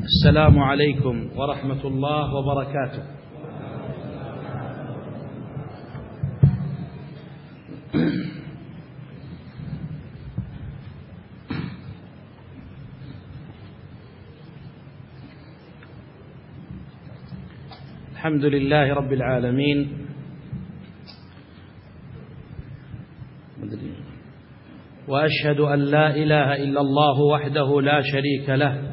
السلام عليكم ورحمة الله وبركاته. الحمد لله رب العالمين. وأشهد أن لا إله إلا الله وحده لا شريك له.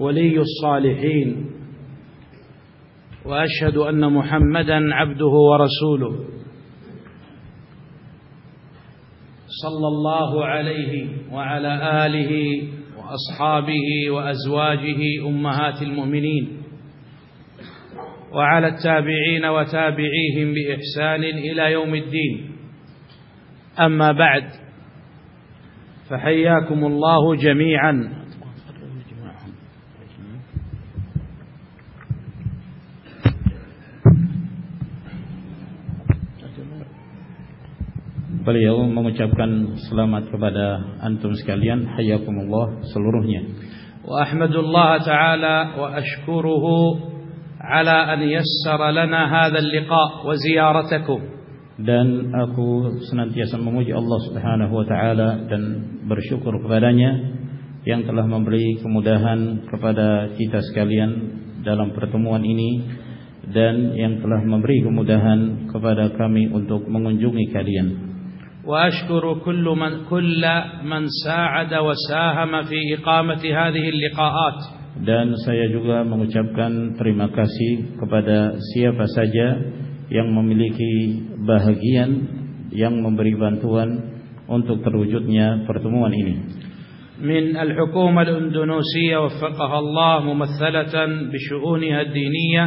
ولي الصالحين. وأشهد أن محمدا عبده ورسوله. صلى الله عليه وعلى آله وأصحابه وأزواجه أمهات المؤمنين. وعلى التابعين وتابعيهم بإحسان إلى يوم الدين. أما بعد فحياكم الله جميعا. Beliau mengucapkan selamat kepada antum sekalian, hayakumullah seluruhnya. Wa ahmadullah taala wa ashkuruhu ala an yassara lana hadha al-liqa wa ziyaratakum. Dan aku senantiasa memuji Allah Subhanahu wa taala dan bersyukur kepadanya yang telah memberi kemudahan kepada kita sekalian dalam pertemuan ini dan yang telah memberi kemudahan kepada kami untuk mengunjungi kalian. واشكر كل من كل من ساعد وساهم في اقامه هذه اللقاءات dan saya juga mengucapkan terima kasih kepada siapa saja yang memiliki bahagian yang memberi bantuan untuk terwujudnya pertemuan ini من الحكومة الأندونوسية وفقها الله ممثلة بشؤونها الدينية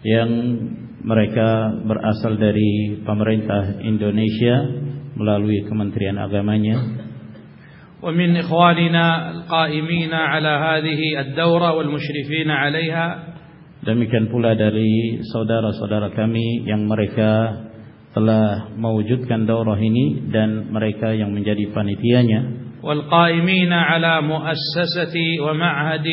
yang mereka berasal dari pemerintah Indonesia Melalui Kementerian Agamanya ومن إخواننا القائمين على هذه الدورة والمشرفين عليها demikian pula dari saudara-saudara kami yang mereka telah mewujudkan daurah ini dan mereka yang menjadi panitianya والقائمين على مؤسسة ومعهد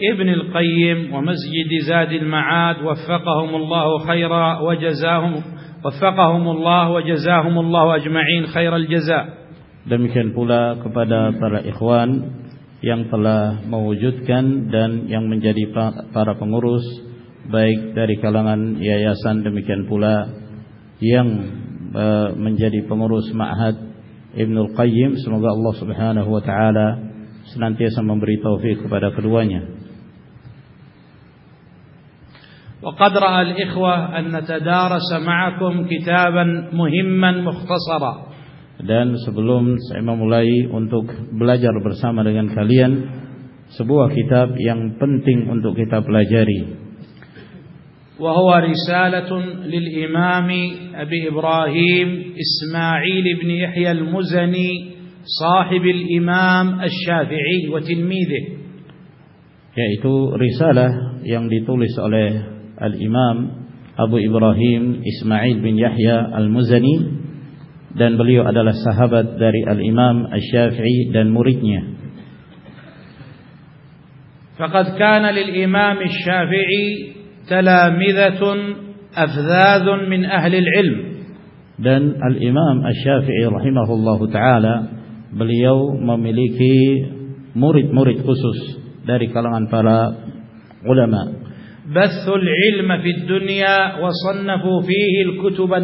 ابن القيم ومسجد زاد المعاد وفقهم الله خيرا وجزاهم وفقهم الله وجزاهم الله Allah خير الجزاء. Demikian pula kepada para ikhwan yang telah mewujudkan dan yang menjadi para pengurus baik dari kalangan yayasan demikian pula yang e, menjadi pengurus ma'had Ibnul Qayyim semoga Allah Subhanahu wa taala senantiasa memberi taufik kepada keduanya. وقد رأى الإخوة أن نتدارس معكم كتابا مهما مختصرا dan sebelum saya memulai untuk belajar bersama dengan kalian sebuah kitab yang penting untuk kita pelajari وهو رسالة للإمام أبي إبراهيم إسماعيل بن يحيى المزني صاحب الإمام الشافعي وتلميذه yaitu risalah yang ditulis oleh Al-Imam Abu Ibrahim Ismail bin Yahya Al-Muzani dan beliau adalah sahabat dari Al-Imam Asy-Syafi'i dan muridnya. فقد كان للإمام الشافعي تلامذة أفذاذ من أهل العلم dan Al-Imam Asy-Syafi'i rahimahullahu taala beliau memiliki murid-murid khusus dari kalangan para ulama bathul ilma fid dunya wa sannafu fihi al-kutub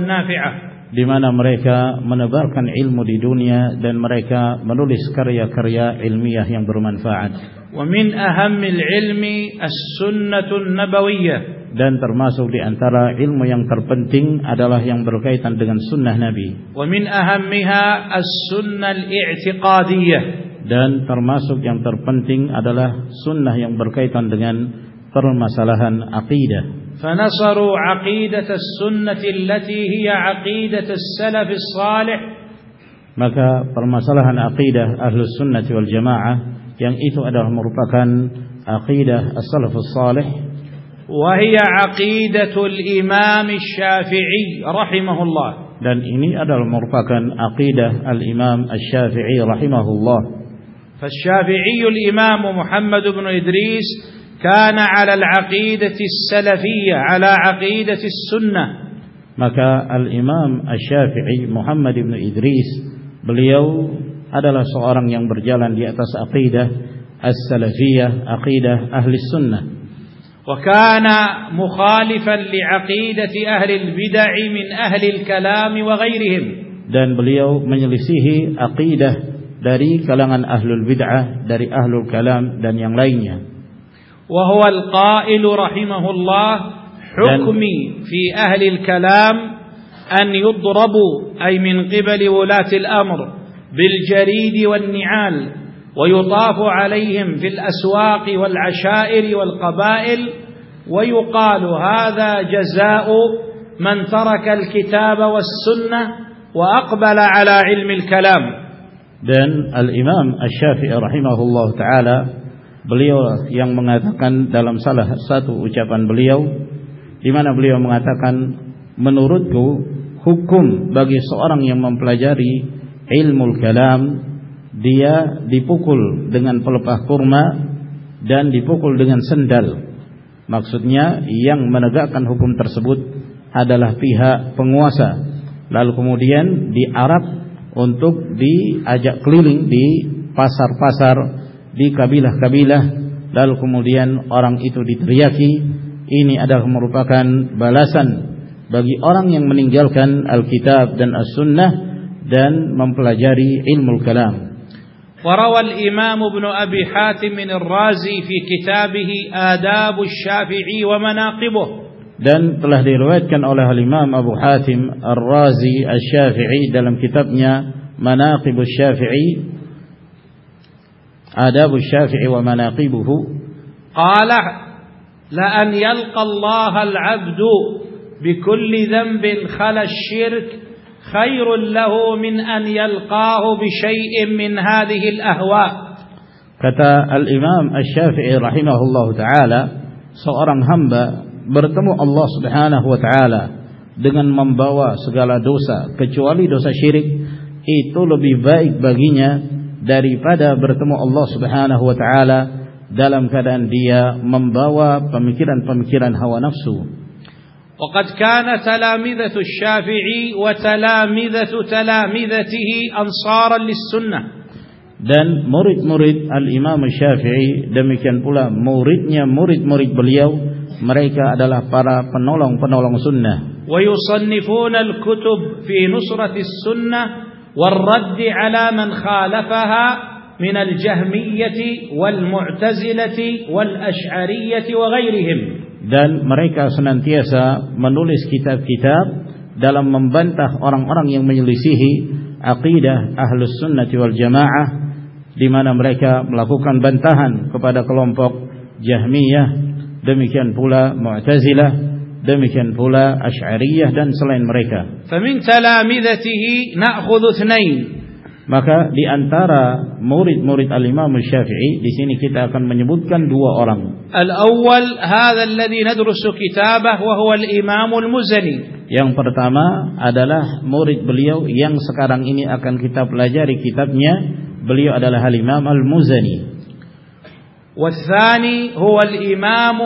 di mana mereka menebarkan ilmu di dunia dan mereka menulis karya-karya ilmiah yang bermanfaat. Wa min ahammil ilmi as-sunnatun dan termasuk di antara ilmu yang terpenting adalah yang berkaitan dengan sunnah Nabi. Dan termasuk yang terpenting adalah sunnah yang berkaitan dengan permasalahan akidah. فنصروا عقيدة السنة التي هي عقيدة السلف الصالح maka permasalahan akidah ahlus sunnah wal jamaah yang itu adalah merupakan akidah as-salafus salih وهي عقيدة الإمام الشافعي رحمه الله dan ini adalah merupakan akidah al-Imam Asy-Syafi'i rahimahullah فالشافعي الإمام محمد بن إدريس كان على العقيدة السلفية على عقيدة السنة maka al-Imam Asy-Syafi'i Muhammad bin Idris beliau adalah seorang yang berjalan di atas aqidah as-salafiyah aqidah ahli sunnah وكان مخالفا لعقيدة أهل البدع من أهل الكلام وغيرهم dan beliau menyelisihi aqidah dari kalangan ahlul bid'ah dari ahlul kalam dan yang lainnya وهو القائل رحمه الله حكمي في أهل الكلام أن يضربوا أي من قبل ولاة الأمر بالجريد والنعال ويطاف عليهم في الأسواق والعشائر والقبائل ويقال هذا جزاء من ترك الكتاب والسنة وأقبل على علم الكلام. Dan al-Imam Asy-Syafi'i rahimahullah taala beliau yang mengatakan dalam salah satu ucapan beliau di mana beliau mengatakan menurutku hukum bagi seorang yang mempelajari ilmu kalam dia dipukul dengan pelepah kurma dan dipukul dengan sendal. Maksudnya yang menegakkan hukum tersebut adalah pihak penguasa. Lalu kemudian diarap untuk diajak keliling di pasar-pasar di kabilah-kabilah lalu kemudian orang itu diteriaki ini adalah merupakan balasan bagi orang yang meninggalkan Alkitab dan As-Sunnah dan mempelajari ilmu kalam. وروى الإمام ابن أبي حاتم الرازي في كتابه آداب الشافعي ومناقبه dan telah diriwayatkan oleh Imam Abu Hatim Ar-Razi Asy-Syafi'i dalam kitabnya Manaqib Asy-Syafi'i آداب الشافعي ومناقبه قال لأن يلقى الله العبد بكل ذنب خلا الشرك خير له من أن يلقاه بشيء من هذه الأهواء Kata Al-Imam Asy-Syafi'i rahimahullahu taala, seorang hamba bertemu Allah Subhanahu wa taala dengan membawa segala dosa kecuali dosa syirik itu lebih baik baginya daripada bertemu Allah Subhanahu wa taala dalam keadaan dia membawa pemikiran-pemikiran hawa nafsu. وقد كان تلامذة الشافعي وتلامذة تلامذته أنصارا للسنة dan murid-murid al-Imam Syafi'i demikian pula muridnya murid-murid beliau mereka adalah para penolong-penolong sunnah ويصنفون الكتب في نصرة السنة والرد على من خالفها من الجهمية والمعتزلة والأشعرية وغيرهم dan mereka senantiasa menulis kitab-kitab dalam membantah orang-orang yang menyelisihi akidah ahlus sunnah wal jamaah di mana mereka melakukan bantahan kepada kelompok Jahmiyah demikian pula Mu'tazilah demikian pula Asy'ariyah dan selain mereka. Famin talamidatihi na'khudhu tsnain. Maka di antara murid-murid Al-Imam Syafi'i di sini kita akan menyebutkan dua orang. Al-awwal hadha alladhi nadrusu kitabah wa huwa al-Imam al-Muzani. Yang pertama adalah murid beliau yang sekarang ini akan kita pelajari kitabnya. Beliau adalah Al-Imam Al-Muzani. والثاني هو الإمام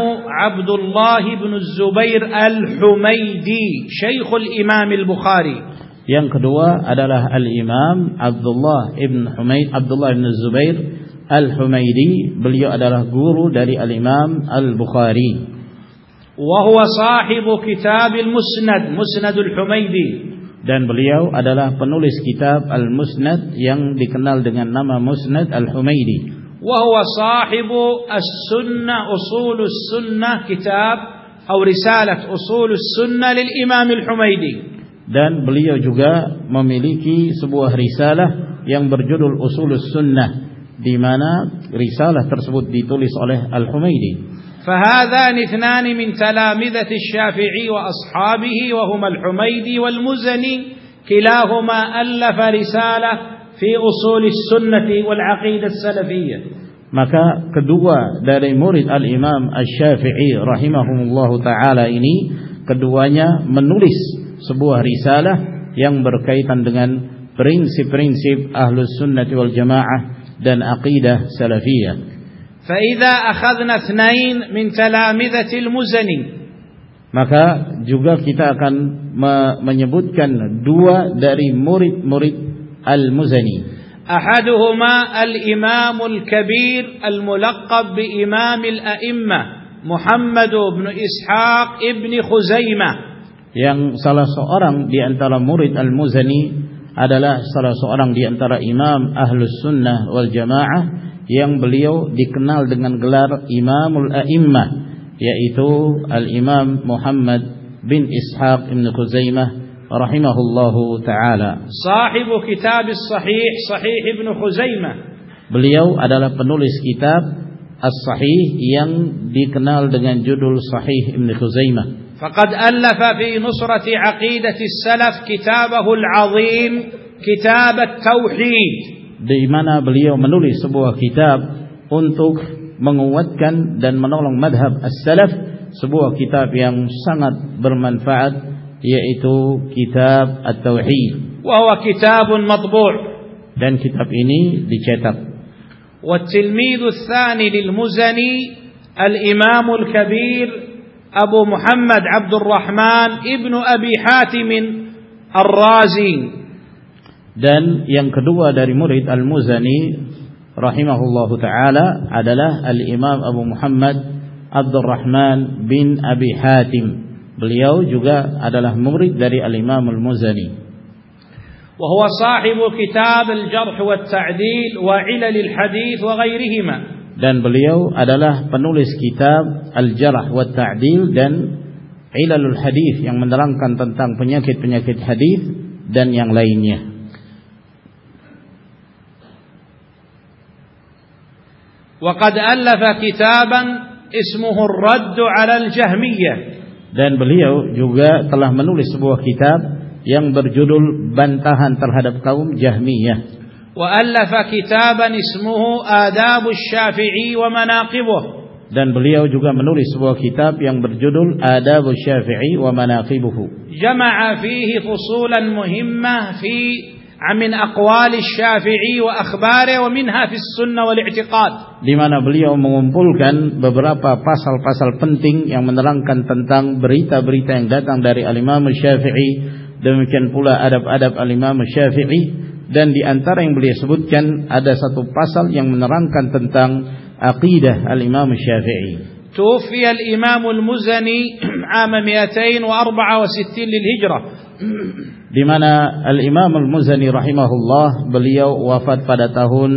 عبد الله بن الزبير الحميدي شيخ الإمام البخاري Yang kedua adalah Al-Imam Abdullah ibn Humaid Abdullah ibn Zubair Al-Humaidi beliau adalah guru dari Al-Imam Al-Bukhari وهو صاحب كتاب المسند مسند الحميدي dan beliau adalah penulis kitab Al-Musnad yang dikenal dengan nama Musnad Al-Humaidi وهو صاحب السنة أصول السنة كتاب أو رسالة أصول السنة للإمام الحميدي. Dan beliau juga memiliki sebuah risalah yang berjudul Usulus Sunnah di mana risalah tersebut ditulis oleh Al-Humaidi فهذان اثنان من تلامذة الشافعي وأصحابه وهما الحميدي والمزني. كلاهما ألف رسالة في أصول السنة والعقيدة السلفية maka kedua dari murid Al-Imam Asy-Syafi'i rahimahumullahu taala ini keduanya menulis sebuah risalah yang berkaitan dengan prinsip-prinsip Ahlus Sunnah wal Jamaah dan aqidah salafiyah. فإذا أخذنا اثنين من تلامذة المزني maka juga kita akan menyebutkan dua dari murid-murid Al-Muzani. أحدهما الإمام الكبير الملقب بإمام الأئمة محمد بن إسحاق ابن خزيمة yang salah seorang di antara murid Al-Muzani adalah salah seorang di antara imam Ahlus Sunnah wal Jamaah yang beliau dikenal dengan gelar Imamul A'immah yaitu Al-Imam Muhammad bin Ishaq ibn Khuzaimah rahimahullahu taala. Sahibu kitab sahih Sahih Ibnu Khuzaimah. Beliau adalah penulis kitab As-Sahih yang dikenal dengan judul Sahih Ibnu Khuzaimah. Faqad alafa fi nusrati aqidati salaf kitabahu al-azim Kitab At-Tauhid. Di mana beliau menulis sebuah kitab untuk menguatkan dan menolong madhab as-salaf sebuah kitab yang sangat bermanfaat yaitu kitab at-tauhid wa huwa kitabun matbu' dan kitab ini dicetak والتلميذ الثاني للمزني الإمام الكبير أبو محمد عبد الرحمن ابن أبي حاتم الرازي dan yang kedua dari murid Al-Muzani rahimahullahu taala adalah Al-Imam Abu Muhammad Abdurrahman bin Abi Hatim. Beliau juga adalah murid dari Al-Imam Al-Muzani. وهو صاحب كتاب الجرح والتعديل وعلل الحديث وغيرهما dan beliau adalah penulis kitab Al-Jarh wa Ta'dil dan Ilalul Hadis yang menerangkan tentang penyakit-penyakit hadis dan yang lainnya. وقد ألف كتابا اسمه الرد على الجهمية dan beliau juga telah menulis sebuah kitab yang berjudul bantahan terhadap kaum Jahmiyah. وألف كتابا اسمه آداب الشافعي ومناقبه dan beliau juga menulis sebuah kitab yang berjudul Adab Syafi'i wa Manaqibuhu. Jama'a fihi fusulan muhimmah fi من أقوال الشافعي وأخباره ومنها في السنة والاعتقاد di mana beliau mengumpulkan beberapa pasal-pasal penting yang menerangkan tentang berita-berita yang datang dari Al-Imam Syafi'i demikian pula adab-adab Al-Imam Syafi'i dan di antara yang beliau sebutkan ada satu pasal yang menerangkan tentang aqidah Al-Imam Syafi'i توفي الإمام المزني عام 264 للهجرة di mana Al Imam Al Muzani rahimahullah beliau wafat pada tahun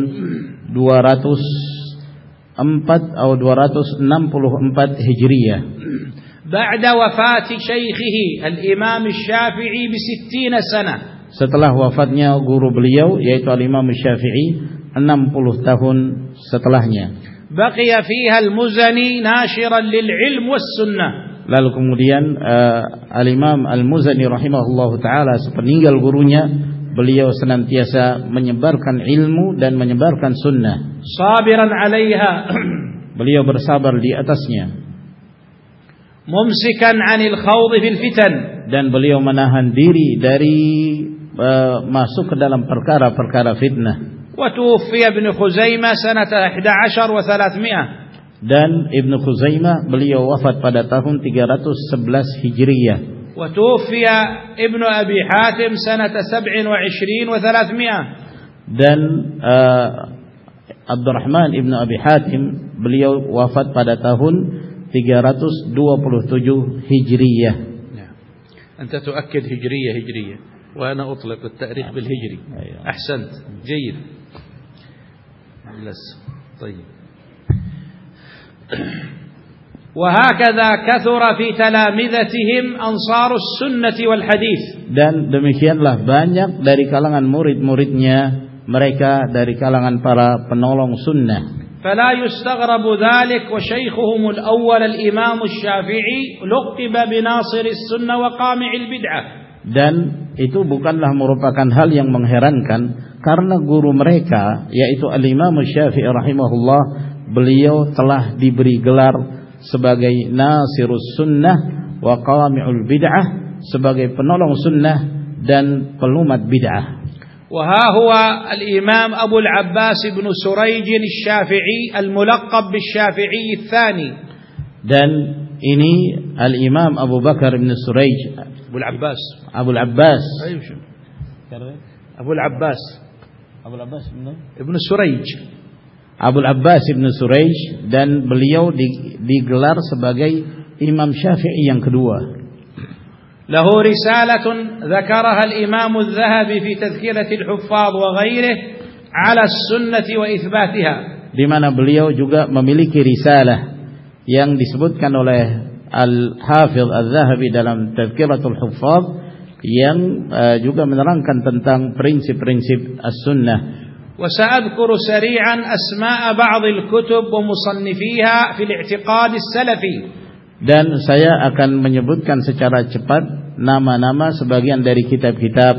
204 atau 264 Hijriyah. بعد وفاة شيخه الإمام الشافعي بستين سنة setelah wafatnya guru beliau yaitu Al Imam Syafi'i 60 tahun setelahnya. بقي فيها المزني ناشرا للعلم والسنة Lalu kemudian uh, Al-Imam Al-Muzani rahimahullahu taala sepeninggal gurunya beliau senantiasa menyebarkan ilmu dan menyebarkan sunnah. Sabiran 'alaiha. beliau bersabar di atasnya. Mumsikan 'anil khawd fil fitan dan beliau menahan diri dari uh, masuk ke dalam perkara-perkara fitnah. Wa tuwfiya Ibnu Khuzaimah sanata 11 wa 300. Dan Ibnu Khuzaimah beliau wafat pada tahun 311 Hijriyah. وتوفي ابن أبي حاتم سنة 27 و300 dan uh, Abdurrahman ibnu Abi Hatim beliau wafat pada tahun 327 Hijriyah. أنت تؤكد هجرية هجرية وأنا أطلق التاريخ بالهجري أحسنت جيد طيب وهكذا كثر في تلامذتهم أنصار السنة والحديث dan demikianlah banyak dari kalangan murid-muridnya mereka dari kalangan para penolong sunnah فلا يستغرب ذلك وشيخهم الأول الإمام الشافعي لقب بناصر السنة وقامع البدعة dan itu bukanlah merupakan hal yang mengherankan karena guru mereka yaitu Al-Imam Syafi'i rahimahullah beliau telah diberi gelar sebagai Nasirus Sunnah wa Qami'ul Bid'ah sebagai penolong sunnah dan pelumat bid'ah. وها هو الإمام أبو العباس بن سريج الشافعي الملقب بالشافعي الثاني dan ini Al-Imam Abu Bakar bin Suraij أبو العباس Abu Abbas أيوة شو أبو العباس Abu Abbas ابن سريج Abu Abbas bin Suraij dan beliau digelar sebagai Imam Syafi'i yang kedua له رسالة ذكرها الإمام الذهبي في تذكرة الحفاظ وغيره على السنة وإثباتها di mana beliau juga memiliki risalah yang disebutkan oleh Al-Hafidh Al-Zahabi dalam Tazkiratul Huffaz yang uh, juga menerangkan tentang prinsip-prinsip As-Sunnah. وسأذكر سريعا أسماء بعض الكتب ومصنفيها في الاعتقاد السلفي dan saya akan menyebutkan secara cepat nama-nama sebagian dari kitab-kitab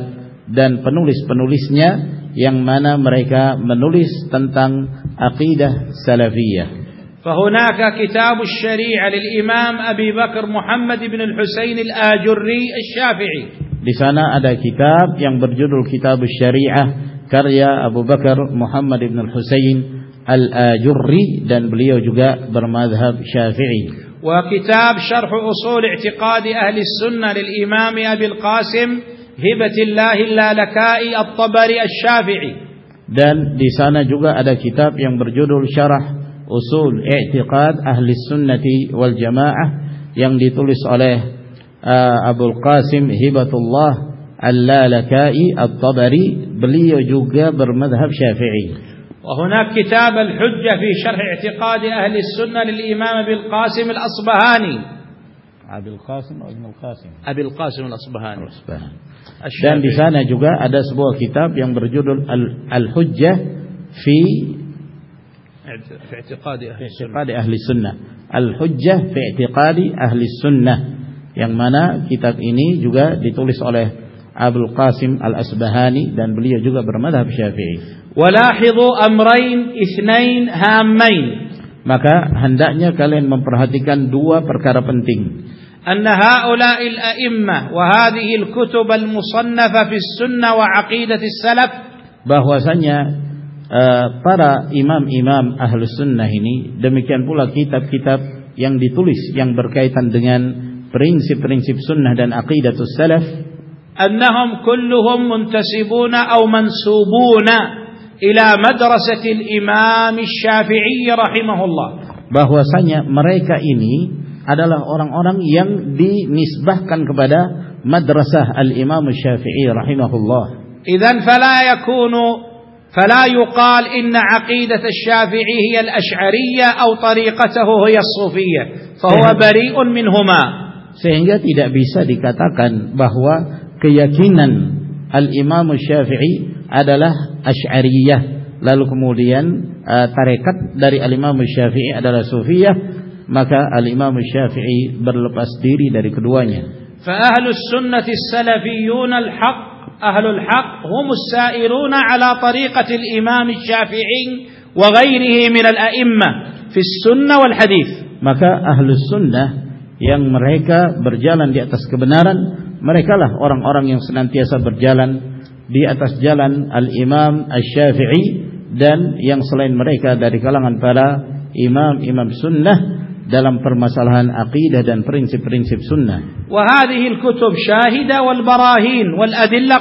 dan penulis-penulisnya yang mana mereka menulis tentang akidah salafiyah. فهناك كتاب الشريعة للإمام أبي بكر محمد بن الحسين الآجري الشافعي. Di sana ada kitab yang berjudul Kitab Syariah karya Abu Bakar Muhammad bin Al-Husain Al-Ajurri dan beliau juga bermadhab Syafi'i. وكتاب شرح أصول اعتقاد أهل السنة للإمام أبي القاسم هبة الله اللالكائي الطبري الشافعي dan di sana juga ada kitab yang berjudul Syarah Usul I'tiqad Ahli Sunnati wal Jamaah yang ditulis oleh uh, Abdul Qasim Hibatullah اللالكائي الطبري بليو جوجا برمذهب شافعي. وهناك كتاب الحجة في شرح اعتقاد أهل السنة للإمام بالقاسم الأصبهاني. أبي القاسم أو ابن القاسم؟ أبي القاسم الأصبهاني. الأصبهاني. dan di sana juga ada sebuah kitab yang berjudul في اعتقاد fi اعتقاد أهل السنة. الحجة في اعتقاد أهل السنة. Sunnah. Yang mana kitab ini juga ditulis oleh Abdul Qasim Al-Asbahani dan beliau juga bermadhab Syafi'i. ولاحظوا أمرين اثنين هامين maka hendaknya kalian memperhatikan dua perkara penting أن هؤلاء الأئمة وهذه الكتب المصنفة في السنة وعقيدة السلف bahwasanya uh, para imam-imam ahlus sunnah ini demikian pula kitab-kitab yang ditulis yang berkaitan dengan prinsip-prinsip sunnah dan aqidatus salaf أنهم كلهم منتسبون أو منسوبون ila madrasatil Imam Syafi'i rahimahullah. Bahwasanya mereka ini adalah orang-orang yang dinisbahkan kepada madrasah al-Imam Syafi'i rahimahullah. Idzan fala yakunu فلا يقال إن عقيدة الشافعي هي الأشعرية أو طريقته هي الصوفية فهو بريء منهما sehingga tidak bisa dikatakan bahwa keyakinan Al-Imam Syafi'i adalah Asy'ariyah, lalu kemudian uh, tarekat dari Al-Imam Syafi'i adalah Sufiyah, maka Al-Imam Syafi'i berlepas diri dari keduanya. Fa ahlus sunnati salafiyun al-haq ahlul haq hum as-sa'iruna ala tariqati al-Imam Syafi'i wa ghairihi min al-a'immah fi sunnah wal hadis. Maka ahlus sunnah yang mereka berjalan di atas kebenaran mereka lah orang-orang yang senantiasa berjalan di atas jalan Al-Imam Asy-Syafi'i dan yang selain mereka dari kalangan para imam-imam sunnah dalam permasalahan akidah dan prinsip-prinsip sunnah. Wal barahin wal adillah.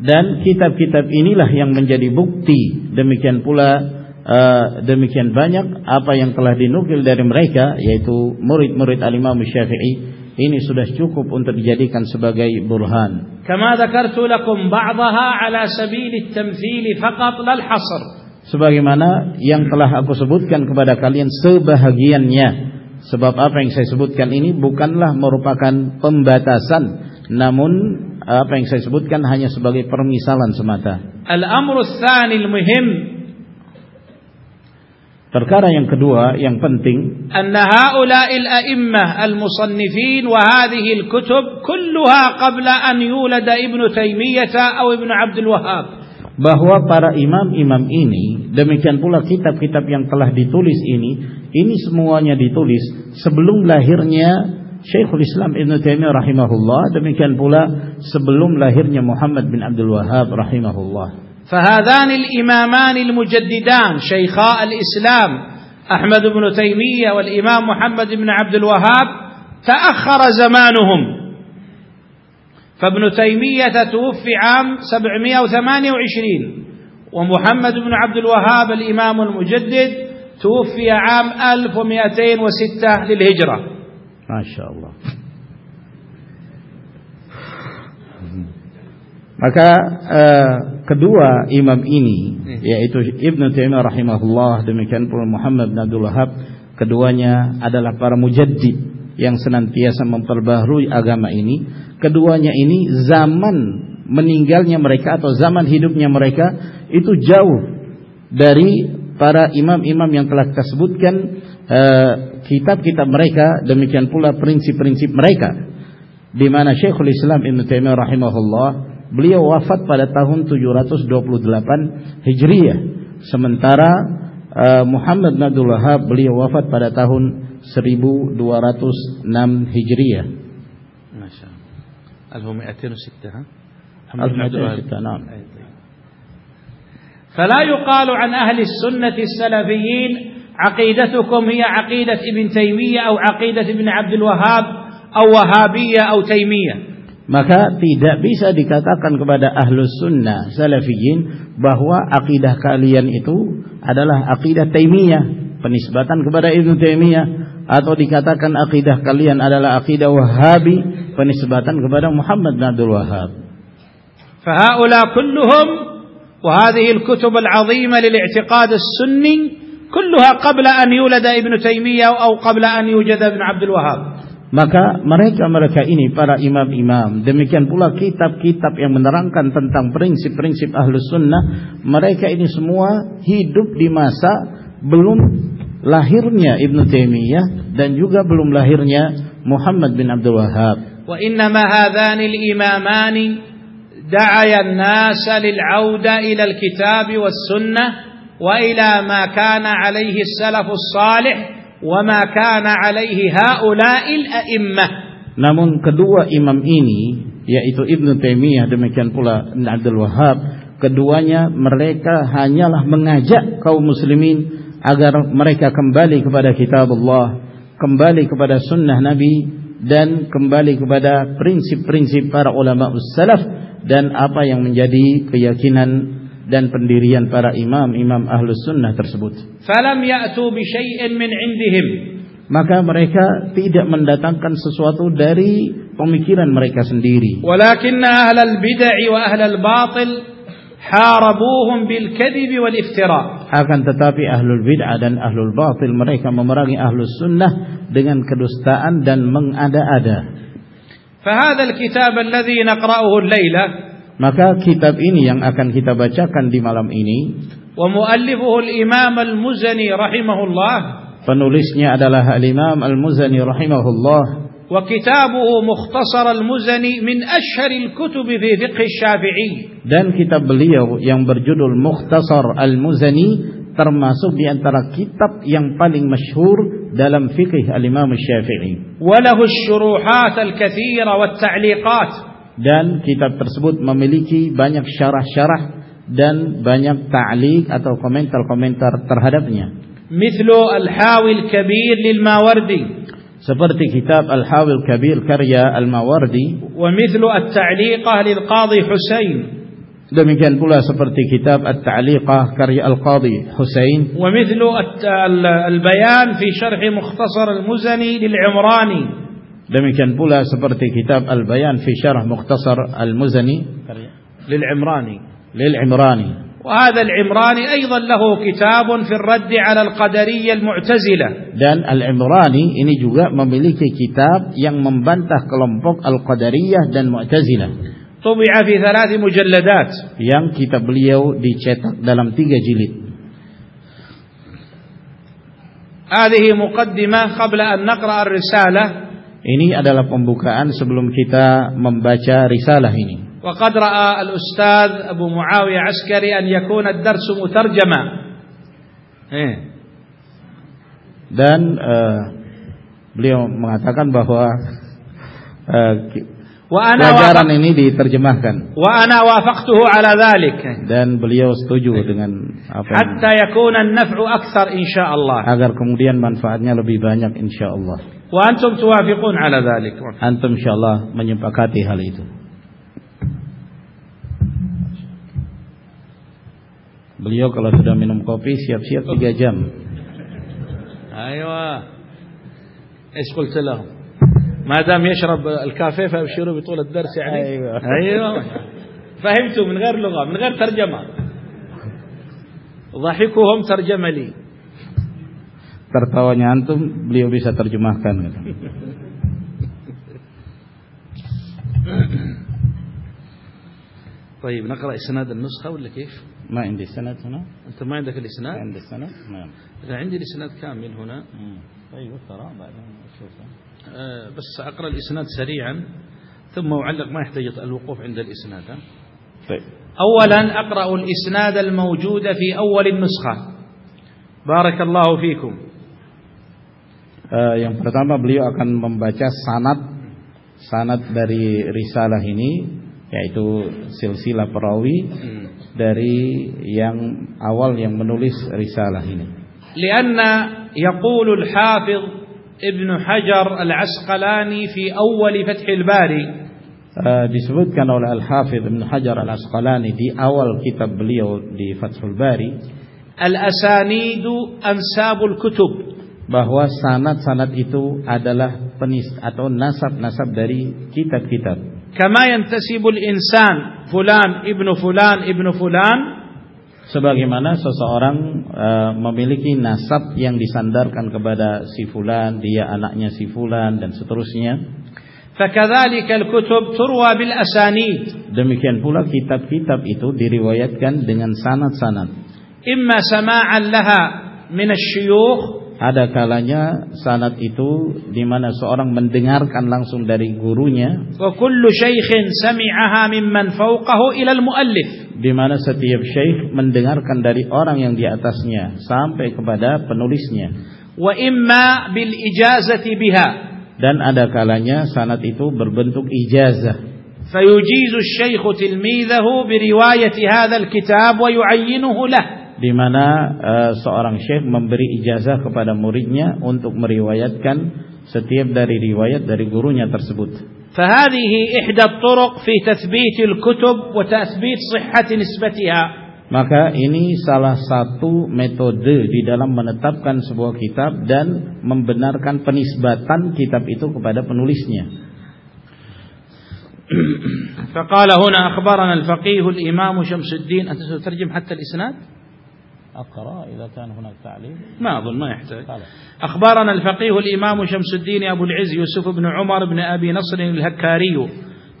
Dan kitab-kitab inilah yang menjadi bukti demikian pula Uh, demikian banyak apa yang telah dinukil dari mereka yaitu murid-murid al-Imam Syafi'i ini sudah cukup untuk dijadikan sebagai burhan. Kama dzakartu lakum ba'daha ala sabil at-tamthil faqat lal hasr. Sebagaimana yang telah aku sebutkan kepada kalian sebahagiannya. Sebab apa yang saya sebutkan ini bukanlah merupakan pembatasan, namun apa yang saya sebutkan hanya sebagai permisalan semata. Al-amru tsani al-muhim Perkara yang kedua yang penting al-musannifin al-kutub qabla atau Abdul bahwa para imam-imam ini demikian pula kitab-kitab yang telah ditulis ini ini semuanya ditulis sebelum lahirnya Syekhul Islam Ibn Taimiyah rahimahullah demikian pula sebelum lahirnya Muhammad bin Abdul Wahab rahimahullah. فهذان الإمامان المجددان شيخاء الإسلام أحمد بن تيمية والإمام محمد بن عبد الوهاب تأخر زمانهم. فابن تيمية توفي عام 728 ومحمد بن عبد الوهاب الإمام المجدد توفي عام 1206 للهجرة. ما شاء الله. Maka uh, kedua imam ini yaitu Ibnu Taimiyah rahimahullah demikian pula Muhammad bin Abdul Wahab keduanya adalah para mujaddid yang senantiasa memperbaharui agama ini. Keduanya ini zaman meninggalnya mereka atau zaman hidupnya mereka itu jauh dari para imam-imam yang telah kita sebutkan uh, kitab-kitab mereka demikian pula prinsip-prinsip mereka. Di mana Syekhul Islam Ibnu Taimiyah rahimahullah Beliau wafat pada tahun 728 Hijriah. Sementara uh, Muhammad bin Abdul Wahab beliau wafat pada tahun 1206 Hijriah. Masya Allah. 1206 ها؟ 1206 نعم. فلا يقال عن أهل السنة السلفيين عقيدتكم هي عقيدة ابن تيمية أو عقيدة ابن عبد الوهاب أو وهابية أو تيمية maka tidak bisa dikatakan kepada ahlus sunnah salafiyin bahwa akidah kalian itu adalah akidah taimiyah penisbatan kepada Ibnu Taimiyah atau dikatakan akidah kalian adalah akidah Wahabi penisbatan kepada Muhammad bin Abdul Wahhab. فهؤلاء كلهم وهذه الكتب العظيمة للاعتقاد السني كلها قبل أن يولد ابن تيمية أو قبل أن يوجد ابن عبد الوهاب maka mereka-mereka ini para imam-imam. Demikian pula kitab-kitab yang menerangkan tentang prinsip-prinsip ahlus sunnah. Mereka ini semua hidup di masa belum lahirnya Ibnu Taimiyah dan juga belum lahirnya Muhammad bin Abdul Wahhab. Wa innama hadzani al-imamani da'aya an-nas lil-'auda ila al-kitab was-sunnah wa ila ma kana 'alayhi as-salafus salih وما كان عليه هؤلاء الأئمة namun kedua imam ini yaitu Ibnu Taimiyah demikian pula Abdul Wahab keduanya mereka hanyalah mengajak kaum muslimin agar mereka kembali kepada kitab Allah kembali kepada sunnah Nabi dan kembali kepada prinsip-prinsip para ulama salaf dan apa yang menjadi keyakinan dan pendirian para imam-imam ahlus sunnah tersebut. Falam ya'tu bi syai'in min indihim. Maka mereka tidak mendatangkan sesuatu dari pemikiran mereka sendiri. Walakin ahlal bid'ah wa ahlal batil harabuhum bil kadhib wal iftira. Akan tetapi ahlul bid'ah dan ahlul batil mereka memerangi ahlus sunnah dengan kedustaan dan mengada-ada. فهذا الكتاب الذي نقرأه الليلة maka kitab ini yang akan kita bacakan di malam ini. Wa muallifuhu al-Imam al-Muzani rahimahullah. Penulisnya adalah al-Imam al-Muzani rahimahullah. وكتابه مختصر المزني من أشهر الكتب في فقه الشافعي dan kitab beliau yang berjudul Mukhtasar Al-Muzani termasuk di antara kitab yang paling masyhur dalam fikih al-Imam Syafi'i. وله الشروحات الكثيرة والتعليقات dan kitab tersebut memiliki banyak syarah-syarah dan banyak ta'liq atau komentar-komentar terhadapnya. Mithlu Al-Hawi Al-Kabir lil-Mawardi. Seperti kitab Al-Hawi Al-Kabir karya Al-Mawardi. Wa mithlu At-Ta'liqah lil-Qadhi Husain. Demikian pula seperti kitab At-Ta'liqah karya Al-Qadhi Husain. Wa mithlu Al-Bayan fi syarh Mukhtasar Al-Muzani lil-Imrani. Demikian pula seperti kitab Al-Bayan fi Syarah Mukhtasar Al-Muzani للعمراني للعمراني وهذا العمراني أيضا له كتاب في الرد على القدرية المعتزلة dan Al-Imrani ini juga memiliki kitab yang membantah kelompok Al-Qadariyah dan Mu'tazilah طبع في ثلاث مجلدات yang kitab beliau dicetak dalam tiga jilid هذه مقدمة قبل أن نقرأ الرسالة Ini adalah pembukaan sebelum kita membaca risalah ini. وقد رأى الأستاذ أبو معاوية عسكري أن يكون الدرس مترجما. Dan uh, beliau mengatakan bahwa uh, pelajaran ini diterjemahkan. Wa ana wafaqtuhu ala dhalik. Dan beliau setuju dengan apa Hatta yakuna an-naf'u akthar insyaallah. Agar kemudian manfaatnya lebih banyak insyaallah. Wa antum tuwafiqun ala dhalik. Antum insyaallah menyepakati hal itu. Beliau kalau sudah minum kopi siap-siap tiga jam. Ayo. إيش قلت لهم؟ ما دام يشرب الكافيه فابشروا بطول الدرس يعني أيوه أيوه فهمتوا من غير لغه من غير ترجمه ضحكهم ترجمه لي tertawanya antum beliau bisa terjemahkan طيب نقرأ إسناد النسخة ولا كيف؟ ما عندي سند هنا. أنت ما عندك الإسناد؟ عندي السند نعم. اذا عندي الإسناد كامل هنا. طيب اقرأ بعدين اشوفه آه، بس أقرأ الإسناد سريعا ثم أعلق ما يحتاج الوقوف عند الإسناد طيب. أولا أقرأ الإسناد الموجود في أول النسخة. بارك الله فيكم. Uh, yang pertama beliau akan membaca sanad-sanad dari risalah ini yaitu silsilah perawi dari yang awal yang menulis risalah ini. Lianna يقول al-Hafiz Ibn Hajar Al-Asqalani فتح awal Fath Bari. Eh, disebutkan oleh Al-Hafiz Ibn Hajar Al-Asqalani di awal kitab beliau di Fathul Bari. Al-asanidu ansabul kutub bahwa sanad-sanad itu adalah penis atau nasab-nasab dari kitab-kitab. Kama yantasibul insan fulan ibnu fulan ibnu fulan sebagaimana seseorang uh, memiliki nasab yang disandarkan kepada si fulan, dia anaknya si fulan dan seterusnya. Demikian pula kitab-kitab itu diriwayatkan dengan sanad-sanad. Imma sama'an laha min asy ada kalanya sanad itu di mana seorang mendengarkan langsung dari gurunya. Wa kullu shaykhin sami'aha mimman fawqahu ila al-muallif di mana setiap syekh mendengarkan dari orang yang di atasnya sampai kepada penulisnya. Wa imma bil ijazati biha. Dan ada kalanya sanad itu berbentuk ijazah. Fayujizu asy-syekhu tilmidhahu bi riwayati hadzal kitab wa yu'ayyinuhu lahu di mana uh, seorang syekh memberi ijazah kepada muridnya untuk meriwayatkan setiap dari riwayat dari gurunya tersebut. فهذه إحدى الطرق في تثبيت الكتب وتثبيت صحة نسبتها maka ini salah satu metode di dalam menetapkan sebuah kitab dan membenarkan penisbatan kitab itu kepada penulisnya. فقال هنا أخبرنا الفقيه الإمام شمس الدين أنت ستترجم حتى الإسناد؟ أقرأ إذا كان هناك تعليم. ما أظن ما يحتاج. أخبرنا الفقيه الإمام شمس الدين أبو العز يوسف بن عمر بن أبي نصر الهكاري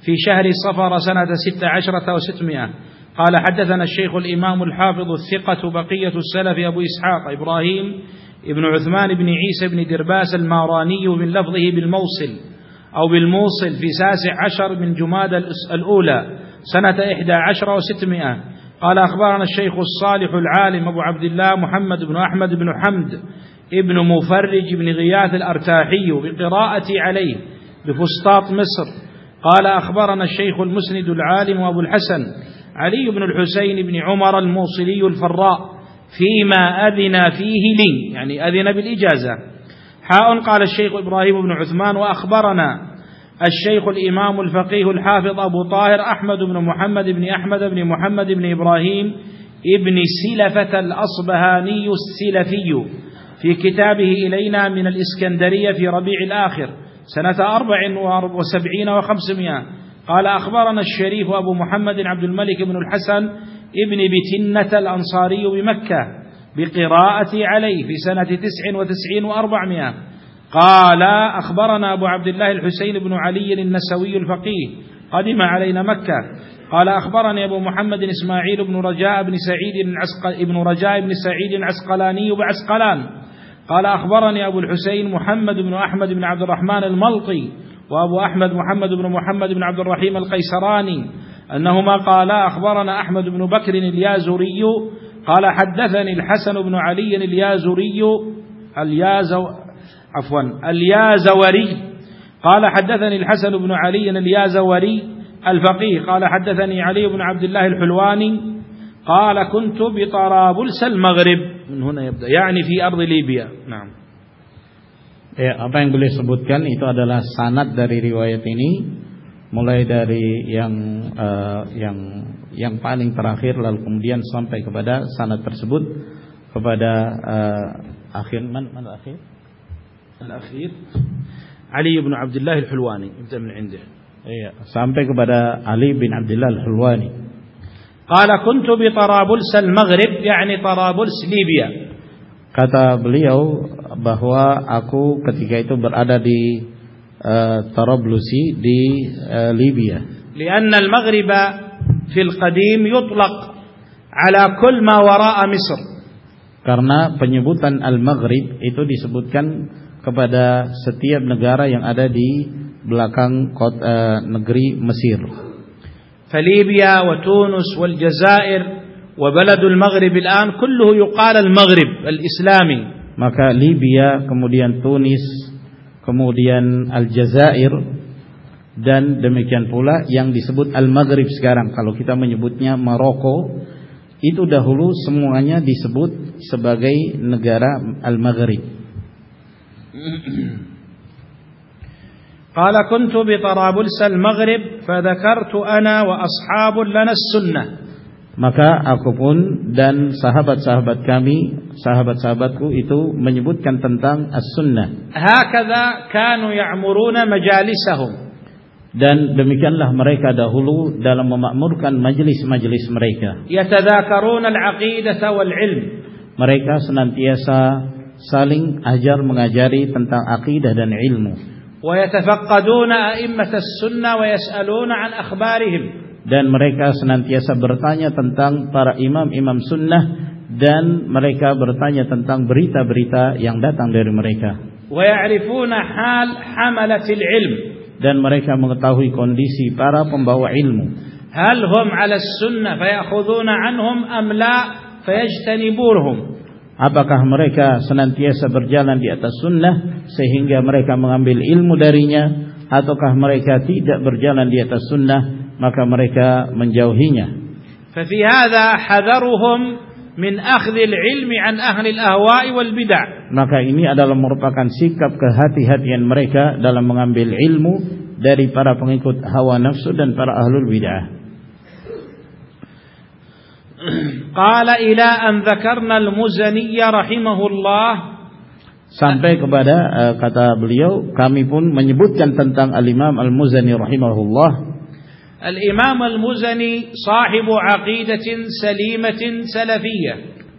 في شهر صفر سنة ست عشرة وستمائة. قال حدثنا الشيخ الإمام الحافظ الثقة بقية السلف أبو إسحاق إبراهيم ابن عثمان بن عيسى بن درباس الماراني من لفظه بالموصل أو بالموصل في ساسع عشر من جماد الأولى سنة إحدى عشر وستمائة. قال أخبرنا الشيخ الصالح العالم أبو عبد الله محمد بن أحمد بن حمد ابن مفرج بن غياث الأرتاحي بقراءتي عليه بفسطاط مصر. قال أخبرنا الشيخ المسند العالم أبو الحسن علي بن الحسين بن عمر الموصلي الفراء فيما أذن فيه لي يعني أذن بالإجازة. حاء قال الشيخ إبراهيم بن عثمان وأخبرنا الشيخ الإمام الفقيه الحافظ أبو طاهر أحمد بن محمد بن أحمد بن محمد بن إبراهيم ابن سلفة الأصبهاني السلفي في كتابه إلينا من الإسكندرية في ربيع الآخر سنة أربع وسبعين وخمسمائة. قال أخبرنا الشريف أبو محمد عبد الملك بن الحسن ابن بتنة الأنصاري بمكة بقراءة عليه في سنة تسع وتسعين وأربعمائة. قال أخبرنا أبو عبد الله الحسين بن علي النسوي الفقيه قدم علينا مكة. قال أخبرني أبو محمد إسماعيل بن رجاء بن سعيد بن رجاء بن سعيد العسقلاني بعسقلان قال أخبرني أبو الحسين محمد بن أحمد بن عبد الرحمن الملطي وأبو أحمد محمد بن محمد بن عبد الرحيم القيسراني أنهما قالا أخبرنا أحمد بن بكر اليازري قال حدثني الحسن بن علي اليازري اليازو عفوا اليازوري قال حدثني الحسن بن علي اليازوري الفقيه قال حدثني علي بن عبد الله الحلواني قال كنت بطرابلس المغرب من هنا يبدأ يعني في أرض ليبيا نعم Ya, apa yang boleh sebutkan itu adalah sanad dari riwayat ini mulai dari yang uh, yang yang paling terakhir lalu kemudian sampai kepada sanad tersebut kepada uh, akhir man man akhir al-akhir Ali bin Abdullah al-Hulwani ibda min عنده iya sampai kepada Ali bin Abdullah al-Hulwani qala kuntu bi Tarablus al-Maghrib yani Tarablus Libya kata beliau bahwa aku ketika itu berada di طرابلسي di ليبيا لأن المغرب في القديم يطلق على كل ما وراء مصر karena penyebutan al-Maghrib itu disebutkan kepada setiap negara yang ada di belakang kota, uh, negeri Mesir. فليبيا وتونس والجزائر وبلد المغرب الآن كله يقال المغرب الإسلامي. Maka Libya, kemudian Tunis, kemudian Aljazair dan demikian pula yang disebut Al-Maghrib sekarang kalau kita menyebutnya Maroko itu dahulu semuanya disebut sebagai negara Al-Maghrib قال كنت بطرابلس المغرب فذكرت أنا وأصحاب لنا السنة maka aku pun dan sahabat-sahabat kami, sahabat-sahabatku itu menyebutkan tentang as-sunnah. Hakadha kanu ya'muruna majalisahum. Dan demikianlah mereka dahulu dalam memakmurkan majelis-majelis mereka. Yatadzakaruna al-'aqidah wal 'ilm. Mereka senantiasa saling ajar mengajari tentang akidah dan ilmu. A'immat as-sunnah wa yas'aluna 'an akhbarihim dan mereka senantiasa bertanya tentang para imam-imam sunnah dan mereka bertanya tentang berita-berita yang datang dari mereka. Dan mereka mengetahui kondisi para pembawa ilmu. Hal hum 'ala sunnah fayakhuduna 'anhum am la fayajtanibuhum. Apakah mereka senantiasa berjalan di atas sunnah sehingga mereka mengambil ilmu darinya ataukah mereka tidak berjalan di atas sunnah maka mereka menjauhinya. ففي هذا حذرهم من أخذ العلم عن أهل الأهواء والبدع. Maka ini adalah merupakan sikap kehati-hatian mereka dalam mengambil ilmu dari para pengikut hawa nafsu dan para ahlul bid'ah. قال إلى أن ذكرنا المزني رحمه الله sampai kepada uh, kata beliau kami pun menyebutkan tentang al-Imam Al-Muzani rahimahullah الإمام المزني صاحب عقيدة سليمة سلفية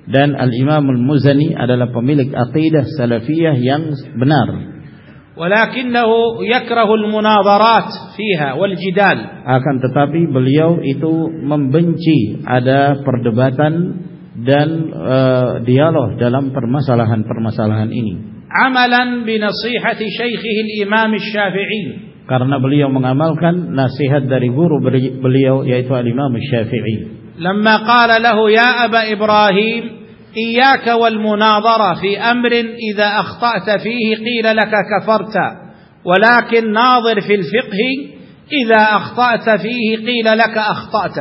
dan Al-Imam Al-Muzani adalah pemilik aqidah salafiyah yang benar. ولكنه يكره المناظرات فيها والجدال. Akan tetapi beliau itu membenci ada perdebatan dan uh, dialog dalam permasalahan-permasalahan ini. Amalan bi nasihati syaikhih al-Imam Asy-Syafi'i. Karena beliau mengamalkan nasihat dari guru beliau yaitu Al-Imam Asy-Syafi'i. Lamma qala lahu ya Aba Ibrahim إياك والمناظرة في أمر إذا أخطأت فيه قيل لك كفرت ولكن ناظر في الفقه إذا أخطأت فيه قيل لك أخطأت.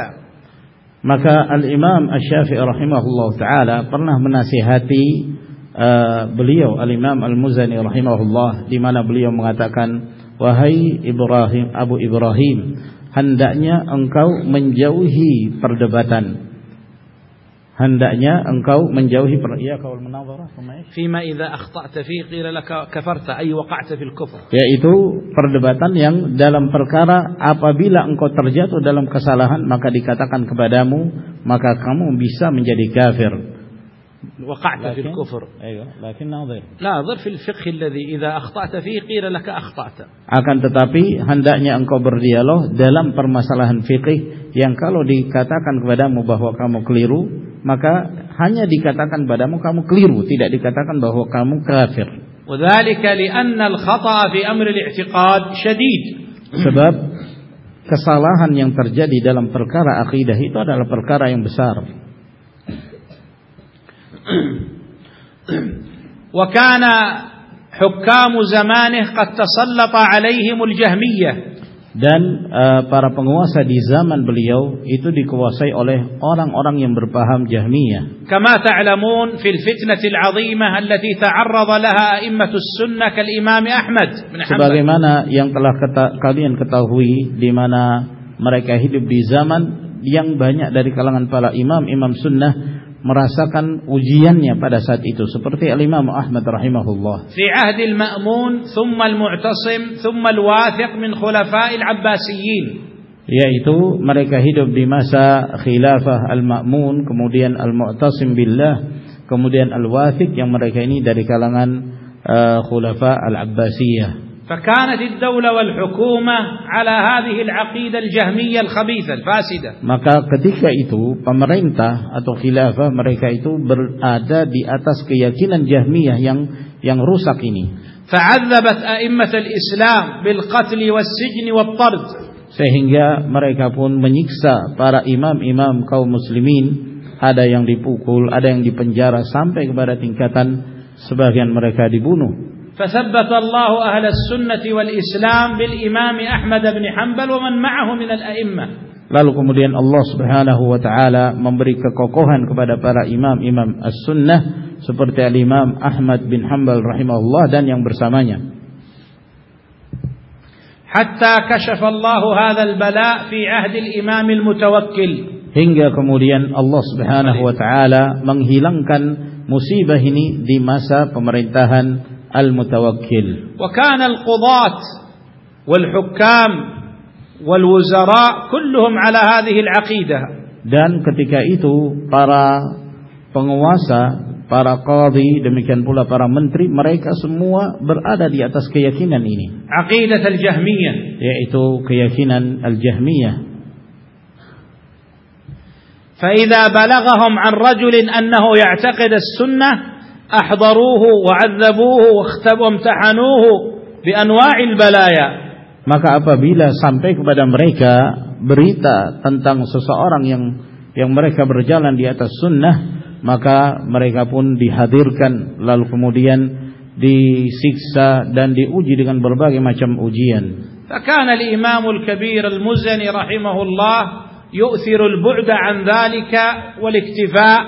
مكا الإمام الشافعي رحمه الله تعالى pernah من uh, بليو الإمام المزني رحمه الله di mana beliau mengatakan wahai Ibrahim Abu Ibrahim hendaknya engkau menjauhi perdebatan. Hendaknya engkau menjauhi per ya kau menawara Fima idza akhta'ta fi qila laka kafarta ay waqa'ta fil kufr yaitu perdebatan yang dalam perkara apabila engkau terjatuh dalam kesalahan maka dikatakan kepadamu maka kamu bisa menjadi kafir وقعت في الكفر أيوة لكن ناظر ناظر في الفقه الذي إذا أخطأت فيه قيل لك أخطأت akan tetapi hendaknya engkau berdialog dalam permasalahan fikih yang kalau dikatakan kepadamu bahwa kamu keliru maka hanya dikatakan padamu kamu keliru tidak dikatakan bahwa kamu kafir وذلك لأن الخطأ في أمر الاعتقاد شديد sebab kesalahan yang terjadi dalam perkara akidah itu adalah perkara yang besar وكان حكام زمانه قد تسلط عليهم الجهمية dan e, para penguasa di zaman beliau itu dikuasai oleh orang-orang yang berpaham Jahmiyah. Kama ta'lamun fil fitnatil 'azimah allati ta'arrada laha a'immatus sunnah kal Imam Ahmad. Sebagaimana yang telah kata, kalian ketahui di mana mereka hidup di zaman yang banyak dari kalangan para imam imam sunnah merasakan ujiannya pada saat itu seperti Al-Imam Ahmad rahimahullah. Fi ahdi al-Ma'mun thumma al-Mu'tasim thumma al-Wathiq min khulafa' al-Abbasiyyin. Yaitu mereka hidup di masa khilafah Al-Ma'mun kemudian Al-Mu'tasim billah kemudian Al-Wathiq yang mereka ini dari kalangan uh, khulafa Al-Abbasiyah. فكانت الدولة والحكومة على هذه العقيدة الجهمية الخبيثة الفاسدة maka ketika itu pemerintah atau khilafah mereka itu berada di atas keyakinan Jahmiyah yang yang rusak ini فعذبت أئمة الإسلام بالقتل والسجن والطرد sehingga mereka pun menyiksa para imam-imam kaum muslimin ada yang dipukul ada yang dipenjara sampai kepada tingkatan sebagian mereka dibunuh فثبت الله أهل السنة والإسلام بالإمام أحمد بن حنبل ومن معه من الأئمة Lalu kemudian Allah Subhanahu wa taala memberi kekokohan kepada para imam-imam as-sunnah seperti al-Imam Ahmad bin Hanbal rahimahullah dan yang bersamanya. Hatta kashafa Allah hadha al-bala fi ahdi al-imam al-mutawakkil. Hingga kemudian Allah Subhanahu wa taala menghilangkan musibah ini di masa pemerintahan المتوكل وكان القضاة والحكام والوزراء كلهم على هذه العقيدة dan ketika itu para penguasa para qadhi demikian pula para menteri mereka semua berada di atas keyakinan ini aqidah al-jahmiyah yaitu keyakinan al-jahmiyah فإذا بلغهم عن رجل أنه يعتقد السنة أحضروه وعذبوه وامتحنوه بأنواع البلايا maka apabila sampai kepada mereka berita tentang seseorang yang yang mereka berjalan di atas sunnah maka mereka pun dihadirkan lalu kemudian disiksa dan diuji dengan berbagai macam ujian. فكان الإمام الكبير المزني رحمه الله يؤثر البعد عن ذلك والاكتفاء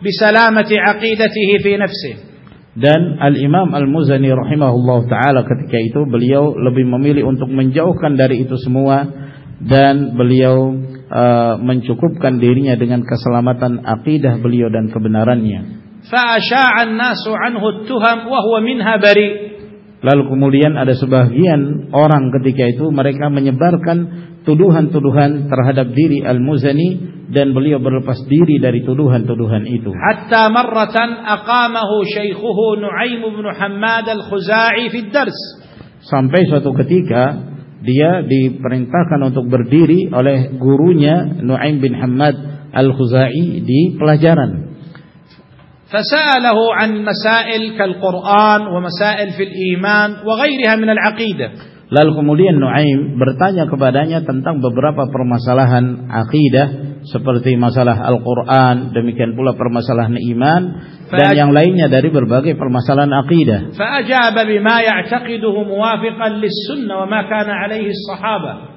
bisalamati aqidatihi fi nafsi dan Al-Imam Al-Muzani rahimahullah taala ketika itu beliau lebih memilih untuk menjauhkan dari itu semua dan beliau uh, mencukupkan dirinya dengan keselamatan akidah beliau dan kebenarannya. Fa'asha'an nasu anhu tuham wa huwa minha bari. Lalu kemudian ada sebagian orang ketika itu mereka menyebarkan tuduhan-tuduhan terhadap diri Al-Muzani dan beliau berlepas diri dari tuduhan-tuduhan itu. Hatta marratan aqamahu syaikhuhu Nuaim bin Hammad al-Khuzai fi dars. Sampai suatu ketika dia diperintahkan untuk berdiri oleh gurunya Nuaim bin Hammad al-Khuzai di pelajaran. فسأله عن مسائل كالقرآن ومسائل في الإيمان وغيرها من العقيدة Lalu kemudian Nuaim bertanya kepadanya tentang beberapa permasalahan akidah seperti masalah Al-Qur'an, demikian pula permasalahan iman dan yang lainnya dari berbagai permasalahan akidah.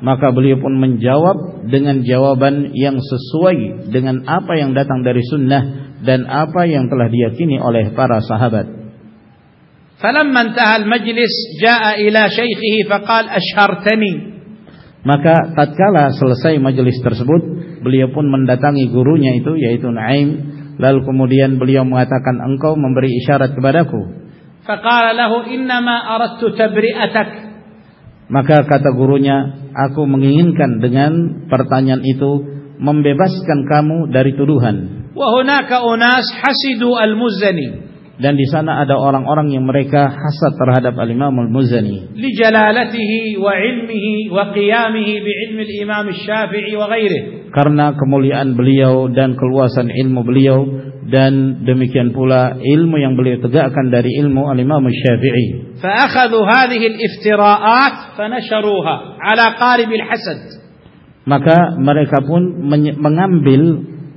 Maka beliau pun menjawab dengan jawaban yang sesuai dengan apa yang datang dari sunnah dan apa yang telah diyakini oleh para sahabat. فلما انتهى المجلس جاء إلى شيخه فقال أشهرتني maka tatkala selesai majelis tersebut, beliau pun mendatangi gurunya itu yaitu Naim, lalu kemudian beliau mengatakan engkau memberi isyarat kepadaku. Maka kata gurunya, aku menginginkan dengan pertanyaan itu membebaskan kamu dari tuduhan dan di sana ada orang-orang yang mereka hasad terhadap al-Imam al-Muzani. Li jalalatihi wa ilmihi wa qiyamihi bi ilmi al-Imam Syafi'i wa ghairihi. Karena kemuliaan beliau dan keluasan ilmu beliau dan demikian pula ilmu yang beliau tegakkan dari ilmu al-Imam Syafi'i fa akhadhu hadhihi al-iftira'at fa nasharuha ala qarib al-hasad. Maka mereka pun mengambil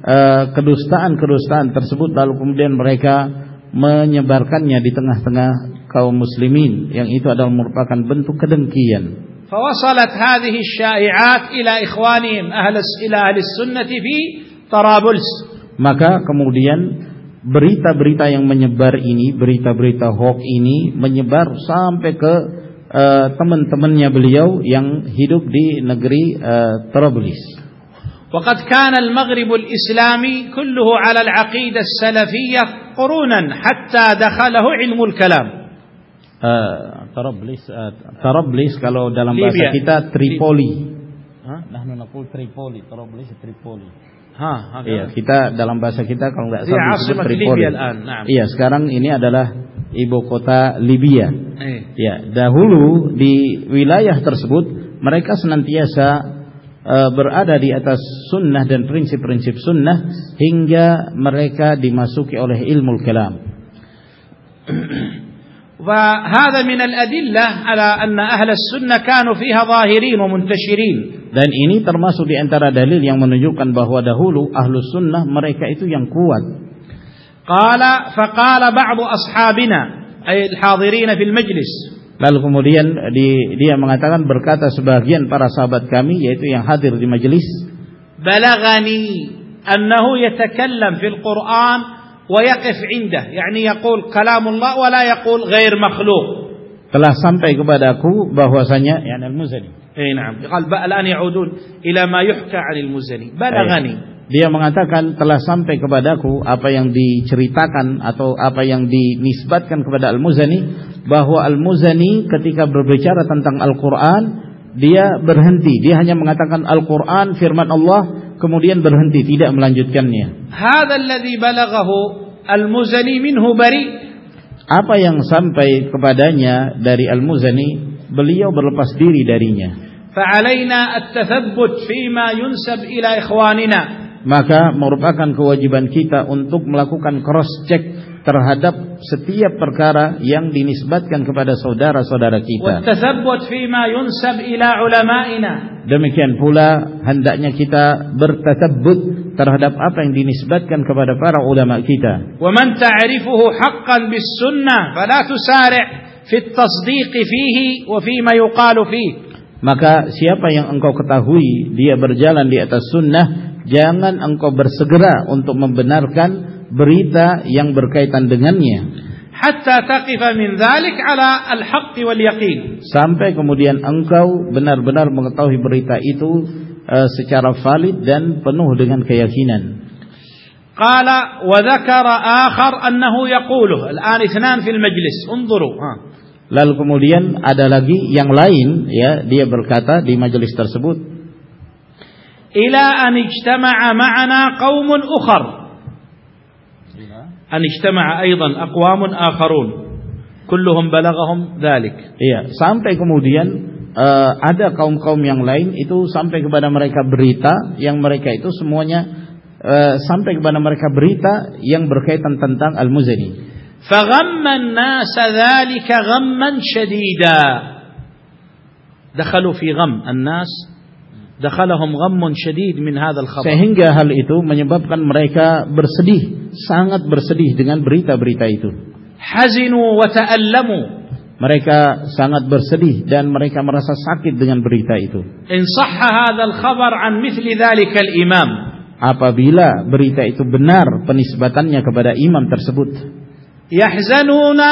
uh, kedustaan-kedustaan tersebut lalu kemudian mereka menyebarkannya di tengah-tengah kaum muslimin yang itu adalah merupakan bentuk kedengkian. فوصلت هذه الشائعات إلى إخوانهم أهل إلى أهل السنة في طرابلس. Maka kemudian berita-berita yang menyebar ini, berita-berita hoax ini menyebar sampai ke uh, teman-temannya beliau yang hidup di negeri uh, Trablis. وقد كان المغرب الإسلامي كله على العقيدة السلفية قرونا حتى دخله علم الكلام Tarablis uh, Tarablis kalau dalam bahasa kita Tripoli. Hah? Nahnu naqul Tripoli, Tarablis Tripoli. Ha, iya, kita dalam bahasa kita kalau nggak salah disebut Tripoli. Iya, sekarang ini adalah ibu kota Libya. Eh. Ya, dahulu di wilayah tersebut mereka senantiasa E, berada di atas sunnah dan prinsip-prinsip sunnah hingga mereka dimasuki oleh ilmu kalam. وهذا من الأدلة على أن أهل السنة كانوا فيها ظاهرين ومنتشرين dan ini termasuk di antara dalil yang menunjukkan bahwa dahulu ahlu sunnah mereka itu yang kuat. قال فقال بعض أصحابنا أي الحاضرين في المجلس Lalu kemudian di, dia mengatakan berkata sebagian para sahabat kami yaitu yang hadir di majelis. Balagani annahu yatakallam fil Quran wa yaqif indah, yani yaqul kalamullah wa la yaqul ghair makhluq telah sampai kepadaku bahwasanya yani al-Muzani. Eh na'am. Qal ya'udun ila ma yuhka 'anil Muzani. Balagani. Dia mengatakan telah sampai kepadaku apa yang diceritakan atau apa yang dinisbatkan kepada Al-Muzani bahwa Al-Muzani ketika berbicara tentang Al-Qur'an dia berhenti. Dia hanya mengatakan Al-Qur'an firman Allah kemudian berhenti tidak melanjutkannya. Hadzal ladzi balaghahu Al-Muzani minhu bari Apa yang sampai kepadanya dari Al-Muzani beliau berlepas diri darinya. فعلينا التثبت فيما ينسب إلى إخواننا maka merupakan kewajiban kita untuk melakukan cross check terhadap setiap perkara yang dinisbatkan kepada saudara-saudara kita. Demikian pula hendaknya kita bertasabbut terhadap apa yang dinisbatkan kepada para ulama kita. ومن تعرفه حقا بالسنة فلا تسارع في التصديق فيه وفيما يقال فيه. Maka siapa yang engkau ketahui dia berjalan di atas sunnah jangan engkau bersegera untuk membenarkan berita yang berkaitan dengannya. Hatta taqifa min dzalik ala al-haqq wal yaqin. Sampai kemudian engkau benar-benar mengetahui berita itu uh, secara valid dan penuh dengan keyakinan. Qala wa dzakara akhar annahu yaquluh. Al-an ithnan fil majlis. Unzuru. Lalu kemudian ada lagi yang lain ya dia berkata di majelis tersebut. Ila an ijtama'a ma'ana qaumun ukhra أن اجتمع أيضا أقوام آخرون كلهم بلغهم ذلك iya sampai kemudian uh, ada kaum-kaum yang lain itu sampai kepada mereka berita yang mereka itu semuanya uh, sampai kepada mereka berita yang berkaitan tentang Al-Muzani فغم الناس ذلك غما شديدا دخلوا في غم الناس dakhalahum ghammun syadid min hadzal khabar. Sehingga hal itu menyebabkan mereka bersedih, sangat bersedih dengan berita-berita itu. Hazinu wa ta'allamu. Mereka sangat bersedih dan mereka merasa sakit dengan berita itu. In sahha hadzal khabar an mithli dzalika al-imam. Apabila berita itu benar penisbatannya kepada imam tersebut. Yahzanuna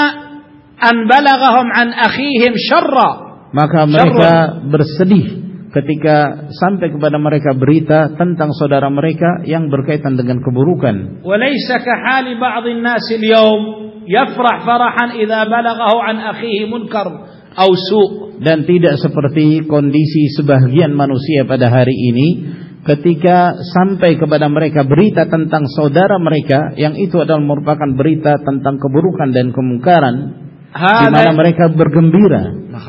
an balaghahum an akhihim syarra. Maka mereka bersedih ketika sampai kepada mereka berita tentang saudara mereka yang berkaitan dengan keburukan. Walaysa kahali ba'd an-nas al-yawm yafrah farahan idza balaghahu an akhihi munkar aw su' dan tidak seperti kondisi sebagian manusia pada hari ini ketika sampai kepada mereka berita tentang saudara mereka yang itu adalah merupakan berita tentang keburukan dan kemungkaran di mana mereka bergembira. Nah,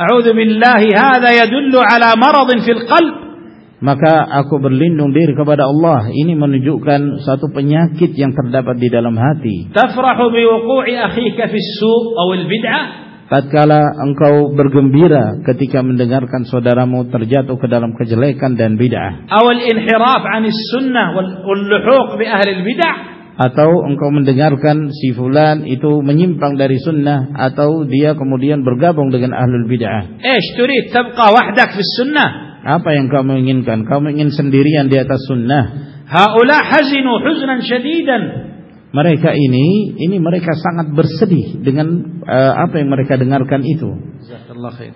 A'udzu billahi hadza yadullu ala maradin fil qalb. Maka aku berlindung diri kepada Allah. Ini menunjukkan satu penyakit yang terdapat di dalam hati. Tafrahu bi wuqu'i akhika fi su' aw al bid'ah. Tatkala engkau bergembira ketika mendengarkan saudaramu terjatuh ke dalam kejelekan dan bid'ah. Aw al inhiraf 'an sunnah wal luhuq bi ahli al bid'ah atau engkau mendengarkan si fulan itu menyimpang dari sunnah atau dia kemudian bergabung dengan ahlul bid'ah. Eh, turid tabqa wahdak fi sunnah. Apa yang kamu inginkan? Kamu ingin sendirian di atas sunnah. Haula hazinu huznan shadidan. Mereka ini, ini mereka sangat bersedih dengan uh, apa yang mereka dengarkan itu. Jazakallahu khair.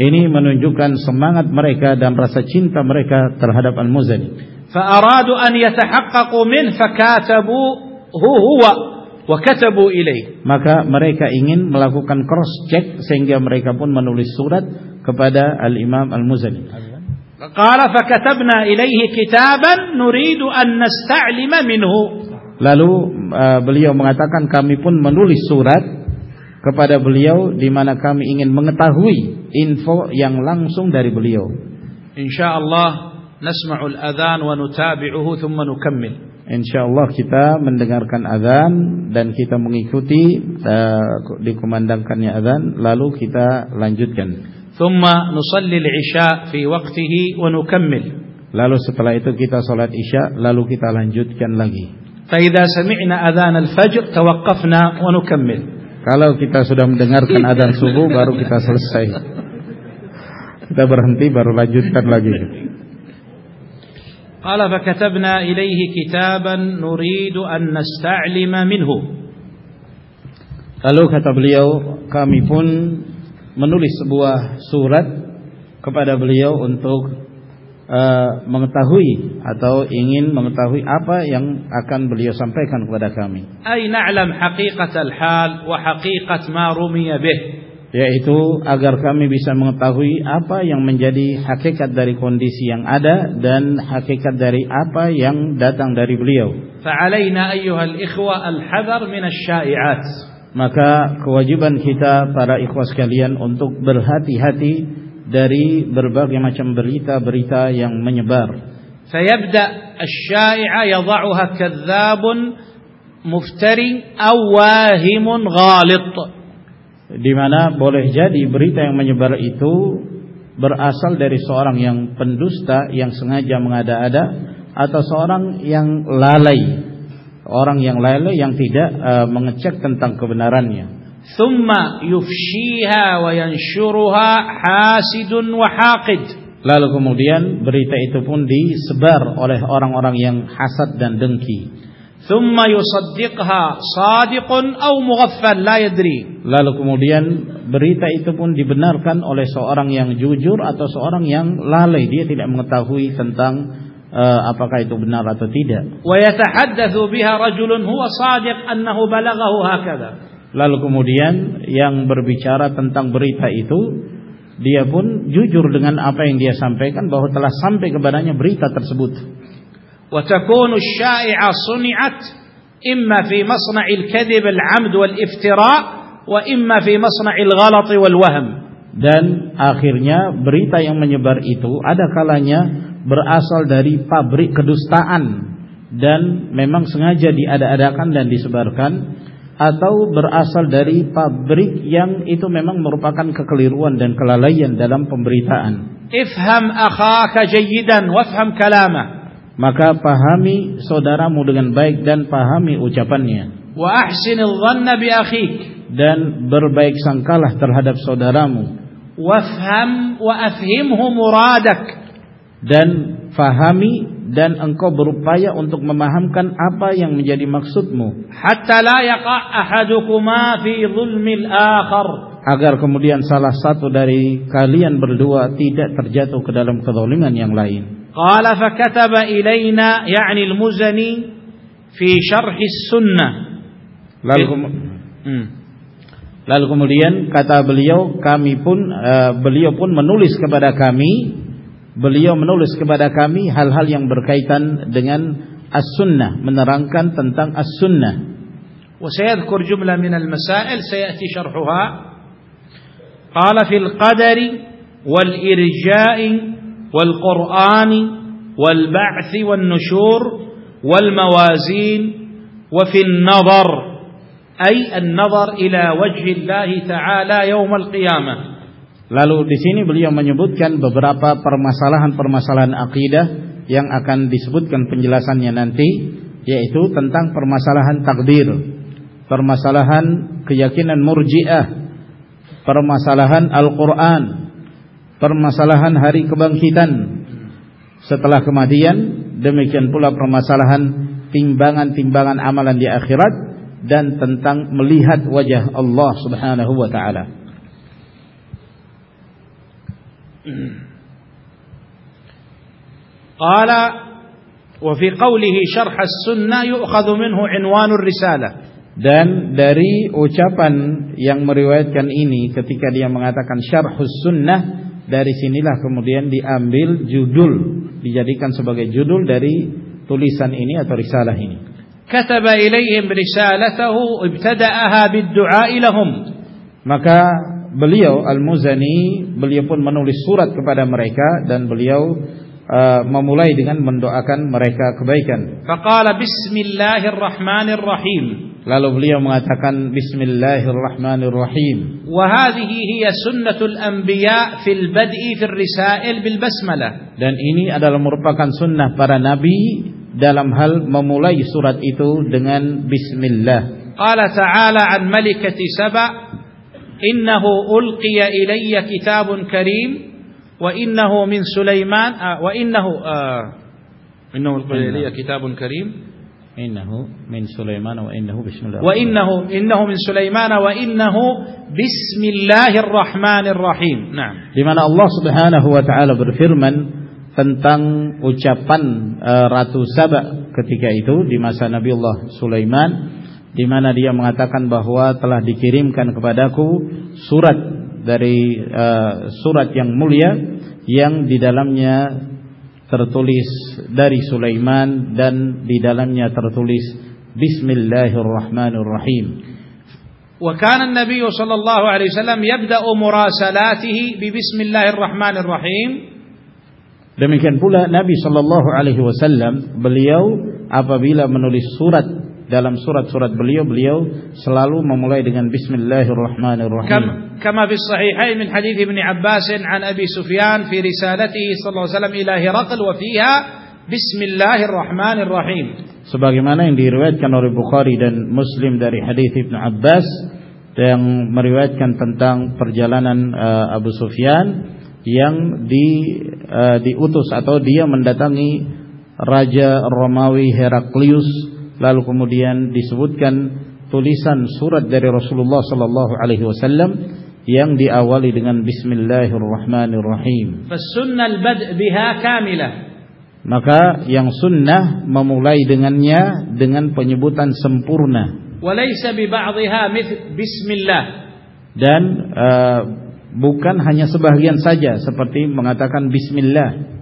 Ini menunjukkan semangat mereka dan rasa cinta mereka terhadap al muzani. Maka mereka ingin melakukan cross check sehingga mereka pun menulis surat kepada al Imam al Muzani. Qala. Lalu uh, beliau mengatakan kami pun menulis surat kepada beliau di mana kami ingin mengetahui info yang langsung dari beliau. Insyaallah nasma'ul adzan wa nutabi'uhu thumma nukammil. Insyaallah kita mendengarkan azan dan kita mengikuti uh, dikumandangkannya azan lalu kita lanjutkan. Thumma nusalli al-isya fi waqtihi wa nukammil. Lalu setelah itu kita salat isya lalu kita lanjutkan lagi. فإذا سمعنا أذان الفجر توقفنا ونكمل Kalau kita sudah mendengarkan azan subuh baru kita selesai. Kita berhenti baru lanjutkan lagi. قال فكتبنا إليه كتابا نريد أن نستعلم منه Lalu kata beliau, kami pun menulis sebuah surat kepada beliau untuk Eh, mengetahui atau ingin mengetahui apa yang akan beliau sampaikan kepada kami. Aynalam hakikat haqiqat al-hal wa haqiqat ma rumiya bih. Yaitu agar kami bisa mengetahui apa yang menjadi hakikat dari kondisi yang ada dan hakikat dari apa yang datang dari beliau. Fa'alaina ayyuhal ikhwa al-hadar min asy-syai'at. Maka kewajiban kita para ikhwas sekalian untuk berhati-hati dari berbagai macam berita-berita yang menyebar. Fayabda asy-sya'i'a yadha'uha kadzdzabun muftari aw wahimun ghalit. Di mana boleh jadi berita yang menyebar itu berasal dari seorang yang pendusta yang sengaja mengada-ada atau seorang yang lalai, orang yang lalai yang tidak uh, mengecek tentang kebenarannya. ثم يفشيها وينشرها حاسد وحاقد lalu kemudian berita itu pun disebar oleh orang-orang yang hasad dan dengki ثم يصدقها صادق او مغفل لا يدري lalu kemudian berita itu pun dibenarkan oleh seorang yang jujur atau seorang yang lalai dia tidak mengetahui tentang uh, apakah itu benar atau tidak. ويتحدث بها رجل هو صادق انه بلغه هكذا. Lalu kemudian yang berbicara tentang berita itu dia pun jujur dengan apa yang dia sampaikan bahwa telah sampai kepadanya berita tersebut. Dan akhirnya berita yang menyebar itu ada kalanya berasal dari pabrik kedustaan dan memang sengaja diada-adakan dan disebarkan atau berasal dari pabrik yang itu memang merupakan kekeliruan dan kelalaian dalam pemberitaan. Ifham akhaka jayidan wafham kalama. Maka pahami saudaramu dengan baik dan pahami ucapannya. Wa ahsinil dhanna bi akhik dan berbaik sangkalah terhadap saudaramu. Wafham wa afhimhu muradak dan fahami dan engkau berupaya untuk memahamkan apa yang menjadi maksudmu. Hatta la yaqa ahadukuma fi zulmil akhar agar kemudian salah satu dari kalian berdua tidak terjatuh ke dalam kezaliman yang lain. Qala fakataba ilaina yani al-muzani fi syarh sunnah lalu hmm. lalu kemudian kata beliau kami pun uh, beliau pun menulis kepada kami beliau menulis kepada kami hal-hal yang berkaitan dengan as-sunnah menerangkan tentang as-sunnah. وسيذكر جملة من المسائل سيأتي شرحها. قال في القدر والإرجاء والقرآن والبعث والنشور والموازين وفي النظر أي النظر إلى وجه الله تعالى يوم القيامة. Lalu di sini beliau menyebutkan beberapa permasalahan-permasalahan akidah yang akan disebutkan penjelasannya nanti yaitu tentang permasalahan takdir, permasalahan keyakinan murji'ah, permasalahan Al-Qur'an, permasalahan hari kebangkitan setelah kematian, demikian pula permasalahan timbangan-timbangan amalan di akhirat dan tentang melihat wajah Allah Subhanahu wa taala. قال وفي قوله شرح السنة يؤخذ منه عنوان الرسالة dan dari ucapan yang meriwayatkan ini ketika dia mengatakan syarhus sunnah dari sinilah kemudian diambil judul dijadikan sebagai judul dari tulisan ini atau risalah ini kataba ilaihim risalatahu ibtada'aha bid-du'a lahum maka beliau Al-Muzani beliau pun menulis surat kepada mereka dan beliau uh, memulai dengan mendoakan mereka kebaikan. Faqala bismillahirrahmanirrahim. Lalu beliau mengatakan bismillahirrahmanirrahim. Wa hadhihi hiya sunnatul anbiya fil bad'i fil risail bil basmalah. Dan ini adalah merupakan sunnah para nabi dalam hal memulai surat itu dengan bismillah. Qala ta'ala an malikati saba innahu ulqiya ilayya kitabun karim wa min Sulaiman uh, wa innahu uh, innahu min Sulaiman ah, wa bismillah wa innahu min Sulaiman wa innahu bismillahirrahmanirrahim nah di mana Allah Subhanahu wa taala berfirman tentang ucapan uh, Ratu Saba ketika itu di masa Nabiullah Sulaiman di mana dia mengatakan bahwa telah dikirimkan kepadaku surat dari uh, surat yang mulia yang di dalamnya tertulis dari Sulaiman dan di dalamnya tertulis Bismillahirrahmanirrahim. Wa kana an-nabiy sallallahu alaihi wasallam yabda'u murasalatihi bi Bismillahirrahmanirrahim. Demikian pula Nabi sallallahu alaihi wasallam beliau apabila menulis surat dalam surat-surat beliau beliau selalu memulai dengan bismillahirrahmanirrahim. Kama fi sahihain min hadis Ibn Abbas an Abi Sufyan fi risalatihi sallallahu alaihi wasallam ila Hiraql wa fiha bismillahirrahmanirrahim. Sebagaimana yang diriwayatkan oleh Bukhari dan Muslim dari hadis Ibn Abbas yang meriwayatkan tentang perjalanan uh, Abu Sufyan yang di uh, diutus atau dia mendatangi Raja Romawi Heraklius lalu kemudian disebutkan tulisan surat dari Rasulullah sallallahu alaihi wasallam yang diawali dengan bismillahirrahmanirrahim. Fasunnal bad' biha kamilah. Maka yang sunnah memulai dengannya dengan penyebutan sempurna. Walaysa bi ba'dihha bismillah. Dan uh, bukan hanya sebahagian saja seperti mengatakan bismillah.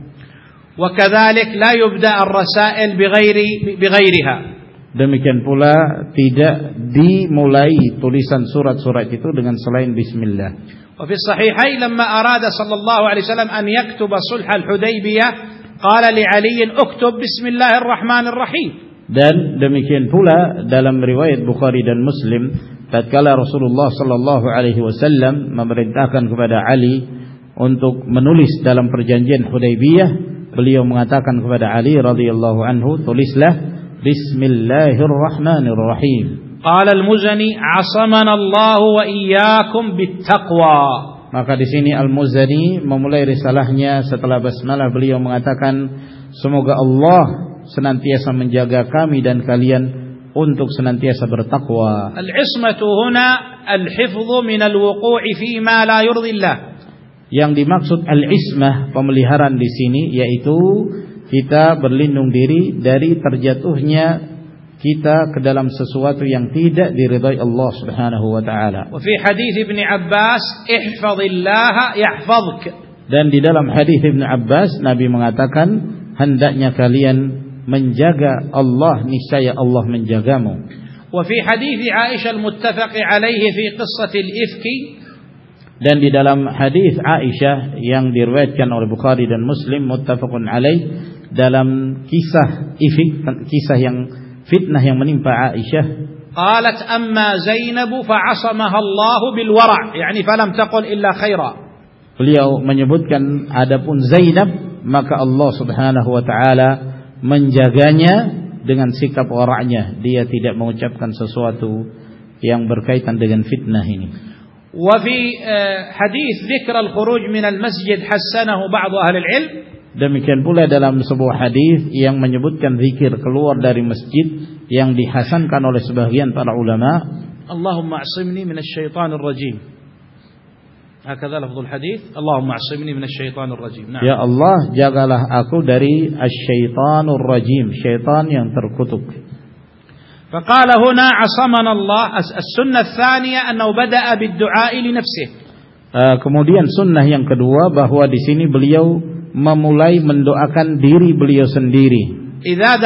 Wa kadzalik la yubda ar-rasail bighairi bighairiha. Demikian pula tidak dimulai tulisan surat-surat itu dengan selain bismillah. وفي الصحيحين لما أراد صلى الله عليه وسلم أن يكتب صلح الحديبية قال لعلي اكتب بسم الله الرحمن الرحيم dan demikian pula dalam riwayat Bukhari dan Muslim tatkala Rasulullah sallallahu alaihi wasallam memerintahkan kepada Ali untuk menulis dalam perjanjian Hudaybiyah beliau mengatakan kepada Ali radhiyallahu anhu tulislah بسم الله الرحمن الرحيم قال المزني عصمنا الله وإياكم بالتقوى Maka di sini Al-Muzani memulai risalahnya setelah basmalah beliau mengatakan semoga Allah senantiasa menjaga kami dan kalian untuk senantiasa bertakwa. Al-ismatu huna al-hifdhu min al-wuqu'i fi ma la yurdi Allah. Yang dimaksud al-ismah pemeliharaan di sini yaitu kita berlindung diri dari terjatuhnya kita ke dalam sesuatu yang tidak diridhai Allah Subhanahu wa taala. Wa fi hadis Ibnu Abbas, ihfazillah yahfazuk. Dan di dalam hadis Ibnu Abbas Nabi mengatakan hendaknya kalian menjaga Allah niscaya Allah menjagamu. Wa fi hadis Aisyah al-muttafaq alaihi fi qissah al-ifk dan di dalam hadis Aisyah yang diriwayatkan oleh Bukhari dan Muslim muttafaqun alaih dalam kisah ifik kisah yang fitnah yang menimpa Aisyah قالت أما زينب فعصمها الله بالورع يعني فلم تقل إلا خيرا Beliau menyebutkan adapun Zainab maka Allah Subhanahu wa taala menjaganya dengan sikap orangnya dia tidak mengucapkan sesuatu yang berkaitan dengan fitnah ini. وفي حديث ذكر الخروج من المسجد حسنه بعض أهل العلم Demikian pula dalam sebuah hadis yang menyebutkan zikir keluar dari masjid yang dihasankan oleh sebagian para ulama. Allahumma asimni minasyaitonir rajim. هكذا لفظ الحديث اللهم اعصمني من الشيطان الرجيم نعم. Ya Allah jagalah aku dari asyaitanur rajim syaitan yang terkutuk فقال هنا عصمنا الله السنة الثانية أنه بدأ بالدعاء لنفسه kemudian sunnah yang kedua bahwa di sini beliau memulai mendoakan diri beliau sendiri. Idza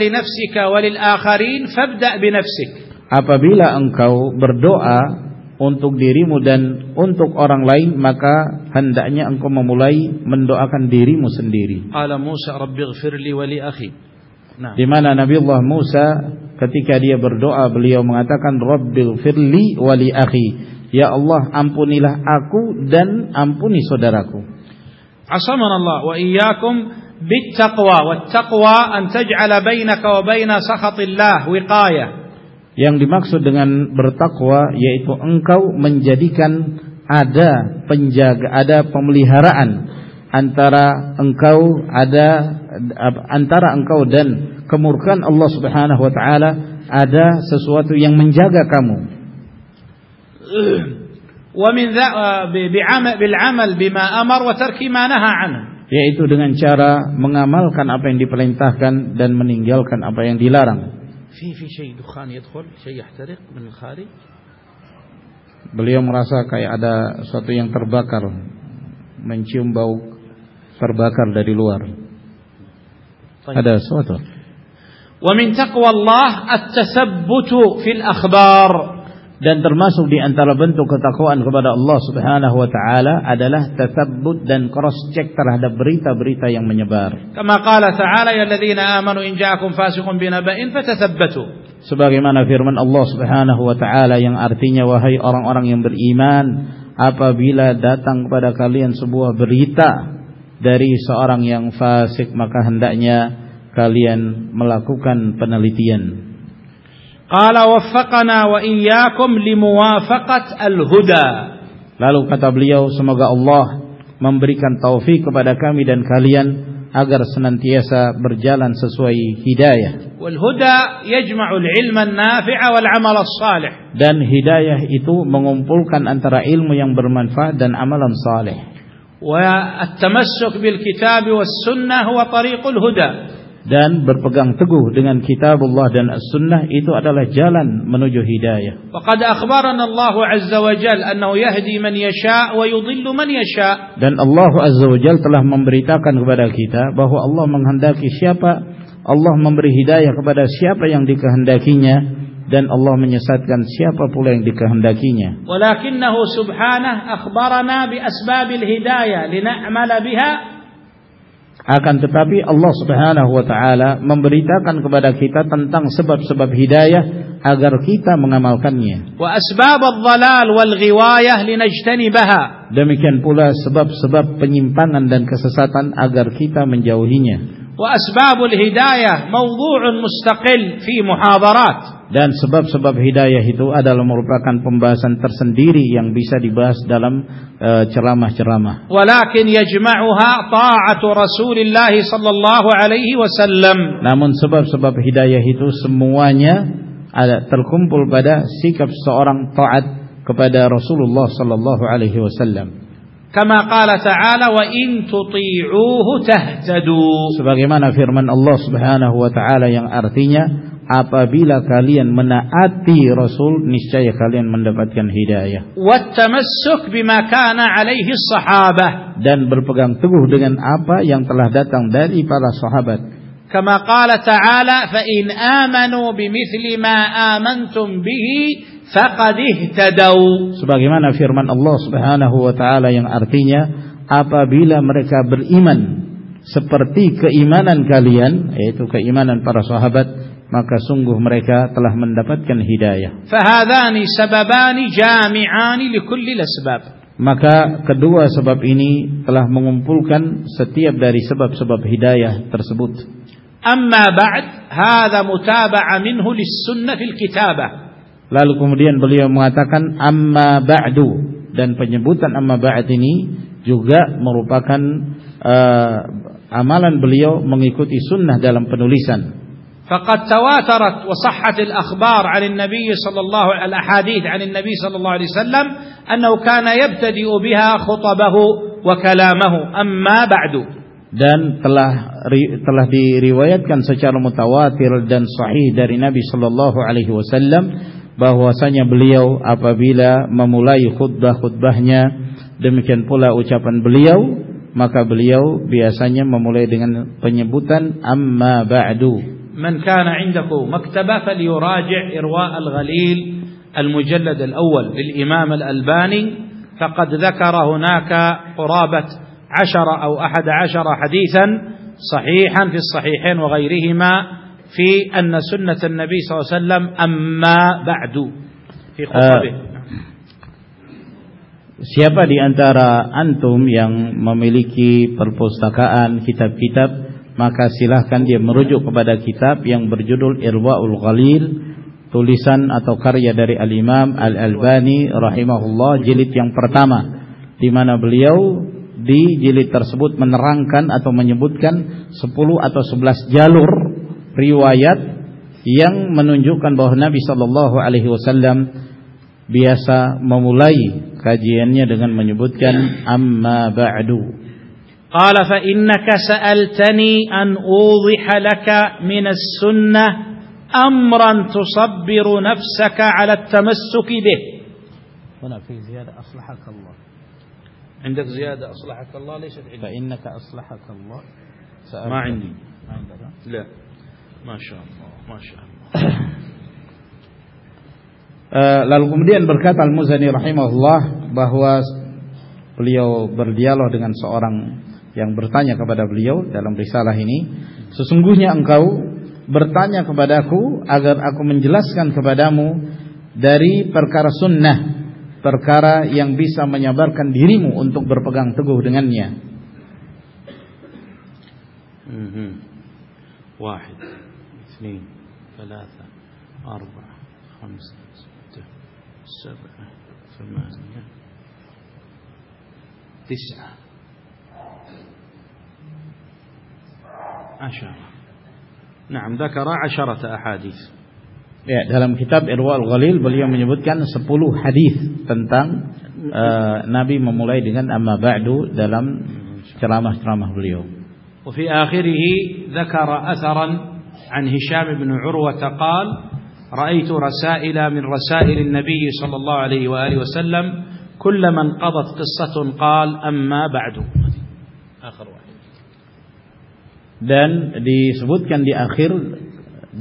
li nafsika wa lil akharin fabda' bi nafsik. Apabila engkau berdoa untuk dirimu dan untuk orang lain maka hendaknya engkau memulai mendoakan dirimu sendiri. Ala Musa rabbighfirli wa li akhi. Nah. Di mana Nabi Allah Musa ketika dia berdoa beliau mengatakan Rabbil Firli Wali akhi. Ya Allah ampunilah aku dan ampuni saudaraku. Wa iyyakum bittaqwa wat taqwa an taj'ala bainaka wa baina sakhatillah wiqayah Yang dimaksud dengan bertakwa yaitu engkau menjadikan ada penjaga, ada pemeliharaan antara engkau ada antara engkau dan kemurkaan Allah Subhanahu wa taala ada sesuatu yang menjaga kamu. ومن بالعمل بما أمر وترك ما نهى عنه yaitu dengan cara mengamalkan apa yang diperintahkan dan meninggalkan apa yang dilarang. في في شيء دخان يدخل شيء يحترق من الخارج beliau merasa kayak ada sesuatu yang terbakar mencium bau terbakar dari luar طيب. ada sesuatu ومن تقوى الله التثبت في الأخبار dan termasuk di antara bentuk ketakwaan kepada Allah Subhanahu wa taala adalah tatsabbut dan cross check terhadap berita-berita yang menyebar. Kama qala ta'ala ya alladziina aamanu in ja'akum fasiqun binaba'in fatathabbatu. Sebagaimana firman Allah Subhanahu wa taala yang artinya wahai orang-orang yang beriman apabila datang kepada kalian sebuah berita dari seorang yang fasik maka hendaknya kalian melakukan penelitian. Qala waffaqana wa iyyakum limuwafaqat al-huda. Lalu kata beliau semoga Allah memberikan taufik kepada kami dan kalian agar senantiasa berjalan sesuai hidayah. Wal huda yajma'u al-ilma an-nafi'a wal 'amal as-salih. Dan hidayah itu mengumpulkan antara ilmu yang bermanfaat dan amalan saleh. Wa at-tamassuk bil kitab was sunnah huwa tariqul huda dan berpegang teguh dengan kitabullah dan as-sunnah itu adalah jalan menuju hidayah. Faqad akhbarana Allah azza wa jalla annahu yahdi man yasha wa yudhillu man yasha. Dan Allah azza wa jalla telah memberitakan kepada kita bahwa Allah menghendaki siapa Allah memberi hidayah kepada siapa yang dikehendakinya dan Allah menyesatkan siapa pula yang dikehendakinya. Walakinnahu subhanahu akhbarana bi asbabil hidayah lin'amala biha akan tetapi Allah Subhanahu wa taala memberitakan kepada kita tentang sebab-sebab hidayah agar kita mengamalkannya. Wa asbab ad-dhalal wal ghiwayah linajtanibaha. Demikian pula sebab-sebab penyimpangan dan kesesatan agar kita menjauhinya. Asbabul hidayah mawdhu'un mustaqil fi muhadarat dan sebab-sebab hidayah itu adalah merupakan pembahasan tersendiri yang bisa dibahas dalam uh, ceramah-ceramah. Walakin yajma'uha ta'atu Rasulillah sallallahu alaihi wasallam. Namun sebab-sebab hidayah itu semuanya ada terkumpul pada sikap seorang taat kepada Rasulullah sallallahu alaihi wasallam. Kama qala ta'ala wa in tuti'uhu tahtadu. Sebagaimana firman Allah Subhanahu wa taala yang artinya apabila kalian menaati Rasul niscaya kalian mendapatkan hidayah. Wattamassuk bima kana alaihi sahabah dan berpegang teguh dengan apa yang telah datang dari para sahabat. Kama qala ta'ala fa in amanu bimithli ma amantum bihi faqad. Sebagaimana firman Allah Subhanahu wa taala yang artinya apabila mereka beriman seperti keimanan kalian yaitu keimanan para sahabat maka sungguh mereka telah mendapatkan hidayah. Fahadhani sababani jami'ani likulli asbab. maka kedua sebab ini telah mengumpulkan setiap dari sebab-sebab hidayah tersebut. Amma ba'd, hadha mutaba'a minhu lis-sunnah fil kitabah. Lalu kemudian beliau mengatakan amma ba'du dan penyebutan amma ba'd ini juga merupakan uh, amalan beliau mengikuti sunnah dalam penulisan. فقد تواترت وصحت الأخبار عن النبي صلى الله الأحاديث عن النبي صلى الله عليه وسلم أنه كان يبتدئ بها خطبه وكلامه أما بعد dan telah telah diriwayatkan secara mutawatir dan sahih dari Nabi sallallahu alaihi wasallam bahwasanya beliau apabila memulai khutbah-khutbahnya demikian pula ucapan beliau maka beliau biasanya memulai dengan penyebutan amma ba'du من كان عنده مكتبة فليراجع إرواء الغليل المجلد الأول للإمام الألباني فقد ذكر هناك قرابة عشر أو أحد عشر حديثا صحيحا في الصحيحين وغيرهما في أن سنة النبي صلى الله عليه وسلم أما بعد في خطبه Siapa di antara antum yang memiliki perpustakaan kitab-kitab maka silahkan dia merujuk kepada kitab yang berjudul Irwaul Ghalil tulisan atau karya dari Al-Imam Al-Albani rahimahullah jilid yang pertama di mana beliau di jilid tersebut menerangkan atau menyebutkan 10 atau 11 jalur riwayat yang menunjukkan bahwa Nabi sallallahu alaihi wasallam biasa memulai kajiannya dengan menyebutkan amma ba'du قال فإنك سألتني أن أوضح لك من السنة أمرا تصبر نفسك على التمسك به هنا في زيادة أصلحك الله عندك زيادة أصلحك الله ليست عندي فإنك أصلحك الله ما عندي ما عندك لا Masya Allah, eh, Lalu kemudian berkata Al-Muzani rahimahullah bahwa beliau berdialog dengan seorang yang bertanya kepada beliau dalam risalah ini, sesungguhnya engkau bertanya kepadaku agar aku menjelaskan kepadamu dari perkara sunnah, perkara yang bisa menyabarkan dirimu untuk berpegang teguh dengannya. Mm -hmm. اثنين ثلاثة أربعة خمسة ستة سبعة ثمانية تسعة عشرة نعم ذكر عشرة أحاديث Ya, dalam kitab Irwa Al-Ghalil beliau menyebutkan 10 hadis tentang uh, Nabi memulai dengan amma ba'du dalam ceramah-ceramah beliau. وفي آخره ذكر أثرا عن هشام بن عروة قال رأيت رسائل من رسائل النبي صلى الله عليه وآله وسلم كلما انقضت قصة قال أما بعد آخر واحد dan disebutkan di akhir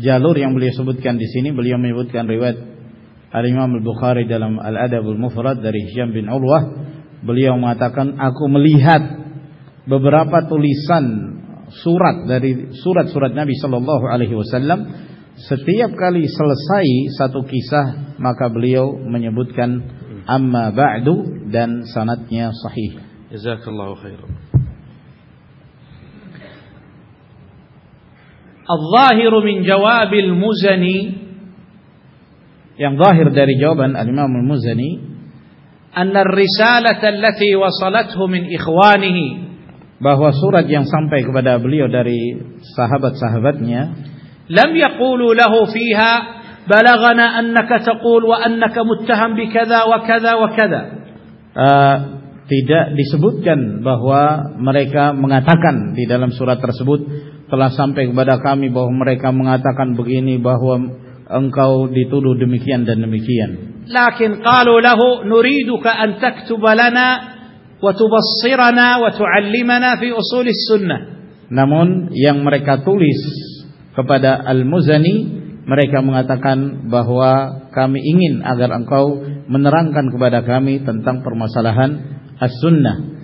jalur yang beliau sebutkan di sini beliau menyebutkan riwayat Al Imam Al Bukhari dalam Al Adabul Mufrad dari Hisham bin Urwah beliau mengatakan aku melihat beberapa tulisan surat dari surat-surat Nabi Shallallahu Alaihi Wasallam setiap kali selesai satu kisah maka beliau menyebutkan amma ba'du dan sanatnya sahih. Jazakallahu khairan. Al-zahiru min jawabil muzani Yang zahir dari jawaban Al-Imam Al-Muzani Anna risalata allati wasalathu min ikhwanihi bahwa surat yang sampai kepada beliau dari sahabat-sahabatnya lam yaqulu lahu fiha balaghana annaka taqul wa annaka muttaham bi kadza wa kadza wa kadza eh, tidak disebutkan bahwa mereka mengatakan di dalam surat tersebut telah sampai kepada kami bahwa mereka mengatakan begini bahwa engkau dituduh demikian dan demikian. Lakin qalu lahu nuriduka an taktuba lana wa tubassirana wa tu'allimana fi usul sunnah. Namun yang mereka tulis kepada Al-Muzani mereka mengatakan bahwa kami ingin agar engkau menerangkan kepada kami tentang permasalahan as-sunnah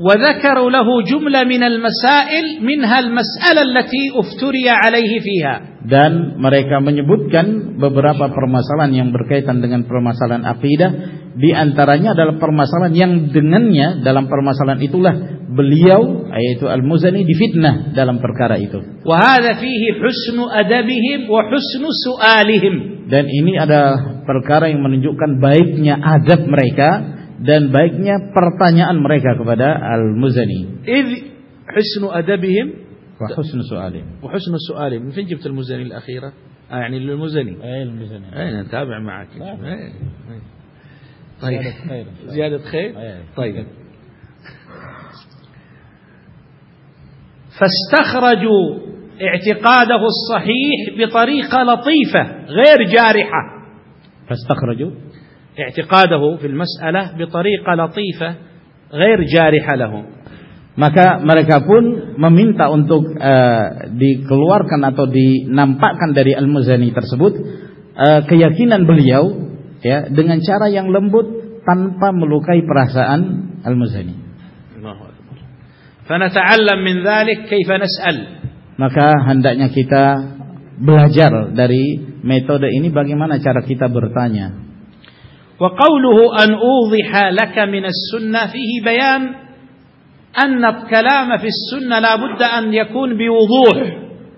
وذكروا له جملة من المسائل منها المسألة التي افتري عليه فيها dan mereka menyebutkan beberapa permasalahan yang berkaitan dengan permasalahan akidah di antaranya adalah permasalahan yang dengannya dalam permasalahan itulah beliau yaitu Al-Muzani difitnah dalam perkara itu. Wa hadha fihi husnu adabihim wa husnu su'alihim. Dan ini ada perkara yang menunjukkan baiknya adab mereka dan baiknya pertanyaan mereka kepada Al-Muzani. Idh husnu adabihim wa husnu su'alihim. Wa husnu su'alihim. Min fin jibt Al-Muzani al-akhirah? آه يعني للمزني اي المزني اي نتابع معك طيب. زيادة خير. زيادة خير. طيب. فاستخرجوا اعتقاده الصحيح بطريقة لطيفة غير جارحة. فاستخرجوا اعتقاده في المسألة بطريقة لطيفة غير جارحة له. Maka mereka pun meminta untuk uh, dikeluarkan atau dinampakkan dari Al-Muzani tersebut uh, keyakinan beliau ya dengan cara yang lembut tanpa melukai perasaan Al-Muzani. min nas'al. Maka hendaknya kita belajar dari metode ini bagaimana cara kita bertanya. Wa qawluhu an udhiha laka min as-sunnah fihi bayan أن الكلام في السنة لا بد أن يكون بوضوح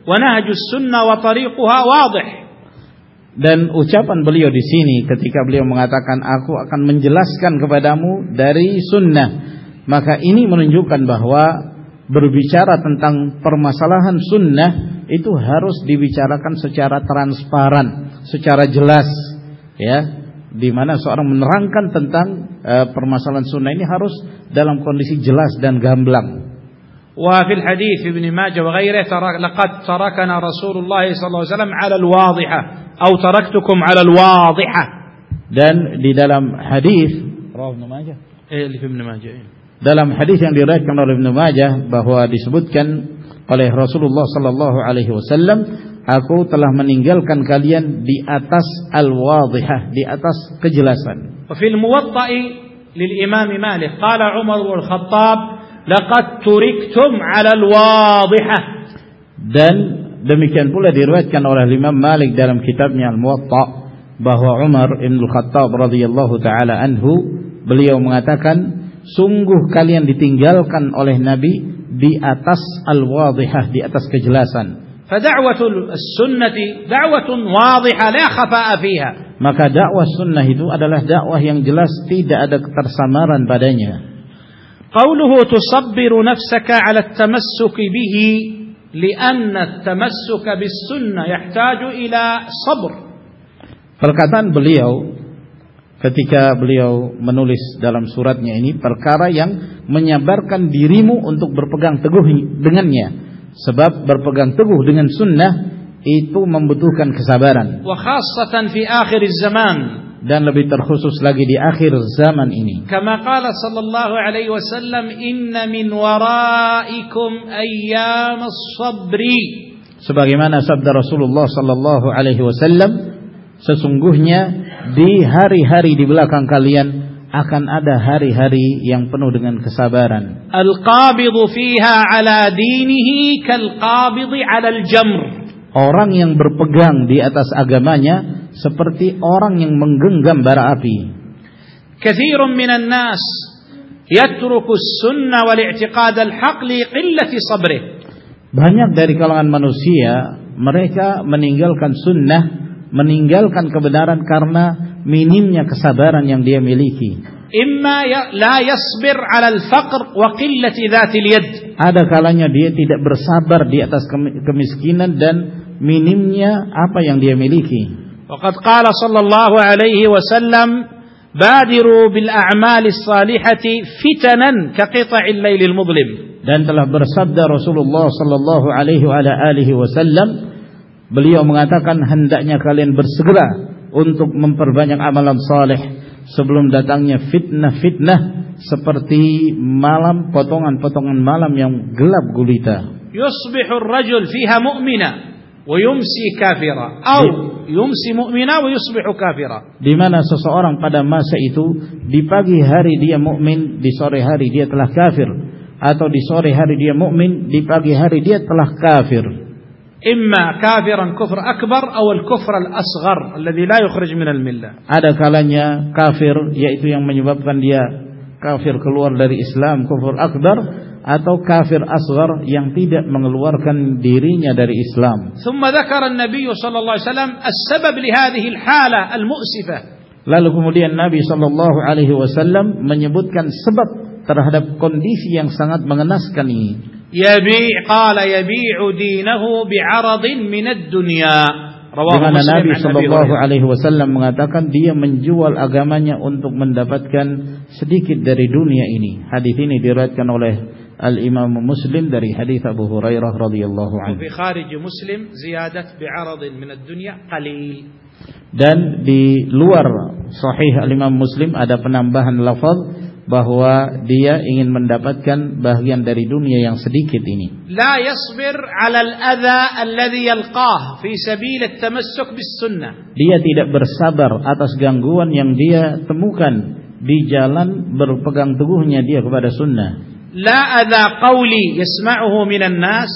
ونهج السنة وطريقها واضح dan ucapan beliau di sini ketika beliau mengatakan aku akan menjelaskan kepadamu dari sunnah maka ini menunjukkan bahwa berbicara tentang permasalahan sunnah itu harus dibicarakan secara transparan secara jelas ya di mana seorang menerangkan tentang uh, permasalahan sunnah ini harus dalam kondisi jelas dan gamblang. وفي الحديث ابن ماجه وغيره لقد تركنا رسول الله صلى الله عليه وسلم على الواضحة atau taraktukum 'ala al-wadhihah dan di dalam hadis Ibnu Majah. Eh Ibnu Majah iya. dalam hadis yang diriwayatkan oleh Ibnu Majah bahwa disebutkan oleh Rasulullah sallallahu alaihi wasallam aku telah meninggalkan kalian di atas al-wadhihah di atas kejelasan. Fi al-muwatta'i lil Imam Malik qala Umar wal Khattab laqad turiktum 'ala al-wadhihah dan Demikian pula diriwayatkan oleh Imam Malik dalam kitabnya Al-Muwatta bahwa Umar bin Khattab radhiyallahu taala anhu beliau mengatakan sungguh kalian ditinggalkan oleh Nabi di atas al-wadhihah di atas kejelasan. Fada'watul sunnati da'watun wadhihah la khafa'a fiha. Maka dakwah sunnah itu adalah dakwah yang jelas tidak ada ketersamaran padanya. Qauluhu tusabbiru nafsaka 'ala at-tamassuki bihi لأن التمسك بالسنة يحتاج إلى صبر. Perkataan beliau ketika beliau menulis dalam suratnya ini perkara yang menyabarkan dirimu untuk berpegang teguh dengannya. Sebab berpegang teguh dengan sunnah itu membutuhkan kesabaran dan lebih terkhusus lagi di akhir zaman ini. Kama qala sallallahu alaihi wasallam inna min waraikum ayyam as-sabri. Sebagaimana sabda Rasulullah sallallahu alaihi wasallam sesungguhnya di hari-hari di belakang kalian akan ada hari-hari yang penuh dengan kesabaran. Al-qabidhu fiha ala dinihi kal-qabidhi ala al-jamr. Orang yang berpegang di atas agamanya seperti orang yang menggenggam bara api. Kathirun minan nas yatruku as-sunnah wal i'tiqad al-haq li qillati sabrih. Banyak dari kalangan manusia mereka meninggalkan sunnah, meninggalkan kebenaran karena minimnya kesabaran yang dia miliki. Imma ya, la yasbir 'ala al-faqr wa qillati dhatil yad. Ada kalanya dia tidak bersabar di atas kemiskinan dan minimnya apa yang dia miliki. Qala sallallahu alaihi wasallam badiru bil a'mali salihati fitanan ka qita'il lailil mudlim. Dan telah bersabda Rasulullah sallallahu alaihi wa alihi wasallam beliau mengatakan hendaknya kalian bersegera untuk memperbanyak amalan saleh sebelum datangnya fitnah-fitnah seperti malam potongan-potongan malam yang gelap gulita. Yusbihu ar-rajul fiha mu'mina wa yumsi kafira atau yumsi mu'mina wa yusbihu kafira. Di mana seseorang pada masa itu di pagi hari dia mukmin, di sore hari dia telah kafir atau di sore hari dia mukmin, di pagi hari dia telah kafir. إما كافرا كفر أكبر أو الكفر الأصغر الذي لا يخرج من الملة Ada kalanya kafir yaitu yang menyebabkan dia kafir keluar dari Islam, kufur akbar atau kafir asghar yang tidak mengeluarkan dirinya dari Islam. ثم ذكر النبي صلى الله عليه وسلم السبب لهذه الحالة المؤسفة Lalu kemudian Nabi Shallallahu Alaihi Wasallam menyebutkan sebab terhadap kondisi yang sangat mengenaskan ini. يبيع قال يبيع دينه بعرض من الدنيا رواه Di mana مسلم Nabi عن أبي Shallallahu هريرة Alaihi Wasallam mengatakan dia menjual agamanya untuk mendapatkan sedikit dari dunia ini. Hadis ini diriwayatkan oleh Al Imam Muslim dari hadis Abu Hurairah radhiyallahu anhu. وفي خارج مسلم زيادة بعرض من الدنيا قليل Dan di luar Sahih Al Imam Muslim ada penambahan lafaz bahwa dia ingin mendapatkan bagian dari dunia yang sedikit ini. لا يصبر على الأذى الذي يلقاه في سبيل التمسك بالسنة Dia tidak bersabar atas gangguan yang dia temukan di jalan berpegang teguhnya dia kepada sunnah. la ada qawli yasma'uhu minan nas.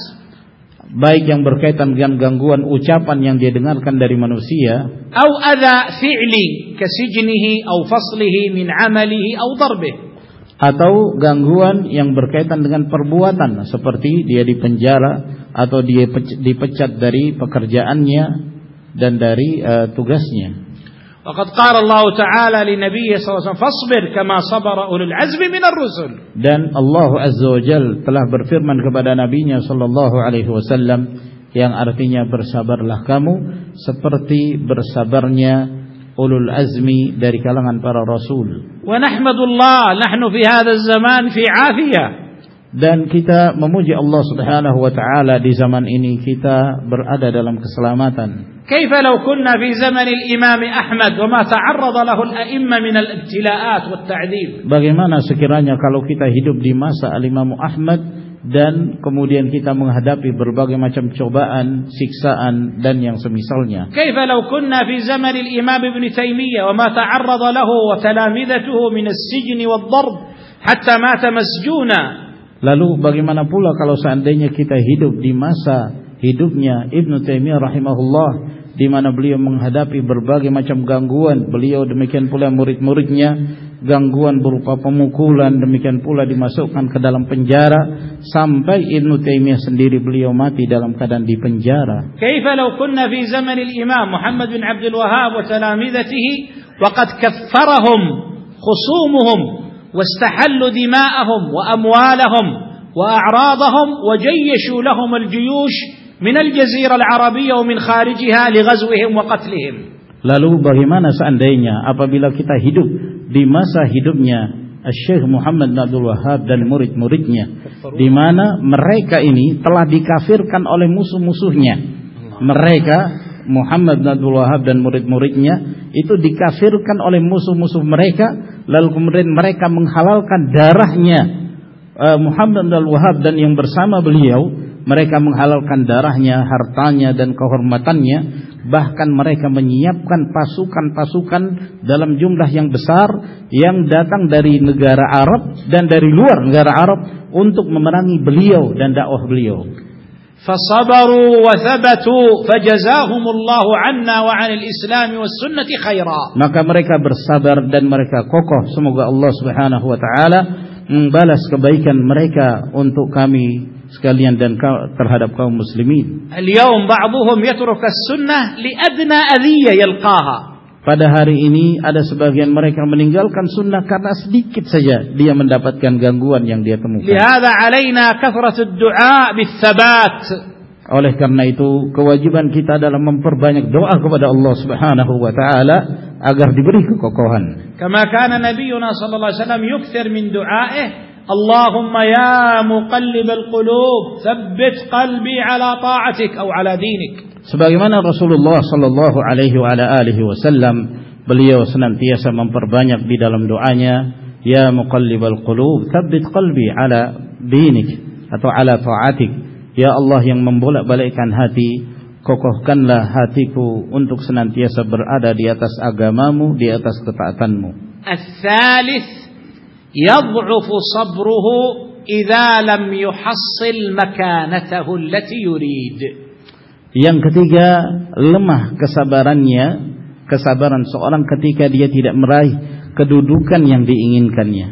Baik yang berkaitan dengan gangguan ucapan yang dia dengarkan dari manusia. Au ada fi'li kasijnihi au faslihi min 'amalihi au darbih. Atau gangguan yang berkaitan dengan perbuatan seperti dia dipenjara atau dia dipecat dari pekerjaannya dan dari uh, tugasnya. وقد قال الله تعالى لنبيه صلى الله SAW fasbir kama sabara ulul azmi minar rusul dan Allah Azza wa Jal telah berfirman kepada nabinya sallallahu alaihi wasallam yang artinya bersabarlah kamu seperti bersabarnya ulul azmi dari kalangan para rasul wa nahmadullah nahnu fi hadzal zaman fi afiyah dan kita memuji Allah Subhanahu wa taala di zaman ini kita berada dalam keselamatan. Kaifa law kunna fi zaman al-Imam Ahmad wa ma ta'arrada lahu al-a'imma min al-ibtila'at wa. Bagaimana sekiranya kalau kita hidup di masa al-Imam Ahmad dan kemudian kita menghadapi berbagai macam cobaan, siksaan dan yang semisalnya. Kaifa law kunna fi zaman al-Imam Ibn wa ma ta'arrada lahu wa talamidatuhu min as-sijn Lalu bagaimana pula kalau seandainya kita hidup di masa hidupnya Ibn Taimiyah rahimahullah di mana beliau menghadapi berbagai macam gangguan, beliau demikian pula murid-muridnya, gangguan berupa pemukulan, demikian pula dimasukkan ke dalam penjara sampai Ibn Taimiyah sendiri beliau mati dalam keadaan di penjara. Kaifa law kunna fi zaman al-Imam Muhammad bin Abdul Wahhab wa talamidatihi wa qad kaffarahum khusumuhum واستحلوا دماءهم وأموالهم وأعراضهم وجيشوا لهم الجيوش من الجزيرة العربية ومن خارجها لغزوهم وقتلهم Lalu bagaimana seandainya apabila kita hidup di masa hidupnya Syekh Muhammad bin Abdul Wahab dan murid-muridnya di mana mereka ini telah dikafirkan oleh musuh-musuhnya. Mereka Muhammad bin Abdul Wahab dan murid-muridnya itu dikafirkan oleh musuh-musuh mereka lalu kemudian mereka menghalalkan darahnya eh, Muhammad bin Wahab dan yang bersama beliau mereka menghalalkan darahnya, hartanya dan kehormatannya bahkan mereka menyiapkan pasukan-pasukan dalam jumlah yang besar yang datang dari negara Arab dan dari luar negara Arab untuk memerangi beliau dan dakwah beliau. فصبروا وثبتوا فجزاهم الله عنا وعن الإسلام والسنة خيرا maka mereka bersabar dan mereka kokoh semoga Allah Subhanahu wa taala membalas kebaikan mereka untuk kami sekalian dan terhadap kaum muslimin al-yawm ba'dhum yatruku as-sunnah li adna adhiyya yalqaha Pada hari ini ada sebagian mereka meninggalkan sunnah karena sedikit saja dia mendapatkan gangguan yang dia temukan. لهذا علينا كثرة الدعاء بالثبات Oleh karena itu kewajiban kita adalah memperbanyak doa kepada Allah Subhanahu wa taala agar diberi kekokohan. كما كان نبينا صلى الله عليه وسلم يكثر من دعائه اللهم يا مقلب القلوب ثبت قلبي على طاعتك أو على دينك Sebagaimana Rasulullah sallallahu alaihi wa ala alihi wasallam beliau senantiasa memperbanyak di dalam doanya, ya muqallibal qulub, tsabbit qalbi ala dinik atau ala taatik. Ya Allah yang membolak-balikkan hati, kokohkanlah hatiku untuk senantiasa berada di atas agamamu, di atas ketaatanmu. Al-thalith yad'ufu sabruhu idza lam yuhassil makanatahu allati yurid. Yang ketiga, lemah kesabarannya, kesabaran seorang ketika dia tidak meraih kedudukan yang diinginkannya.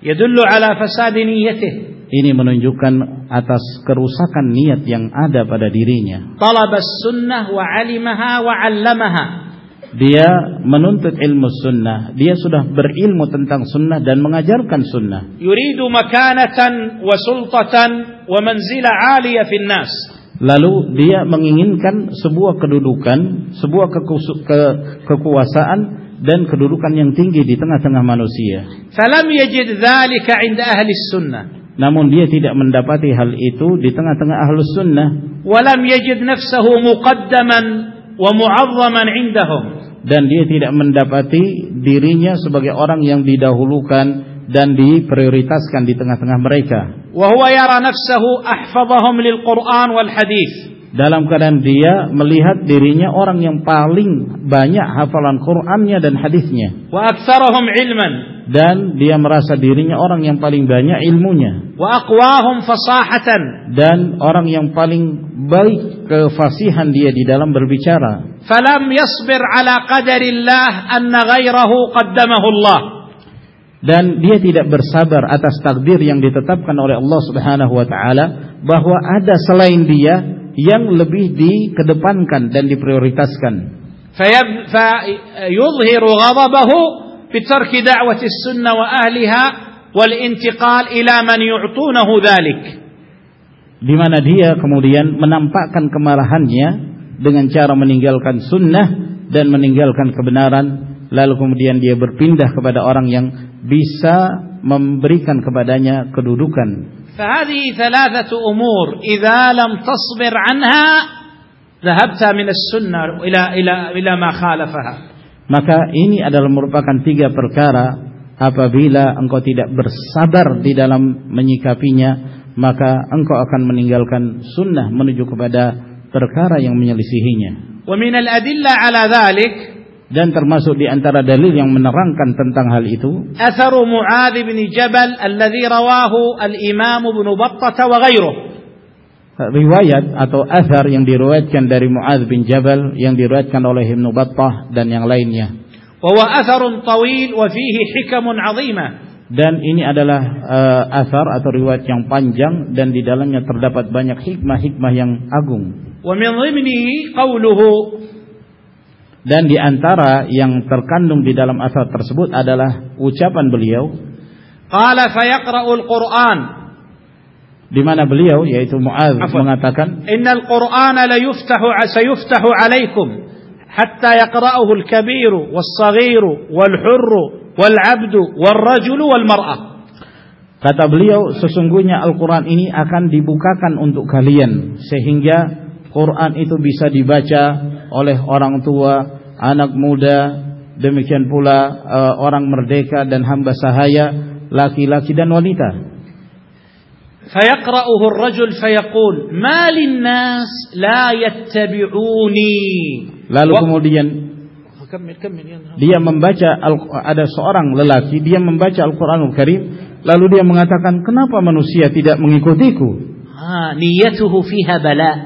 Yadullu ala fasadi niyatih Ini menunjukkan atas kerusakan niat yang ada pada dirinya. Talabas sunnah wa alimaha wa 'allamaha. Dia menuntut ilmu sunnah. Dia sudah berilmu tentang sunnah dan mengajarkan sunnah. Yuridu makanatan wa sultatan wa manzila 'aliyah fin Lalu dia menginginkan sebuah kedudukan, sebuah ke kekuasaan dan kedudukan yang tinggi di tengah-tengah manusia. Falam yajid dzalika 'inda ahli sunnah. Namun dia tidak mendapati hal itu di tengah-tengah ahli sunnah. Walam yajid nafsahu muqaddaman wa mu'azzaman 'indahum. Dan dia tidak mendapati dirinya sebagai orang yang didahulukan dan diprioritaskan di tengah-tengah mereka. Dalam keadaan dia melihat dirinya orang yang paling banyak hafalan Qur'annya dan hadisnya. Dan dia merasa dirinya orang yang paling banyak ilmunya. Dan orang yang paling baik kefasihan dia di dalam berbicara. Falam yasbir ala qadarillah anna ghairahu qaddamahu Allah dan dia tidak bersabar atas takdir yang ditetapkan oleh Allah Subhanahu wa taala bahwa ada selain dia yang lebih dikedepankan dan diprioritaskan فيب... فيظهر غضبه بترك دعوة السنة وأهلها والانتقال إلى من يعطونه ذلك di mana dia kemudian menampakkan kemarahannya dengan cara meninggalkan sunnah dan meninggalkan kebenaran lalu kemudian dia berpindah kepada orang yang bisa memberikan kepadanya kedudukan فهذه ثلاثة أمور إذا لم تصبر عنها ذهبت من السنة إلى إلى إلى ما خالفها maka ini adalah merupakan tiga perkara apabila engkau tidak bersabar di dalam menyikapinya maka engkau akan meninggalkan sunnah menuju kepada perkara yang menyelisihinya ومن الأدلة على ذلك dan termasuk di antara dalil yang menerangkan tentang hal itu atharu Muadz bin Jabal alladhi rawahu al-Imam Ibnu Battah wa ghairuh riwayat atau asar yang diriwayatkan dari Muadz bin Jabal yang diriwayatkan oleh Ibnu Battah dan yang lainnya. Wa huwa atharun tawil wa fihi hikamun 'azimah dan ini adalah eh, uh, asar atau riwayat yang panjang dan di dalamnya terdapat banyak hikmah-hikmah yang agung. Wa min dhimnihi qawluhu dan di antara yang terkandung di dalam asal tersebut adalah ucapan beliau qala sayaqra'ul quran. di mana beliau yaitu Muaz mengatakan innal qur'ana la yuftahu sayuftahu alaikum hatta yaqra'ahu al-kabir was-saghir wal-hurr wal-'abd wal-rajul wal-mar'ah kata beliau sesungguhnya Al-Qur'an ini akan dibukakan untuk kalian sehingga Quran itu bisa dibaca oleh orang tua, anak muda, demikian pula eh, orang merdeka dan hamba sahaya, laki-laki dan wanita. فيقرأه الرجل فيقول ما للناس لا يتبعوني Lalu Wa- kemudian كمل كمل يا نهار. dia membaca Al- ada seorang lelaki dia membaca Al-Qur'anul Karim lalu dia mengatakan kenapa manusia tidak mengikutiku ها نيته فيها بلاء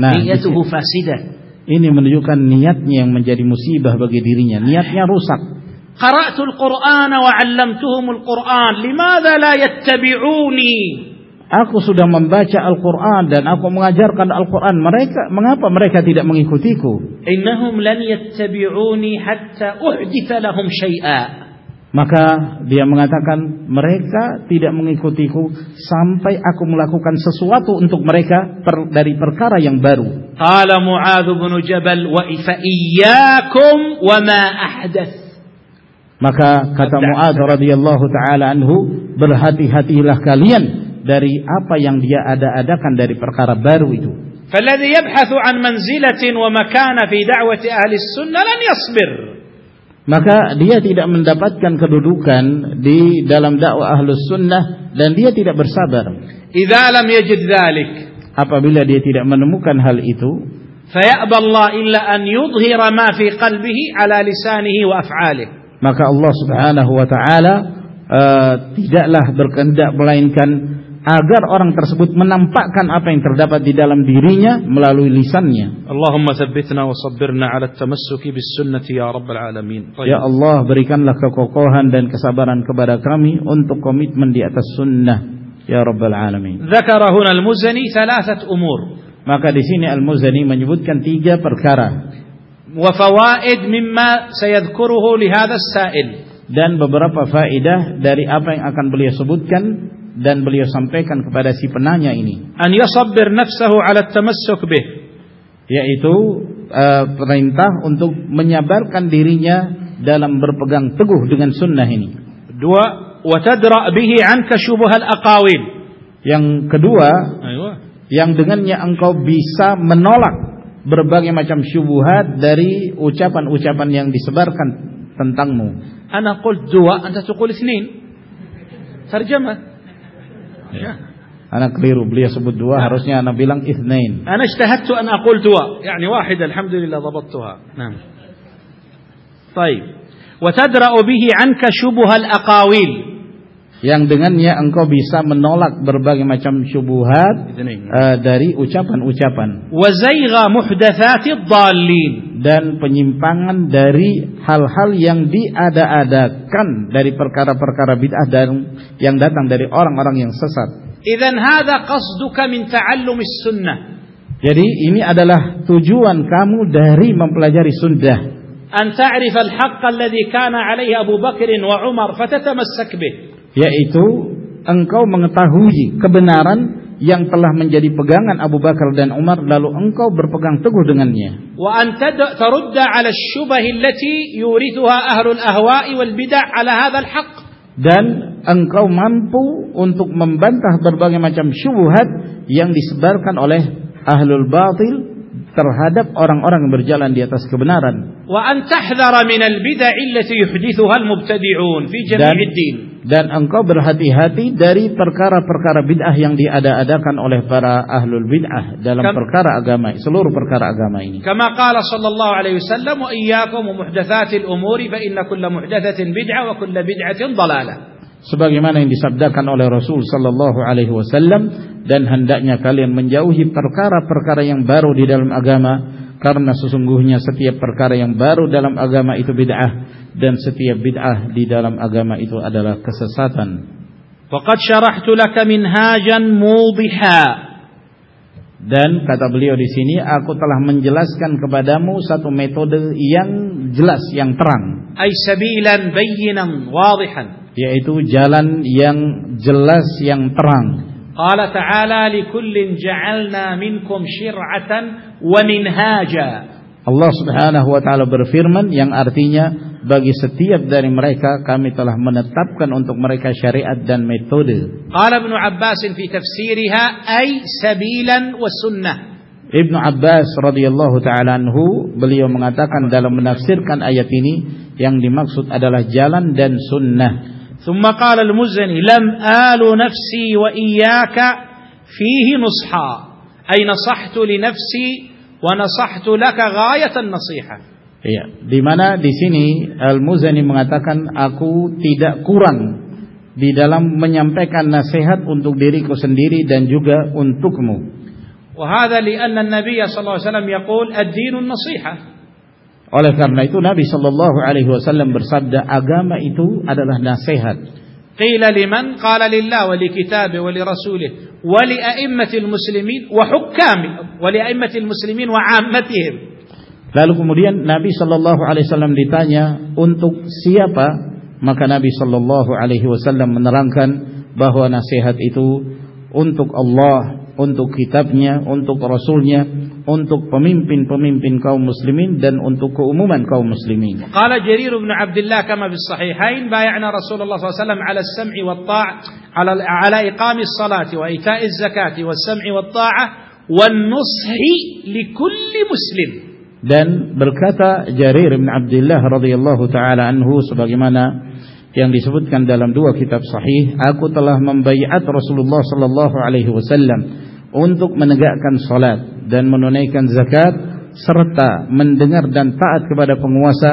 nah نيته di- فاسدة ini menunjukkan niatnya yang menjadi musibah bagi dirinya. Niatnya rusak. Qara'tul Qur'ana wa 'allamtuhumul Qur'an. Limadza la yattabi'uni? Aku sudah membaca Al-Qur'an dan aku mengajarkan Al-Qur'an mereka. Mengapa mereka tidak mengikutiku? Innahum lan yattabi'uni hatta uhditha lahum syai'a. Maka dia mengatakan mereka tidak mengikutiku sampai aku melakukan sesuatu untuk mereka per, dari perkara yang baru. Qala Mu'adz bin Jabal wa iyyakum wa ma ahdath. Maka kata Mu'adz radhiyallahu taala anhu, berhati-hatilah kalian dari apa yang dia ada-adakan dari perkara baru itu. Falladhi yabhathu an manzilatin wa makana fi da'wati ahli sunnah lan yasbir maka dia tidak mendapatkan kedudukan di dalam dakwah ahlus sunnah dan dia tidak bersabar. Idza lam yajid dhalik. Apabila dia tidak menemukan hal itu, fayaba illa an yudhhira ma fi qalbihi ala lisanihi wa af'alihi. Maka Allah Subhanahu wa taala uh, tidaklah berkehendak melainkan agar orang tersebut menampakkan apa yang terdapat di dalam dirinya melalui lisannya. Allahumma tsabbitna wa sabbirna 'ala at-tamassuki bis sunnati ya rabbal alamin. Ya Allah, berikanlah kekokohan dan kesabaran kepada kami untuk komitmen di atas sunnah ya rabbal alamin. Dzakara huna al-Muzani thalathat umur. Maka di sini Al-Muzani menyebutkan tiga perkara. Wa fawaid mimma sayadhkuruhu li hadha as-sa'il. Dan beberapa faedah dari apa yang akan beliau sebutkan dan beliau sampaikan kepada si penanya ini. An yasabbir nafsahu 'ala tamassuk bih. Yaitu uh, perintah untuk menyabarkan dirinya dalam berpegang teguh dengan sunnah ini. Dua, wa tadra bihi 'anka syubhal aqawil. Yang kedua, Aywa. yang dengannya engkau bisa menolak berbagai macam syubhat dari ucapan-ucapan yang disebarkan tentangmu. Ana qult dua, anta tuqul itsnain. Tarjamah. Ya. Anak keliru, beliau sebut dua, nah. harusnya anak bilang ithnain. Ana ijtahadtu an aqul dua, yani wahid alhamdulillah dhabattuha. Naam. Baik. Wa tadra'u bihi 'anka syubuhal aqawil. Yang dengannya engkau bisa menolak berbagai macam syubhat uh, dari ucapan-ucapan. Wa zayga muhdatsatid dhallin dan penyimpangan dari hal-hal yang diada-adakan dari perkara-perkara bid'ah dan yang datang dari orang-orang yang sesat. Idzan hadza qasduka min ta'allum sunnah. Jadi ini adalah tujuan kamu dari mempelajari sunnah. An ta'rif al-haqq alladhi kana 'alaihi Abu Bakr wa Umar fatatamassak bih. Yaitu engkau mengetahui kebenaran yang telah menjadi pegangan Abu Bakar dan Umar lalu engkau berpegang teguh dengannya. Wa an tarudda 'ala asy-syubah allati yurithuha ahlul ahwa'i wal bid'ah 'ala hadzal haqq. Dan engkau mampu untuk membantah berbagai macam syubhat yang disebarkan oleh ahlul batil terhadap orang-orang yang berjalan di atas kebenaran. Wa an tahdhara min al-bid'ah allati yuhdithuha al-mubtadi'un fi jami' din dan engkau berhati-hati dari perkara-perkara bid'ah yang diada-adakan oleh para ahlul bid'ah dalam Kam, perkara agama seluruh perkara agama ini. Kama qala sallallahu alaihi wasallam wa iyyakum muhdatsatil umuri fa inna kulla muhdatsatin bid'ah wa kulla bid'atin dhalalah. Sebagaimana yang disabdakan oleh Rasul sallallahu alaihi wasallam dan hendaknya kalian menjauhi perkara-perkara yang baru di dalam agama karena sesungguhnya setiap perkara yang baru dalam agama itu bid'ah dan setiap bid'ah di dalam agama itu adalah kesesatan. Faqad syarahtu laka minhajan mudiha. Dan kata beliau di sini aku telah menjelaskan kepadamu satu metode yang jelas yang terang. Ay sabilan bayyinan wadihan. Yaitu jalan yang jelas yang terang. Qala ta'ala likullin ja'alna minkum syir'atan wa minhaja. Allah Subhanahu wa taala berfirman yang artinya bagi setiap dari mereka kami telah menetapkan untuk mereka syariat dan metode. Qala Ibnu Abbas fi tafsirha ay sabilan wa sunnah. Ibnu Abbas radhiyallahu taala anhu beliau mengatakan dalam menafsirkan ayat ini yang dimaksud adalah jalan dan sunnah. ثم قال المزني لم آل نفسي وإياك فيه نصحا أي نصحت لنفسي ونصحت لك غاية النصيحة Iya, di mana di sini Al-Muzani mengatakan aku tidak kurang di dalam menyampaikan nasihat untuk diriku sendiri dan juga untukmu. وهذا لأن النبي صلى الله عليه وسلم يقول الدين النصيحة oleh karena itu Nabi Shallallahu Alaihi Wasallam bersabda agama itu adalah nasihat. Qila liman qala lillah wa li kitabi wa li rasulih wa li a'immatil muslimin wa hukami wa li a'immatil muslimin wa ammatihim. Lalu kemudian Nabi Shallallahu Alaihi Wasallam ditanya untuk siapa maka Nabi Shallallahu Alaihi Wasallam menerangkan bahwa nasihat itu untuk Allah, untuk kitabnya, untuk rasulnya untuk pemimpin-pemimpin kaum muslimin dan untuk keumuman kaum muslimin. Qala Jarir bin Abdullah kama fi sahihain bay'na Rasulullah SAW ala as-sam'i wa taa ala ala iqami as-salati wa ita'i az-zakati was-sam'i wa taa wan nushi li kulli muslim. Dan berkata Jarir bin Abdullah radhiyallahu taala anhu sebagaimana yang disebutkan dalam dua kitab sahih, aku telah membaiat Rasulullah sallallahu alaihi wasallam untuk menegakkan salat dan menunaikan zakat serta mendengar dan taat kepada penguasa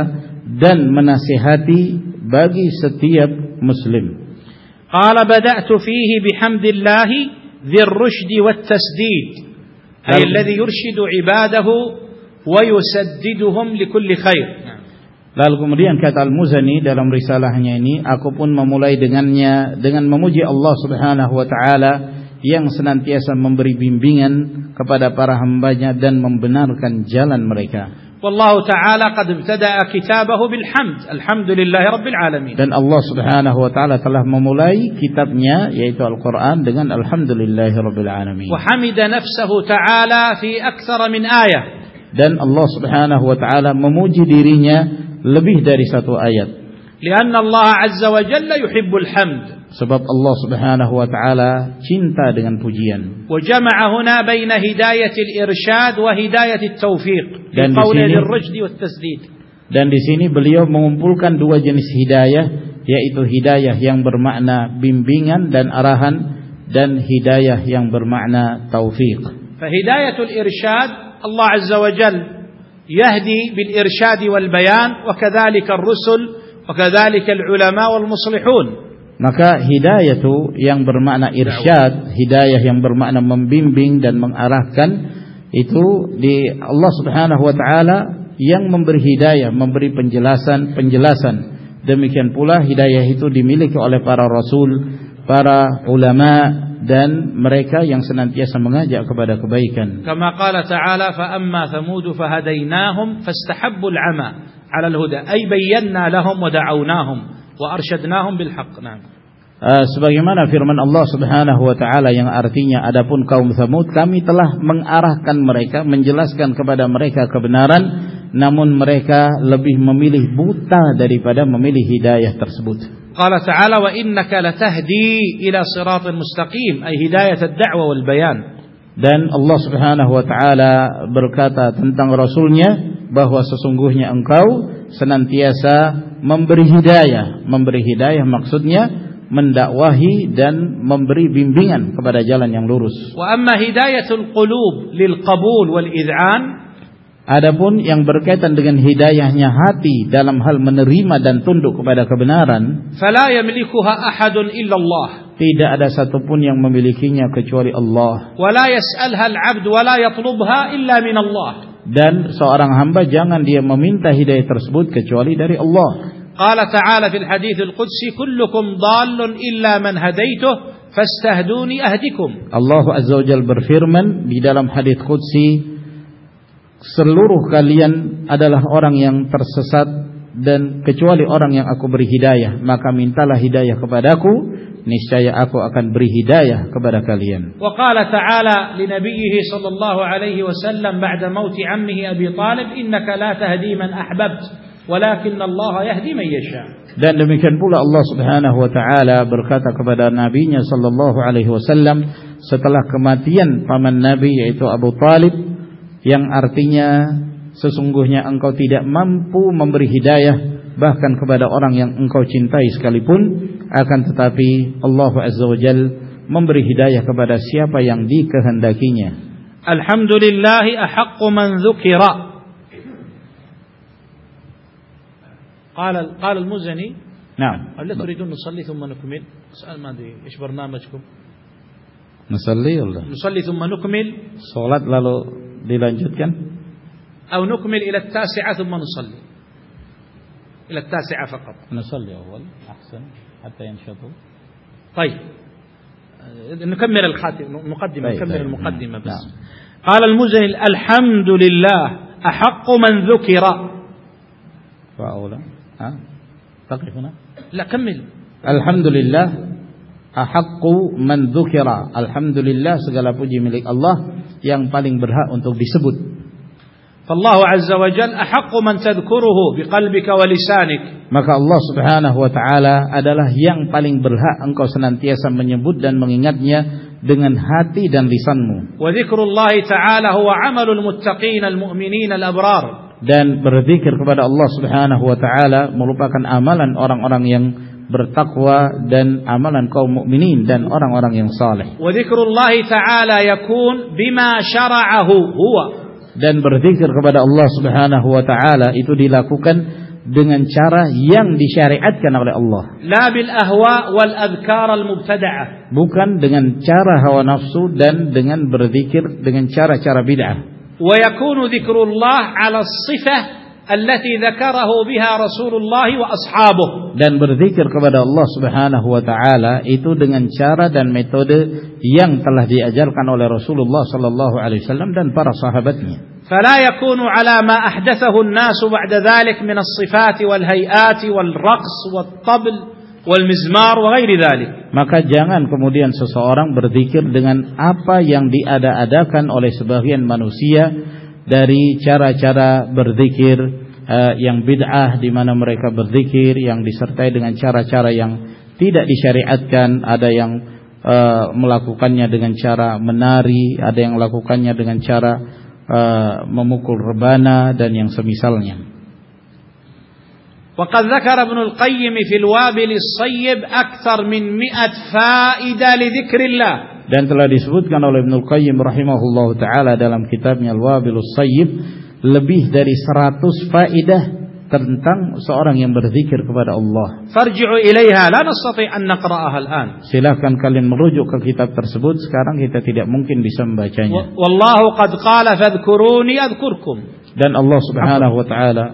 dan menasihati bagi setiap muslim. Qala bada'tu fihi bihamdillah dzir rusydi wat tasdid Ay alladhi yurshidu ibadahu wa yusaddiduhum likulli khair. Lalu kemudian kata Al-Muzani dalam risalahnya ini, aku pun memulai dengannya dengan memuji Allah Subhanahu wa taala yang senantiasa memberi bimbingan kepada para hambanya dan membenarkan jalan mereka. Wallahu taala qad ibtada'a kitabahu bil hamd. Alhamdulillahi rabbil alamin. Dan Allah Subhanahu wa taala telah memulai kitabnya yaitu Al-Qur'an dengan alhamdulillahi rabbil alamin. Wa hamida nafsahu ta'ala fi aktsara min ayah. Dan Allah Subhanahu wa taala memuji dirinya lebih dari satu ayat. Karena Allah Azza wa Jalla yuhibbul hamd. Sebab Allah Subhanahu wa taala cinta dengan pujian. Wa jama'a huna baina hidayatil irsyad wa hidayatit taufiq. Dan di sini tasdid. Dan di sini beliau mengumpulkan dua jenis hidayah yaitu hidayah yang bermakna bimbingan dan arahan dan hidayah yang bermakna taufik. Fahidayatul irsyad Allah Azza wa Jalla يهدي بالإرشاد والبيان وكذلك الرسل وكذلك العلماء والمصلحون maka hidayah itu yang bermakna irsyad hidayah yang bermakna membimbing dan mengarahkan itu di Allah Subhanahu wa taala yang memberi hidayah memberi penjelasan penjelasan demikian pula hidayah itu dimiliki oleh para rasul para ulama dan mereka yang senantiasa mengajak kepada kebaikan. Kama qala ta'ala fa amma thamud fahadainahum fastahabbu al-'ama 'ala al-huda ay bayyana lahum wa da'awnahum wa arsyadnahum bil haqq. Uh, sebagaimana firman Allah Subhanahu wa taala yang artinya adapun kaum Tsamud kami telah mengarahkan mereka menjelaskan kepada mereka kebenaran namun mereka lebih memilih buta daripada memilih hidayah tersebut. قال تعالى وإنك لتهدي إلى صراط مستقيم أي هداية الدعوة والبيان dan Allah Subhanahu wa taala berkata tentang rasulnya bahwa sesungguhnya engkau senantiasa memberi hidayah memberi hidayah maksudnya mendakwahi dan memberi bimbingan kepada jalan yang lurus wa amma hidayatul qulub lil qabul wal id'an Adapun yang berkaitan dengan hidayahnya hati dalam hal menerima dan tunduk kepada kebenaran, fala yamlikuha ahadun illa Allah. Tidak ada satupun yang memilikinya kecuali Allah. Wala yas'alha al-'abd wala yatlubha illa min Allah. Dan seorang hamba jangan dia meminta hidayah tersebut kecuali dari Allah. Qala ta'ala fil hadits al-qudsi kullukum dhallun illa man hadaituh fastahduni ahdikum. Allah Azza wa Jalla berfirman di dalam hadis qudsi seluruh kalian adalah orang yang tersesat dan kecuali orang yang aku beri hidayah maka mintalah hidayah kepadaku niscaya aku akan beri hidayah kepada kalian. Wa qala ta'ala li nabiyhi sallallahu alaihi wasallam ba'da maut ammihi Abi Talib innaka la tahdi man ahbabt walakin Allah yahdi man yasha. Dan demikian pula Allah Subhanahu wa taala berkata kepada nabinya sallallahu alaihi wasallam setelah kematian paman nabi yaitu Abu Talib yang artinya sesungguhnya engkau tidak mampu memberi hidayah bahkan kepada orang yang engkau cintai sekalipun akan tetapi Allah Azza wa Jal memberi hidayah kepada siapa yang dikehendakinya Alhamdulillah ahaqqu man dzukira قال قال المزني نعم هل تريدون نصلي ثم نكمل؟ سؤال ما ادري ايش برنامجكم؟ نصلي ولا؟ نصلي ثم نكمل صلاة lalu dilanjutkan أو نكمل إلى التاسعة ثم نصلي. إلى التاسعة فقط. نصلي أول أحسن حتى ينشطوا. طيب. نكمل الخاتم المقدمة طيب نكمل طيب. المقدمة بس. نعم. قال المزني الحمد لله أحق من ذكر. فأولى ها؟ تقف هنا. لا كمل. الحمد لله Ahaqqu man dzukira. Alhamdulillah segala puji milik Allah yang paling berhak untuk disebut. فالله عز وجل أحق من تذكره بقلبك ولسانك maka Allah Subhanahu wa taala adalah yang paling berhak engkau senantiasa menyebut dan mengingatnya dengan hati dan lisanmu وذكر الله تعالى هو عمل المتقين المؤمنين الأبرار dan berzikir kepada Allah Subhanahu wa taala merupakan amalan orang-orang yang bertakwa dan amalan kaum mukminin dan orang-orang yang saleh. Wa dzikrullah ta'ala yakun bima syara'ahu huwa. dan berzikir kepada Allah Subhanahu wa taala itu dilakukan dengan cara yang disyariatkan oleh Allah. La bil ahwa wal adhkar al mubtada'ah. Bukan dengan cara hawa nafsu dan dengan berzikir dengan cara-cara bid'ah. Wa yakunu dzikrullah 'ala sifah التي ذكره بها رسول الله وأصحابه Dan berzikir kepada Allah Subhanahu wa taala itu dengan cara dan metode yang telah diajarkan oleh Rasulullah sallallahu alaihi wasallam dan para sahabatnya. فلا يكون على ما أحدثه الناس بعد ذلك من الصفات والهيئات والرقص والطبل والمزمار وغير ذلك Maka jangan kemudian seseorang berzikir dengan apa yang diada-adakan oleh sebagian manusia dari cara-cara berzikir eh, yang bid'ah di mana mereka berzikir yang disertai dengan cara-cara yang tidak disyariatkan, ada yang eh, melakukannya dengan cara menari, ada yang melakukannya dengan cara eh, memukul rebana dan yang semisalnya. وقد ذكر ابن القيم في الوابل الصيب أكثر من مئة فائدة لذكر الله dan telah disebutkan oleh Ibnu Qayyim rahimahullahu taala dalam kitabnya Al-Wabilus Sayyib lebih dari 100 faedah tentang seorang yang berzikir kepada Allah. Farji'u ilaiha la nastati an naqra'aha al-an. Silakan kalian merujuk ke kitab tersebut sekarang kita tidak mungkin bisa membacanya. Wallahu qad qala fadhkuruni adhkurkum. Dan Allah Subhanahu wa taala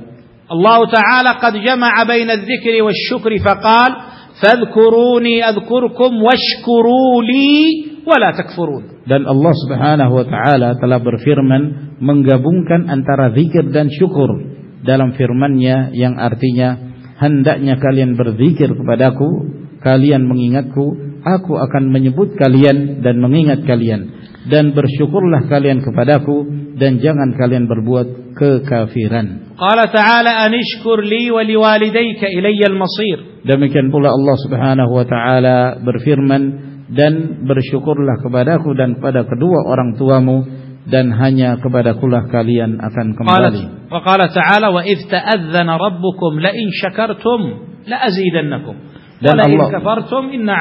Allah taala qad jama'a baina adh-dhikri wasy-syukri faqala fadhkuruni adhkurkum washkuru li dan Allah Subhanahu wa taala telah berfirman menggabungkan antara zikir dan syukur dalam firman-Nya yang artinya hendaknya kalian berzikir kepadaku, kalian mengingatku, aku akan menyebut kalian dan mengingat kalian dan bersyukurlah kalian kepadaku dan jangan kalian berbuat kekafiran. Qala ta'ala anishkur li wa liwalidayka ilayya al-masir. Demikian pula Allah Subhanahu wa taala berfirman dan bersyukurlah kepadaku dan pada kedua orang tuamu dan hanya kepadakulah kalian akan kembali. Wa qala ta'ala wa idh ta'adzana rabbukum la in syakartum la azidannakum. Dan Allah kafartum inna.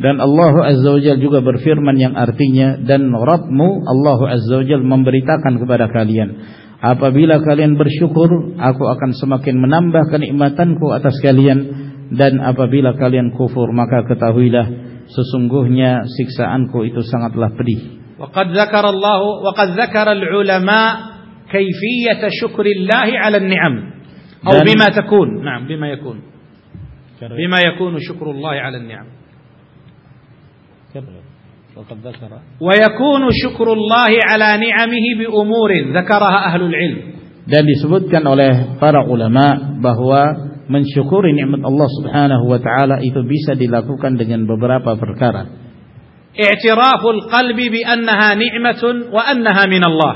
Dan Allah Azza wa Jal juga berfirman yang artinya dan Rabbmu Allah Azza wa Jal memberitakan kepada kalian apabila kalian bersyukur aku akan semakin menambah kenikmatanku atas kalian dan apabila kalian kufur maka ketahuilah sesungguhnya siksaanku itu sangatlah pedih. وقد ذكر الله وقد ذكر العلماء كيفية شكر الله على النعم أو بما تكون نعم بما يكون بما يكون شكر الله على النعم ويكون شكر الله على نعمه بأمور ذكرها أهل العلم Dan disebutkan oleh para ulama bahwa mensyukuri nikmat Allah Subhanahu wa taala itu bisa dilakukan dengan beberapa perkara. I'tiraful qalbi bi annaha ni'matun wa annaha min Allah.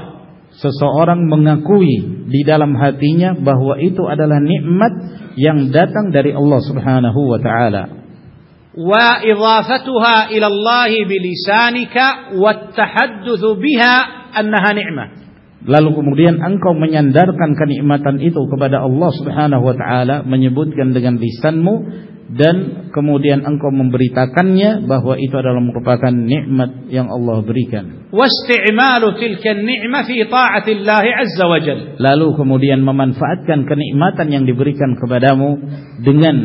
Seseorang mengakui di dalam hatinya bahwa itu adalah nikmat yang datang dari Allah Subhanahu wa taala. Wa idafatuha ila Allah bilisanika wa tahadduts biha annaha ni'mah Lalu kemudian engkau menyandarkan kenikmatan itu kepada Allah Subhanahu wa taala, menyebutkan dengan lisanmu dan kemudian engkau memberitakannya bahwa itu adalah merupakan nikmat yang Allah berikan. Wasti'malu tilka fi ta'atillah azza wa Lalu kemudian memanfaatkan kenikmatan yang diberikan kepadamu dengan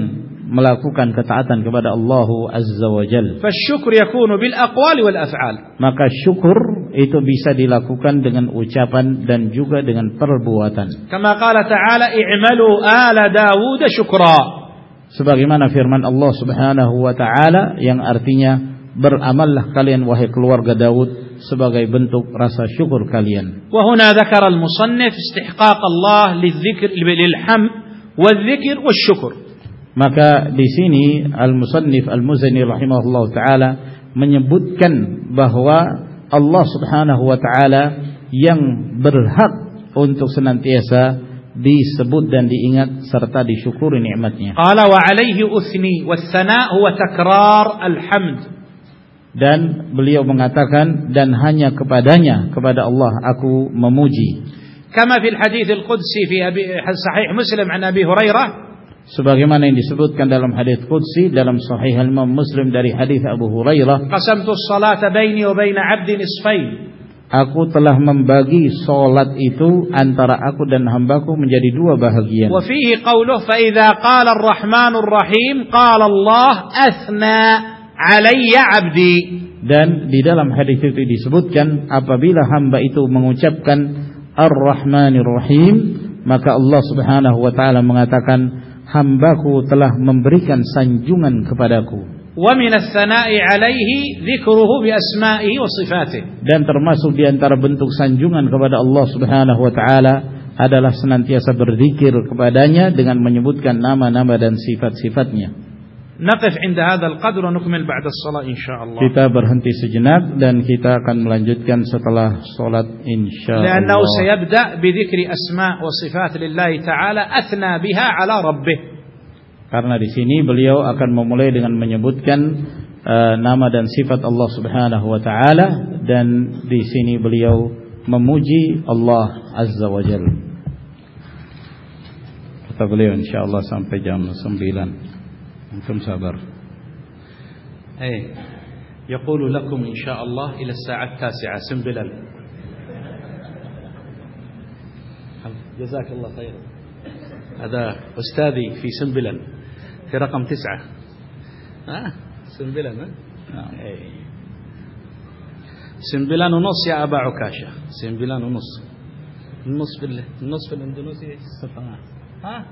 melakukan ketaatan kepada Allah Azza wa Jal. Fasyukur yakunu bil aqwali wal af'al. Maka syukur itu bisa dilakukan dengan ucapan dan juga dengan perbuatan. Kama qala ta'ala i'malu ala Dawud syukra. Sebagaimana firman Allah Subhanahu wa taala yang artinya beramallah kalian wahai keluarga Daud sebagai bentuk rasa syukur kalian. Wa huna dzakara al-musannif istihqaq Allah lidzikr. Maka di sini Al-Musannif Al-Muzani rahimahullah taala menyebutkan bahwa Allah Subhanahu wa taala yang berhak untuk senantiasa disebut dan diingat serta disyukuri nikmatnya. Qala wa alaihi usni was-sana' wa takrar al-hamd dan beliau mengatakan dan hanya kepadanya kepada Allah aku memuji. Kama fil hadis al-Qudsi fi Abi Sahih Muslim an Abi Hurairah sebagaimana yang disebutkan dalam hadis qudsi dalam sahih Imam Muslim dari hadis Abu Hurairah qasamtu salata baini wa baina 'abdi nisfain Aku telah membagi solat itu antara aku dan hambaku menjadi dua bahagian. Wafihi qauluh fa idza qala ar-rahmanur rahim qala Allah athna 'alayya 'abdi. Dan di dalam hadis itu disebutkan apabila hamba itu mengucapkan ar-rahmanir rahim maka Allah Subhanahu wa taala mengatakan hambaku telah memberikan sanjungan kepadaku. Dan termasuk di antara bentuk sanjungan kepada Allah Subhanahu wa taala adalah senantiasa berzikir kepadanya dengan menyebutkan nama-nama dan sifat-sifatnya. نقف عند هذا القدر ونكمل بعد الصلاة إن شاء الله. Kita berhenti sejenak dan kita akan melanjutkan setelah salat إن شاء الله. لأنه سيبدأ بذكر أسماء وصفات لله تعالى أثنى بها على ربه. Karena di sini beliau akan memulai dengan menyebutkan nama dan sifat Allah Subhanahu wa taala dan di sini beliau memuji Allah Azza wa Jalla. Kata beliau insyaallah sampai jam 9. Antum sabar. أي يقول لكم إن شاء الله إلى الساعة التاسعة سنبلل جزاك الله خير. هذا أستاذي في سنبلل في رقم تسعة. ها سنبلل ها؟ أي. سنبلان ونص يا أبا عكاشة. سنبلان ونص. النص بالله النص في setengah ها؟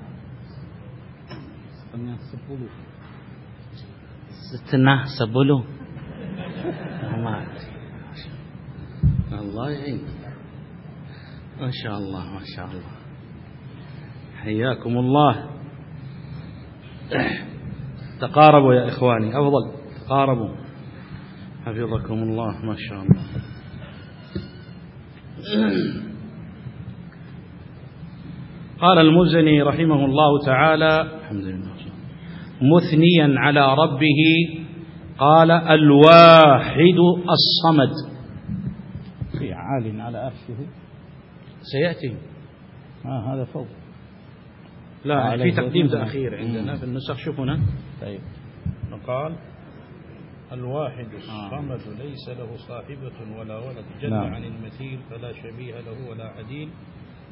Setengah sepuluh. Setengah ما أدري الله يعين ما شاء الله ما شاء الله حياكم الله تقاربوا يا إخواني أفضل تقاربوا حفظكم الله ما شاء الله قال المزني رحمه الله تعالى الحمد لله مثنيا على ربه قال الواحد الصمد. في عال على عرشه سيأتي. آه هذا فوق. لا في تقديم. تأخير عندنا في النسخ. شوف هنا. طيب. قال الواحد الصمد ليس له صاحبة ولا ولد. جل نعم. عن المثيل فلا شبيه له ولا عديل.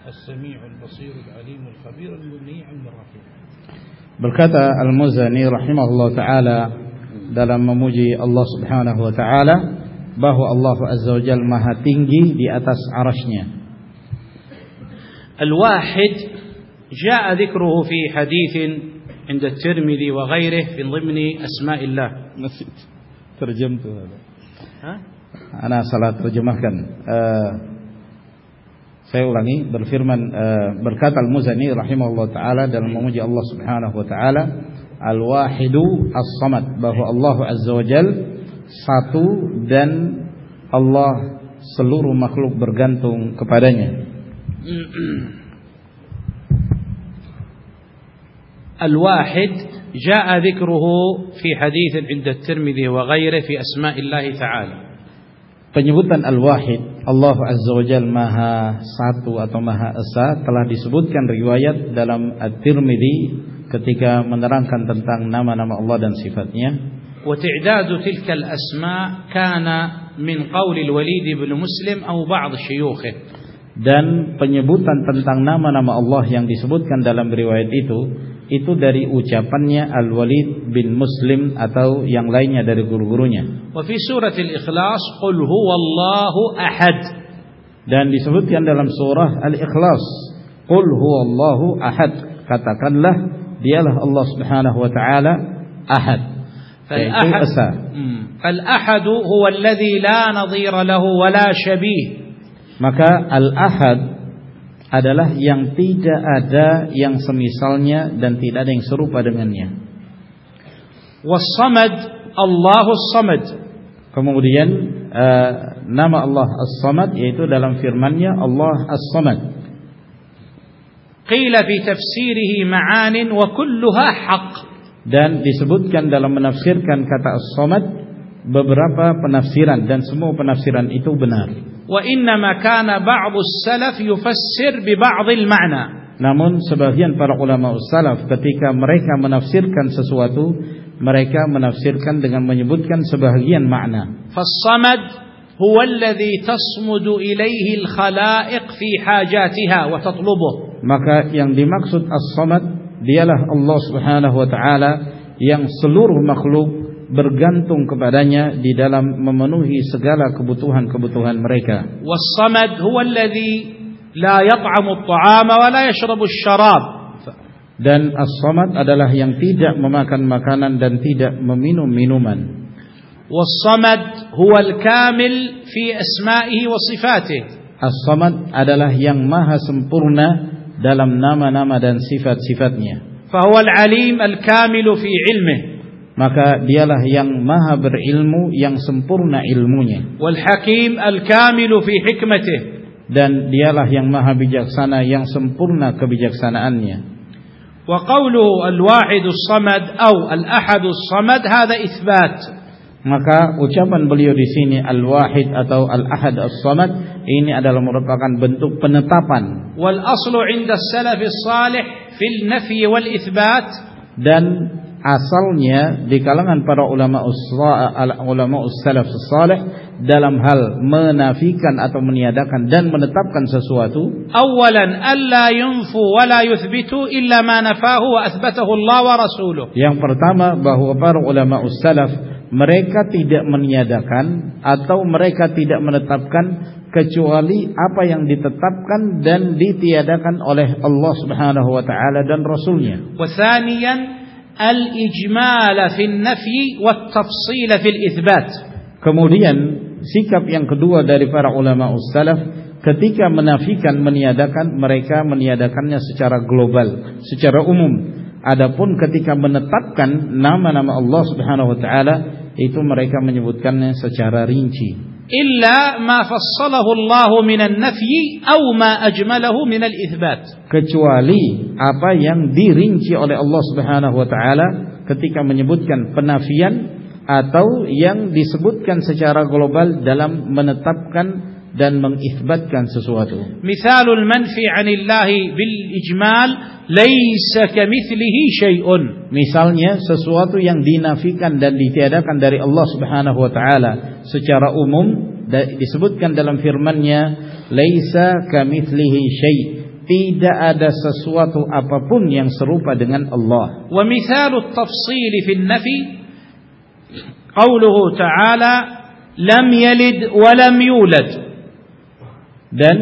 السميع البصير العليم الخبير المغني عن Berkata Al-Muzani rahimahullah taala dalam memuji Allah Subhanahu wa taala bahwa Allah Azza wa Jalla Maha tinggi di atas arasnya. الواحد جاء ذكره في حديث عند الترمذي وغيره في ضمن أسماء الله Masih terjem tuh. ها؟ Ana salah terjemahkan. Eh, saya ulangi berfirman eh, berkata Al-Muzani rahimahullah taala dalam memuji Allah Subhanahu wa taala Al-Wahidu As-Samad bahwa Allah Azza wa Jal satu dan Allah seluruh makhluk bergantung kepadanya. الواحد جاء ذكره في حديث عند الترمذي وغيره في أسماء الله تعالى Penyebutan Al-Wahid Allah Azza wa Jal Maha Satu atau Maha Esa telah disebutkan riwayat dalam At-Tirmidzi ketika menerangkan tentang nama-nama Allah dan sifatnya وتعداد تلك الأسماء كان من قول الوليد بن مسلم أو بعض شيوخه dan penyebutan tentang nama-nama Allah yang disebutkan dalam riwayat itu itu dari ucapannya Al-Walid bin Muslim atau yang lainnya dari guru-gurunya وفي سورة الإخلاص قل هو الله أحد dan disebutkan dalam surah Al-Ikhlas Qul huwallahu ahad katakanlah dialah Allah Subhanahu wa taala ahad yaitu فالأحد esa مم. فالأحد هو الذي لا نظير له ولا شبيه maka al-ahad adalah yang tidak ada yang semisalnya dan tidak ada yang serupa dengannya. Was-Samad Allahus Samad. Kemudian uh, nama Allah As-Samad yaitu dalam firman-Nya Allah As-Samad. Qila fi tafsirihi ma'anin wa kulluha haq. Dan disebutkan dalam menafsirkan kata As-Samad beberapa penafsiran dan semua penafsiran itu benar wa inna makana ba'du salaf yufassir bi ba'dil namun sebagian para ulama salaf ketika mereka menafsirkan sesuatu mereka menafsirkan dengan menyebutkan sebagian makna. Fas-samad huwa alladhi tasmudu ilaihi al-khalaiq fi maka yang dimaksud as-samad dialah Allah Subhanahu wa taala yang seluruh makhluk bergantung kepadanya di dalam memenuhi segala kebutuhan-kebutuhan mereka. Was-samad huwa alladhi la yat'amu at-ta'ama wa la yashrabu asy-syarab. Dan as-samad adalah yang tidak memakan makanan dan tidak meminum minuman. والصمد هو الكامل في أسمائه وصفاته As-Samad adalah yang maha sempurna dalam nama-nama dan sifat-sifatnya. فهو العليم الكامل في علمه maka dialah yang maha berilmu yang sempurna ilmunya. Wal hakim al kamilu fi hikmatih dan dialah yang maha bijaksana yang sempurna kebijaksanaannya. Wa qawluhu al wahid as samad au al ahad as samad hadha itsbat maka ucapan beliau di sini al wahid atau al ahad as samad ini adalah merupakan bentuk penetapan. Wal aslu inda as salaf as salih fil nafi wal-ithbat dan asalnya di kalangan para ulama ulama salaf salih dalam hal menafikan atau meniadakan dan menetapkan sesuatu awalan alla yunfu wa la yuthbitu illa ma nafahu wa Allah wa rasuluh yang pertama bahwa para ulama salaf mereka tidak meniadakan atau mereka tidak menetapkan kecuali apa yang ditetapkan dan ditiadakan oleh Allah Subhanahu wa taala dan rasulnya. Wasaniyan al-ijmal fi an-nafy wat-tafsil fi al-itsbat. Kemudian sikap yang kedua dari para ulama salaf ketika menafikan meniadakan mereka meniadakannya secara global, secara umum Adapun ketika menetapkan nama-nama Allah Subhanahu wa taala itu mereka menyebutkannya secara rinci. Illa ma fassalahu Allah min an-nafyi aw ma ajmalahu min al-itsbat. Kecuali apa yang dirinci oleh Allah Subhanahu wa taala ketika menyebutkan penafian atau yang disebutkan secara global dalam menetapkan dan mengisbatkan sesuatu. Misalul manfi 'anillahi bil ijmal laisa kamitslihi syai'un. Misalnya sesuatu yang dinafikan dan ditiadakan dari Allah Subhanahu wa taala secara umum disebutkan dalam firman-Nya laisa kamitslihi syai' tidak ada sesuatu apa pun yang serupa dengan Allah. Wa mithalut tafsil fil nafi qauluhu ta'ala lam yalid wa lam yulad dan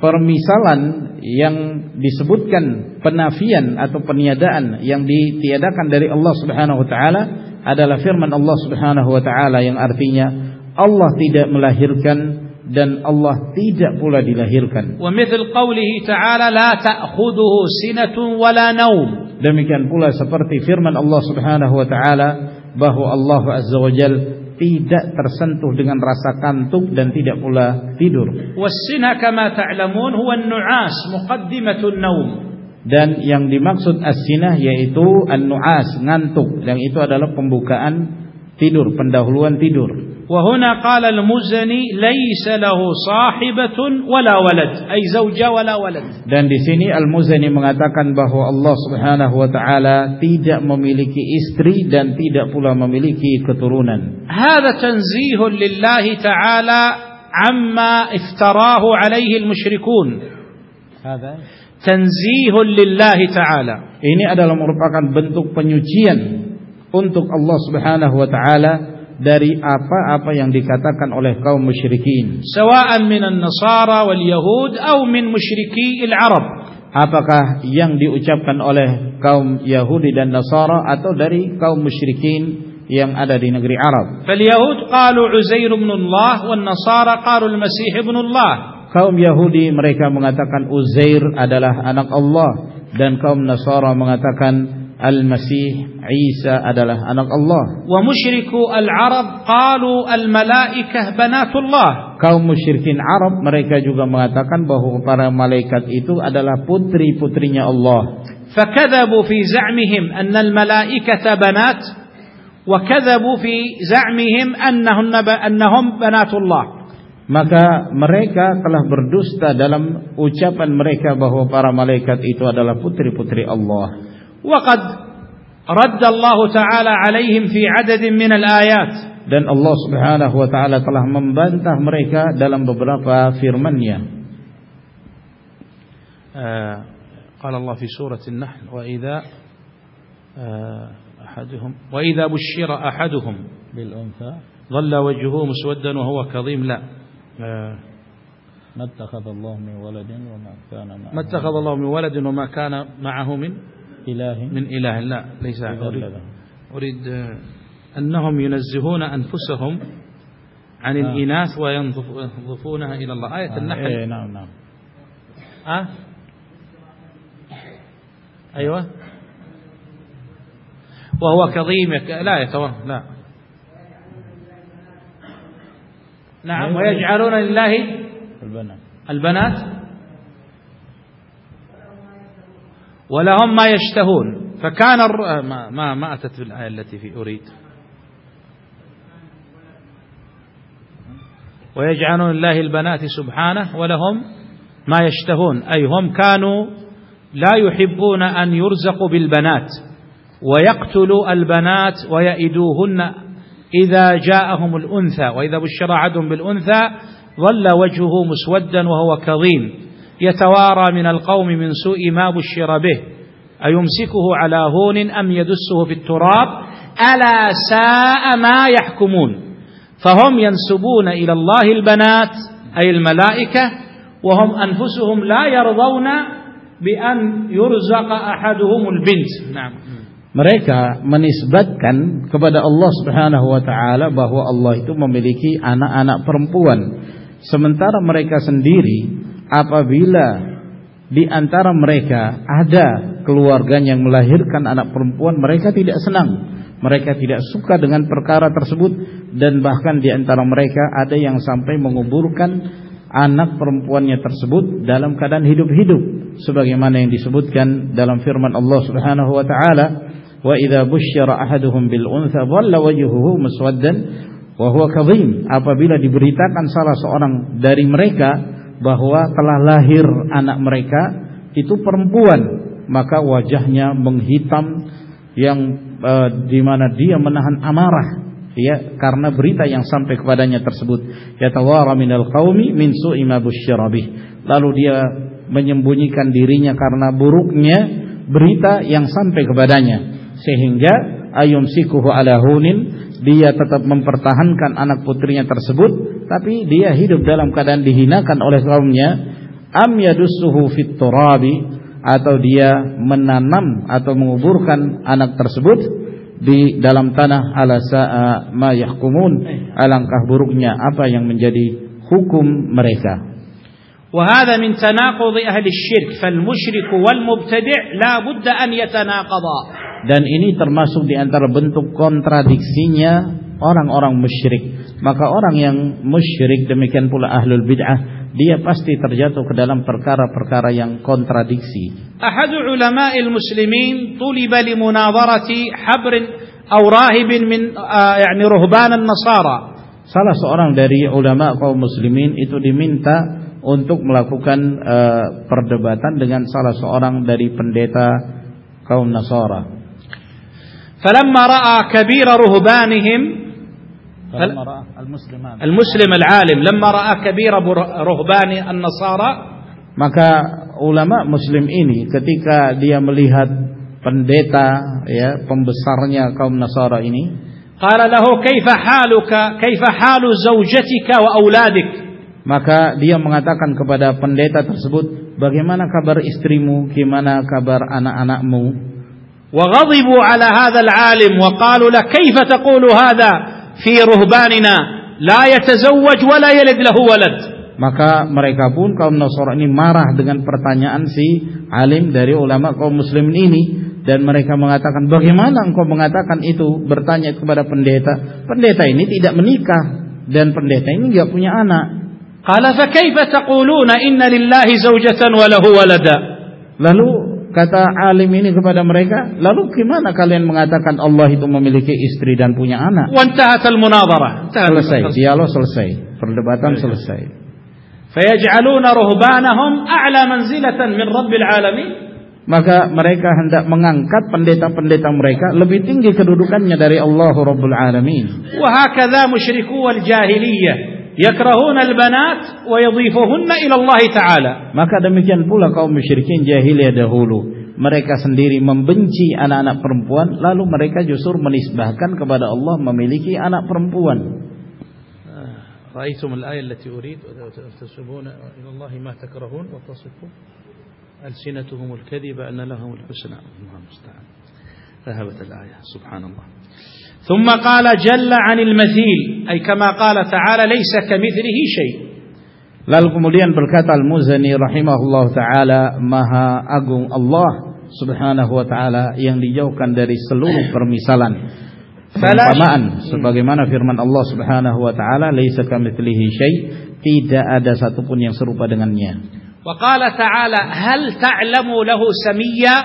permisalan yang disebutkan penafian atau peniadaan yang ditiadakan dari Allah Subhanahu wa taala adalah firman Allah Subhanahu wa taala yang artinya Allah tidak melahirkan dan Allah tidak pula dilahirkan. Wa mithl qawlihi ta'ala la ta'khudhuhu sinatun wala naum. Demikian pula seperti firman Allah Subhanahu wa taala bahwa Allah Azza wa Jalla tidak tersentuh dengan rasa kantuk dan tidak pula tidur. Wasina kama ta'lamun huwa an-nu'as muqaddimatun naum. Dan yang dimaksud as-sinah yaitu an-nu'as, ngantuk. Yang itu adalah pembukaan tidur, pendahuluan tidur. وهنا قال المزني ليس له صاحبة ولا ولد أي زوجة ولا ولد dan di sini Al-Muzani mengatakan bahwa Allah Subhanahu wa taala tidak memiliki istri dan tidak pula memiliki keturunan هذا تنزيه لله تعالى عما افتراه عليه المشركون هذا تنزيه لله تعالى ini adalah merupakan bentuk penyucian untuk Allah Subhanahu wa taala dari apa-apa yang dikatakan oleh kaum musyrikin. Sawa'an minan nasara wal yahud atau min musyriki al-arab. Apakah yang diucapkan oleh kaum Yahudi dan Nasara atau dari kaum musyrikin yang ada di negeri Arab? Fal Yahud qalu Uzair ibn Allah wan Nasara qalu al-Masih ibn Allah. Kaum Yahudi mereka mengatakan Uzair adalah anak Allah dan kaum Nasara mengatakan Al-Masih Isa adalah anak Allah. Wa musyriku al-Arab qalu al-malaikah banatullah. Kaum musyrikin Arab mereka juga mengatakan bahwa para malaikat itu adalah putri-putrinya Allah. Fakadzabu fi za'mihim anna al-malaikata banat wa kadzabu fi za'mihim annahunna annahum banatullah. Maka mereka telah berdusta dalam ucapan mereka bahwa para malaikat itu adalah putri-putri Allah. وقد رد الله تعالى عليهم في عدد من الآيات dan Allah Subhanahu wa taala telah membantah mereka dalam beberapa firman-Nya. قال الله في سورة النحل وإذا أحدهم وإذا بشر أحدهم بالأنثى ظل وجهه مسودا وهو كظيم لا ما اتخذ الله من ولد وما كان معه ما اتخذ الله من ولد وما كان معه من إله. من إله. لا ليس أريد, أريد أنهم ينزهون أنفسهم عن آه. الإناث وينظفونها إلى الله. آية آه. النحل. إيه نعم نعم. أه؟ أيوة. وهو كظيم. لا يتوه لا. نعم أيوة. ويجعلون لله البنات. البنات ولهم ما يشتهون. فكان ما ما, ما أتت في الآية التي في أريد. ويجعلون الله البنات سبحانه ولهم ما يشتهون. أي هم كانوا لا يحبون أن يرزقوا بالبنات ويقتلوا البنات ويئدوهن إذا جاءهم الأنثى. وإذا بشر أحدهم بالأنثى ظل وجهه مسودا وهو كظيم. يتوارى من القوم من سوء ما بشر به. أيمسكه على هون أم يدسه في التراب؟ ألا ساء ما يحكمون. فهم ينسبون إلى الله البنات أي الملائكة وهم أنفسهم لا يرضون بأن يرزق أحدهم البنت. نعم. Mereka menisbatkan kepada Allah Subhanahu wa taala bahwa Allah itu memiliki anak-anak perempuan. Sementara mereka sendiri apabila di antara mereka ada keluarga yang melahirkan anak perempuan mereka tidak senang. Mereka tidak suka dengan perkara tersebut. Dan bahkan di antara mereka ada yang sampai menguburkan anak perempuannya tersebut dalam keadaan hidup-hidup. Sebagaimana yang disebutkan dalam firman Allah Subhanahu wa taala wa idza busyira ahaduhum bil untha dhalla wajhuhu muswaddan wa huwa kadhim. Apabila diberitakan salah seorang dari mereka bahwa telah lahir anak mereka itu perempuan. Maka wajahnya menghitam yang uh, di mana dia menahan amarah ya karena berita yang sampai kepadanya tersebut. Yatawara minal qaumi min su'i ma lalu dia menyembunyikan dirinya karena buruknya berita yang sampai kepadanya. Sehingga ayum sikuhu ala hunin dia tetap mempertahankan anak putrinya tersebut tapi dia hidup dalam keadaan dihinakan oleh kaumnya am yadussuhu fit turabi atau dia menanam atau menguburkan anak tersebut di dalam tanah ala sa'a ma yahkumun alangkah buruknya apa yang menjadi hukum mereka وهذا من تناقض أهل الشرك فالمشرك والمبتدع لا بد أن يتناقضا dan ini termasuk di antara bentuk kontradiksinya orang-orang musyrik maka orang yang musyrik demikian pula ahlul bid'ah dia pasti terjatuh ke dalam perkara-perkara yang kontradiksi. أحد علماء المسلمين طلب لمناظرة حبر أو راهب من يعني رهبان النصارى. Salah seorang dari ulama kaum muslimin itu diminta untuk melakukan uh, perdebatan dengan salah seorang dari pendeta kaum Nasara. فلما رأى كبير رهبانهم المسلم العالم لما رأى كبير رهبان النصارى maka ulama muslim ini ketika dia melihat pendeta ya pembesarnya kaum Nasara ini qala lahu kaifa haluka kaifa halu zawjatika wa auladik maka dia mengatakan kepada pendeta tersebut bagaimana kabar istrimu gimana kabar anak-anakmu Hadzal alim wa qalu la kaifa taqulu hadha fi ruhbanina la yatazawwaj wa la yalid lahu walad maka mereka pun kaum Nasrani marah dengan pertanyaan si alim dari ulama kaum muslimin ini. Dan mereka mengatakan bagaimana engkau mengatakan itu? Bertanya kepada pendeta. Pendeta ini tidak menikah. Dan pendeta ini enggak punya anak. Qala fa kaifa taquluna inna lillahi zawjatan wa lahu walada? Lalu Kata alim ini kepada mereka, lalu gimana kalian mengatakan Allah itu memiliki istri dan punya anak? Selesai, dialog selesai, perdebatan selesai. A'la manzilatan min. Maka mereka hendak mengangkat pendeta-pendeta mereka lebih tinggi kedudukannya dari Allah Rabbul Alamin. Wa musyriku wal jahiliyah يكرهون البنات ويضيفهن إلى الله تعالى. Maka demikian pula kaum musyrikin jahiliyah dahulu. Mereka sendiri membenci anak-anak perempuan lalu mereka justru menisbahkan kepada Allah memiliki anak perempuan. رأيتم الآية التي أريد تنسبون إلى الله ما تكرهون وتصفون ألسنتهم الكذب أن لهم الحسنى الله المستعان ذهبت الآية سبحان الله ثم قال جل عن المثيل أي كما قال تعالى ليس كمثله شيء Lalu kemudian berkata Al-Muzani rahimahullah taala Maha Agung Allah Subhanahu wa taala yang dijauhkan dari seluruh permisalan perumpamaan sebagaimana firman Allah Subhanahu wa taala laisa kamitslihi syai tidak ada satupun yang serupa dengannya wa qala ta'ala hal ta'lamu lahu samiyya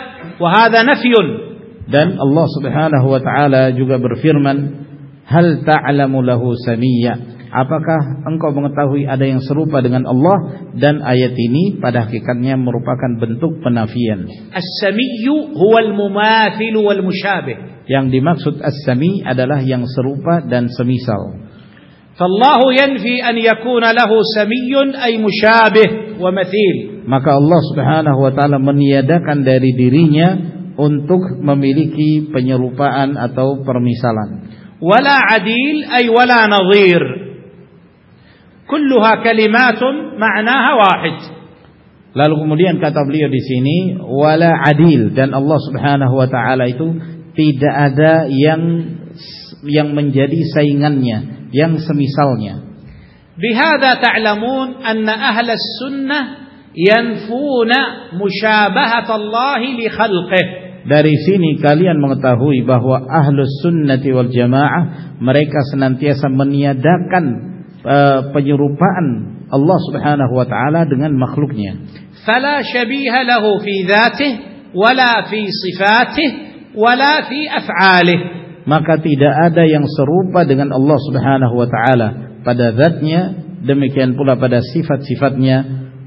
wa hadha nafyun dan Allah Subhanahu wa taala juga berfirman hal ta'lamu lahu samiyya Apakah engkau mengetahui ada yang serupa dengan Allah dan ayat ini pada hakikatnya merupakan bentuk penafian. As-samiyyu huwal mumathil wal mushabih. Yang dimaksud as-sami adalah yang serupa dan semisal. فالله ينفي أن يكون له سمي أي مشابه ومثيل maka Allah Subhanahu wa taala meniadakan dari dirinya untuk memiliki penyerupaan atau permisalan wala adil ay wala nadhir kulluha kalimatun ma'naha wahid. Lalu kemudian kata beliau di sini wala adil dan Allah Subhanahu wa taala itu tidak ada yang yang menjadi saingannya, yang semisalnya. Bihadza ta'lamun anna ahla sunnah yanfuna musyabahat Allah li khalqih. Dari sini kalian mengetahui bahwa ahlus sunnati wal jamaah mereka senantiasa meniadakan uh, penyerupaan Allah Subhanahu wa taala dengan makhluknya. Fala syabiha lahu fi dzatih wala fi sifatih wala fi af'alih. Maka tidak ada yang serupa dengan Allah Subhanahu wa taala pada zatnya demikian pula pada sifat-sifatnya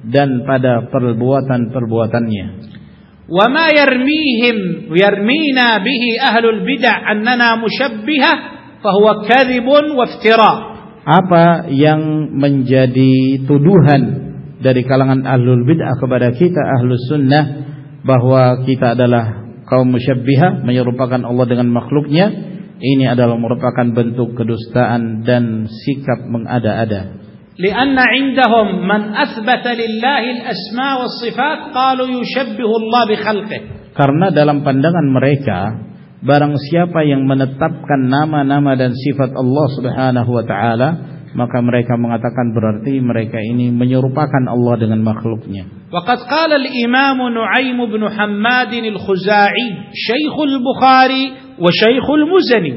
dan pada perbuatan-perbuatannya. وما يرميهم يرمينا به أهل البدع أننا مشبهة فهو كذب وافتراء apa yang menjadi tuduhan dari kalangan ahlul bid'ah kepada kita ahlus sunnah bahwa kita adalah kaum musyabbihah menyerupakan Allah dengan makhluknya ini adalah merupakan bentuk kedustaan dan sikap mengada-ada لأن عندهم من أثبت لله الأسماء والصفات قالوا يشبه الله بخلقه karena dalam pandangan mereka Barang siapa yang menetapkan nama-nama dan sifat Allah Subhanahu wa taala, maka mereka mengatakan berarti mereka ini menyerupakan Allah dengan makhluknya. Waqad qala al-Imam Nu'aim bin Hammad al-Khuzai, Syekh al-Bukhari wa Syekh al-Muzani.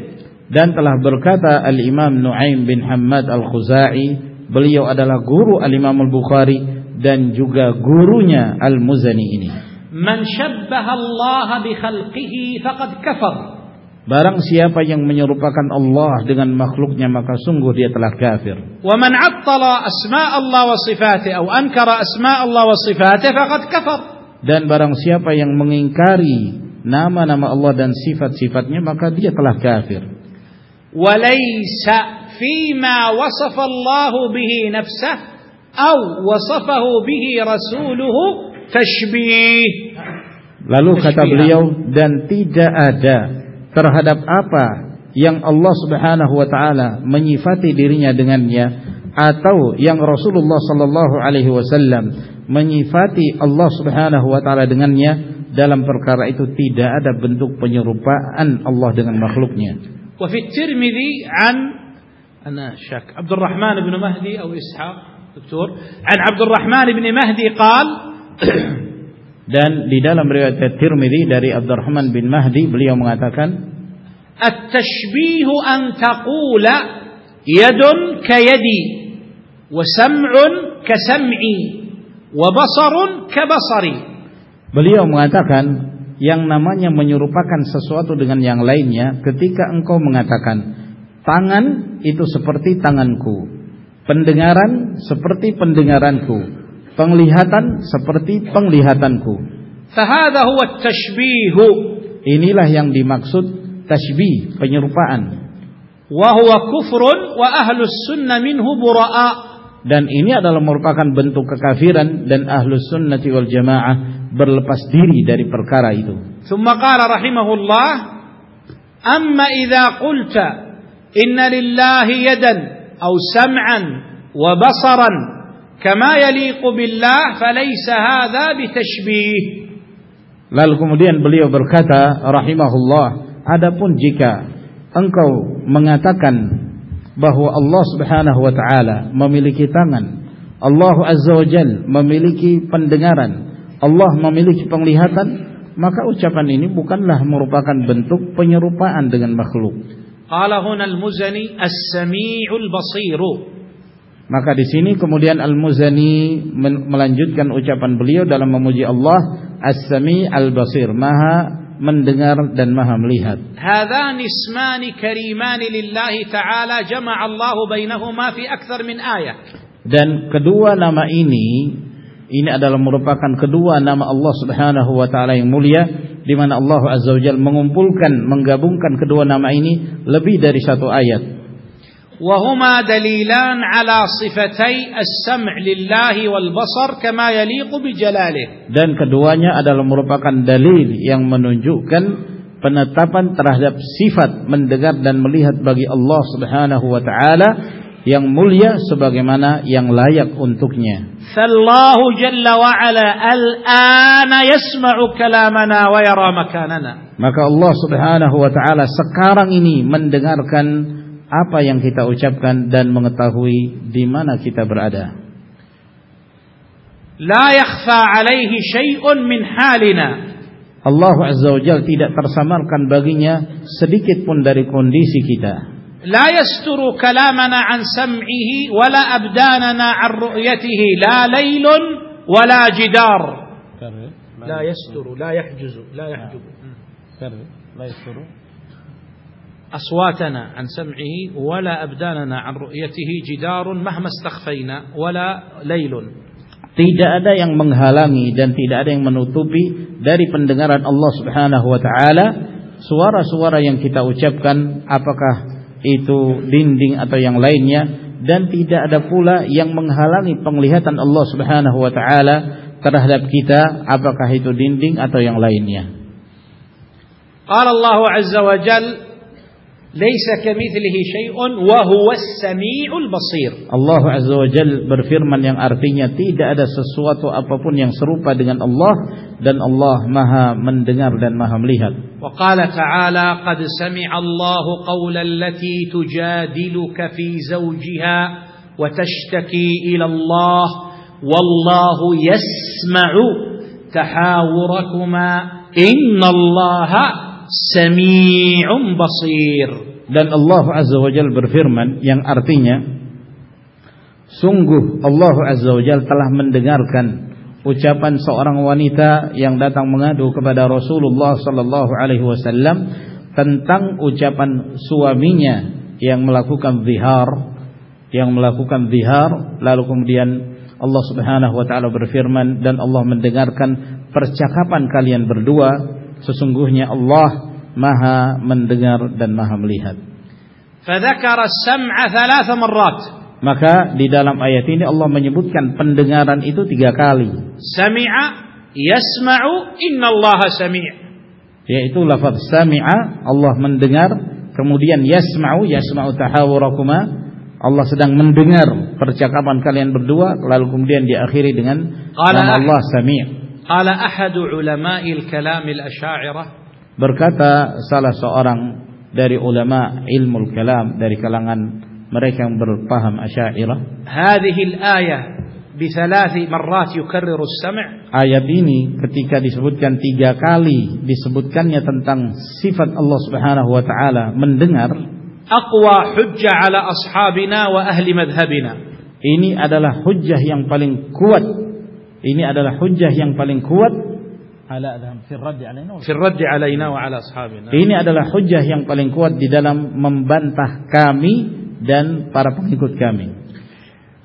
Dan telah berkata al-Imam Nu'aim bin Hammad al-Khuzai, beliau adalah guru al-Imam al-Bukhari dan juga gurunya al-Muzani ini. Man syabbaha Allah bi khalqihi faqad kafar. Barang siapa yang menyerupakan Allah dengan makhluknya maka sungguh dia telah kafir. Wa man 'attala asma' Allah wa sifatihi atau ankara asma' Allah wa sifatihi faqad kafar. Dan barang siapa yang mengingkari nama-nama Allah dan sifat-sifatnya maka dia telah kafir. Walaysa fima wasafa Allah bihi nafsah atau wasafahu bihi rasuluhu tashbih. Lalu kata beliau dan tidak ada terhadap apa yang Allah Subhanahu wa taala menyifati dirinya dengannya atau yang Rasulullah sallallahu alaihi wasallam menyifati Allah Subhanahu wa taala dengannya dalam perkara itu tidak ada bentuk penyerupaan Allah dengan makhluknya. Wa fi Tirmidzi an ana syak Abdurrahman bin Mahdi atau Ishaq دكتور عن عبد الرحمن بن مهدي قال Dan di dalam riwayat Tirmidzi dari Abdurrahman bin Mahdi beliau mengatakan At-tashbihu an taqula yadun kayadi wa sam'un ka sam'i wa basarun ka basari. Beliau mengatakan yang namanya menyerupakan sesuatu dengan yang lainnya ketika engkau mengatakan tangan itu seperti tanganku, pendengaran seperti pendengaranku, penglihatan seperti penglihatanku. Inilah yang dimaksud tashbih, penyerupaan. Dan ini adalah merupakan bentuk kekafiran dan ahlus sunnati wal jamaah berlepas diri dari perkara itu. Summa qala rahimahullah amma idha qulta inna lillahi yadan aw sam'an wa basaran kama yaliqu billah falaysa hadha bitashbih. Lalu kemudian beliau berkata rahimahullah adapun jika engkau mengatakan bahwa Allah Subhanahu wa taala memiliki tangan Allah Azza wa Jal memiliki pendengaran Allah memiliki penglihatan maka ucapan ini bukanlah merupakan bentuk penyerupaan dengan makhluk. Qala huna al-Muzani as-sami'ul basir. Maka di sini kemudian Al-Muzani melanjutkan ucapan beliau dalam memuji Allah As-Sami Al-Basir, Maha mendengar dan Maha melihat. Hadzani ismani karimani lillahi ta'ala jama'a Allah bainahuma fi akthar min ayah. Dan kedua nama ini ini adalah merupakan kedua nama Allah Subhanahu wa taala yang mulia di mana Allah Azza wa Jalla mengumpulkan menggabungkan kedua nama ini lebih dari satu ayat. وهما دليلان على صفتي السمع لله والبصر كما يليق بجلاله dan keduanya adalah merupakan dalil yang menunjukkan penetapan terhadap sifat mendengar dan melihat bagi Allah Subhanahu wa taala yang mulia sebagaimana yang layak untuknya. Fallahu jalla wa ala al-ana yasma'u kalamana wa yara makanana. Maka Allah Subhanahu wa taala sekarang ini mendengarkan apa yang kita ucapkan dan mengetahui di mana kita berada. La yakhfa alaihi syai'un min halina. Allah Azza wa Jalla tidak tersamarkan baginya sedikit pun dari kondisi kita. لا يستر كلامنا عن سمعه ولا أبداننا عن رؤيته لا ليل ولا جدار. لا يستر لا يحجز لا يحجب. لا يستر. أصواتنا عن سمعه ولا أبداننا عن رؤيته جدار مهما استخفينا ولا ليل. Tidak ada yang menghalangi dan tidak ada yang menutupi dari pendengaran Allah Subhanahu wa taala suara-suara yang kita ucapkan. Apakah itu dinding atau yang lainnya dan tidak ada pula yang menghalangi penglihatan Allah Subhanahu wa taala terhadap kita apakah itu dinding atau yang lainnya. Qala Allah azza wa jalla ليس كمثله شيء وهو السميع البصير. الله عز وجل berfirman yang artinya tidak ada sesuatu apapun yang serupa dengan Allah dan Allah Maha mendengar dan Maha melihat. وقال تعالى قد سمع الله قول التي تجادلك في زوجها وتشتكي إلى الله والله يسمع تحاوركما إن الله sami'un basir. Dan Allah Azza wa Jalla berfirman yang artinya sungguh Allah Azza wa Jalla telah mendengarkan ucapan seorang wanita yang datang mengadu kepada Rasulullah sallallahu alaihi wasallam tentang ucapan suaminya yang melakukan zihar yang melakukan zihar lalu kemudian Allah Subhanahu wa taala berfirman dan Allah mendengarkan percakapan kalian berdua sesungguhnya Allah Maha mendengar dan Maha melihat. Maka di dalam ayat ini Allah menyebutkan pendengaran itu tiga kali. Sami'a yasma'u innallaha sami'. Yaitu lafaz sami'a Allah mendengar, kemudian yasma'u yasma'u tahawurakuma Allah sedang mendengar percakapan kalian berdua lalu kemudian diakhiri dengan nama Allah Sami'. Qala ahadu ulama'il kalamil asy'ariyah. Berkata salah seorang dari ulama ilmu kalam dari kalangan mereka yang berpaham asy'ariyah. Hadhihi al-ayah bi thalath marrat yukarriru as-sam' ayat ini ketika disebutkan tiga kali disebutkannya tentang sifat Allah Subhanahu wa taala mendengar aqwa hujjah ala ashabina wa ahli madhhabina. ini adalah hujjah yang paling kuat ini adalah hujjah yang paling kuat Ini adalah hujjah yang paling kuat di dalam membantah kami dan para pengikut kami.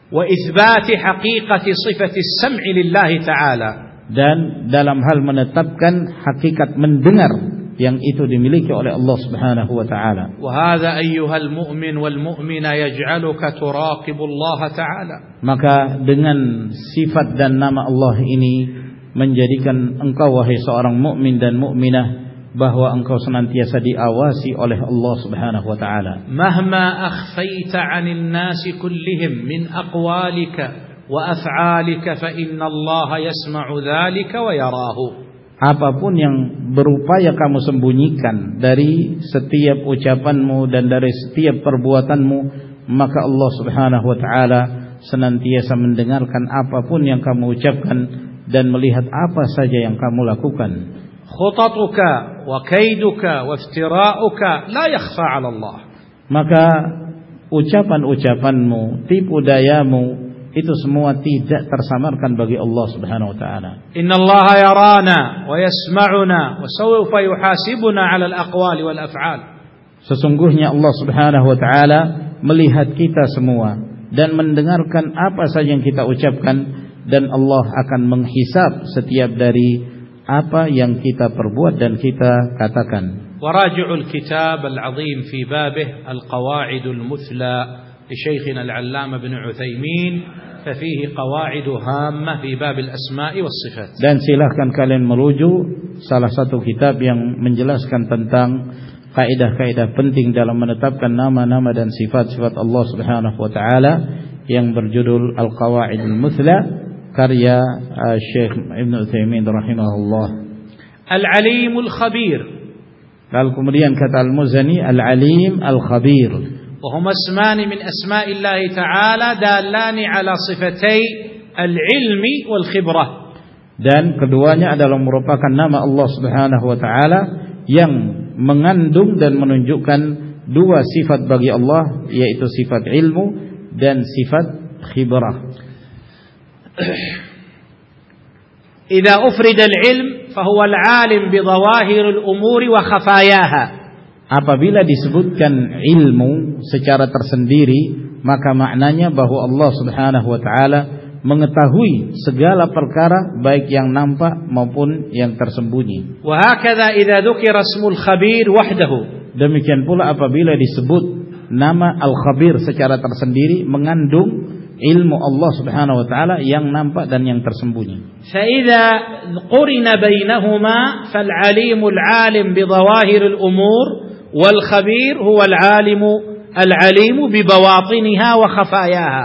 Wa isbati haqiqati sifati sam'i lillahi ta'ala. dan dalam hal menetapkan hakikat mendengar yang itu dimiliki oleh Allah Subhanahu wa taala. Wa hadha ayyuhal mu'min wal mu'mina yaj'aluka turaqibu Allah taala. Maka dengan sifat dan nama Allah ini menjadikan engkau wahai seorang mukmin dan mukminah bahwa engkau senantiasa diawasi oleh Allah Subhanahu wa taala. Mahma akhfaita 'anil nasi kullihim min aqwalika wa af'alika fa inna Allah yasma'u dzalika wa yarahu. apa pun yang berupaya kamu sembunyikan dari setiap ucapanmu dan dari setiap perbuatanmu maka Allah Subhanahu wa taala senantiasa mendengarkan apa pun yang kamu ucapkan dan melihat apa saja yang kamu lakukan. Khutatuka wa kaiduka wa istirauka la yakhfa 'ala Allah. Maka ucapan-ucapanmu tipu dayamu itu semua tidak tersamarkan bagi Allah Subhanahu wa taala. Innallaha yarana wa yasma'una wa sawfa yuhasibuna 'ala al-aqwali wal af'al. Sesungguhnya Allah Subhanahu wa taala melihat kita semua dan mendengarkan apa saja yang kita ucapkan dan Allah akan menghisap setiap dari apa yang kita perbuat dan kita katakan. Warajul kitab al-'azim fi babih al-qawa'idul muthla لشيخنا العلامة بن عثيمين ففيه قواعد هامة في باب الأسماء والصفات dan silahkan kalian merujuk salah satu kitab yang menjelaskan tentang kaidah-kaidah penting dalam menetapkan nama-nama dan sifat-sifat Allah Subhanahu wa taala yang berjudul Al-Qawaidul Muthla karya uh, Syekh Ibn Utsaimin rahimahullah. Al-Alimul Khabir. Lalu kemudian kata Al-Muzani Al-Alim Al-Khabir. وهما اسمان من أسماء الله تعالى دالان على صفتي العلم والخبرة dan keduanya adalah merupakan nama Allah Subhanahu wa taala yang mengandung dan menunjukkan dua sifat bagi Allah yaitu sifat ilmu dan sifat khibrah. إذا أفرد العلم فهو العالم بظواهر الأمور وخفاياها apabila disebutkan ilmu secara tersendiri maka maknanya bahwa Allah Subhanahu wa taala mengetahui segala perkara baik yang nampak maupun yang tersembunyi. Wa hakadha idza dzukira ismul khabir wahdahu. Demikian pula apabila disebut nama al-khabir secara tersendiri mengandung ilmu Allah Subhanahu wa taala yang nampak dan yang tersembunyi. Faidza qurina bainahuma fal alimul alim bi dhawahiril umur wal khabir huwal alimu al alimu bi bawatiniha wa khafayaha.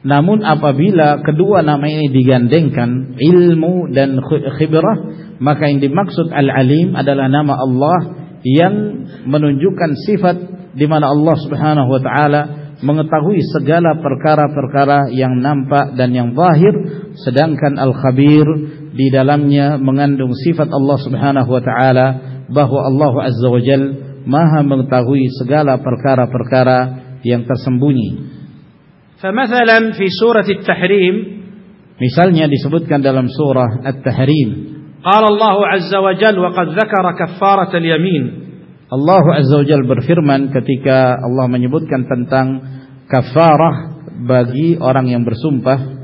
Namun apabila kedua nama ini digandengkan ilmu dan khibrah maka yang dimaksud al alim adalah nama Allah yang menunjukkan sifat di mana Allah Subhanahu wa taala mengetahui segala perkara-perkara yang nampak dan yang zahir sedangkan al-khabir di dalamnya mengandung sifat Allah Subhanahu wa taala bahwa Allah Azza wa Jalla Maha mengetahui segala perkara-perkara yang tersembunyi. فمثلا في سورة التحريم misalnya disebutkan dalam surah At-Tahrim قال الله عز وجل وقد ذكر كفارة اليمين Allah Azza wa Jal berfirman ketika Allah menyebutkan tentang kafarah bagi orang yang bersumpah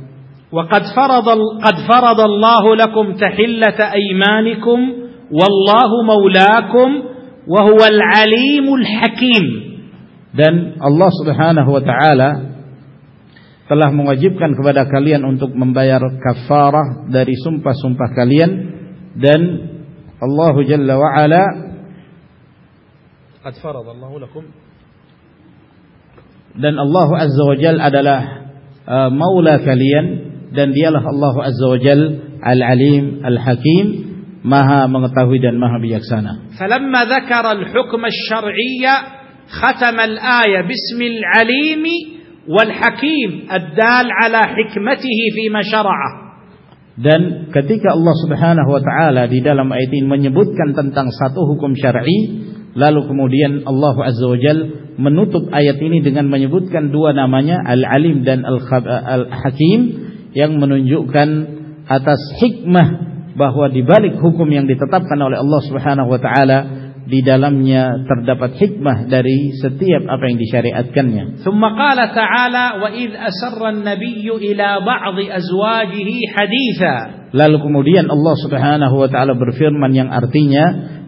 وقد فرض قد فرض الله لكم تحلة أيمانكم والله مولاكم wa huwal alimul hakim. Dan Allah Subhanahu wa taala telah mewajibkan kepada kalian untuk membayar kafarah dari sumpah-sumpah kalian. Dan Allah Jalla wa Ala qad farada Allah lakum. Dan Allah Azza wa Jal adalah uh, maula kalian. Dan dialah Allah Azza wa Jal Al-Alim Al-Hakim. Maha mengetahui dan maha bijaksana. Falamma dzakara al-hukm asy-syar'iyya khatama al-aya bismil alim wal hakim ad-dal ala hikmatihi fi ma syara'a. Dan ketika Allah Subhanahu wa taala di dalam ayat ini menyebutkan tentang satu hukum syar'i, lalu kemudian Allah Azza wa Jal menutup ayat ini dengan menyebutkan dua namanya Al-Alim dan Al-Hakim yang menunjukkan atas hikmah bahwa di balik hukum yang ditetapkan oleh Allah Subhanahu wa taala di dalamnya terdapat hikmah dari setiap apa yang disyariatkannya. Summa qala ta'ala wa id asarra an-nabiyyu ila ba'd azwajihi haditha. Lalu kemudian Allah Subhanahu wa taala berfirman yang artinya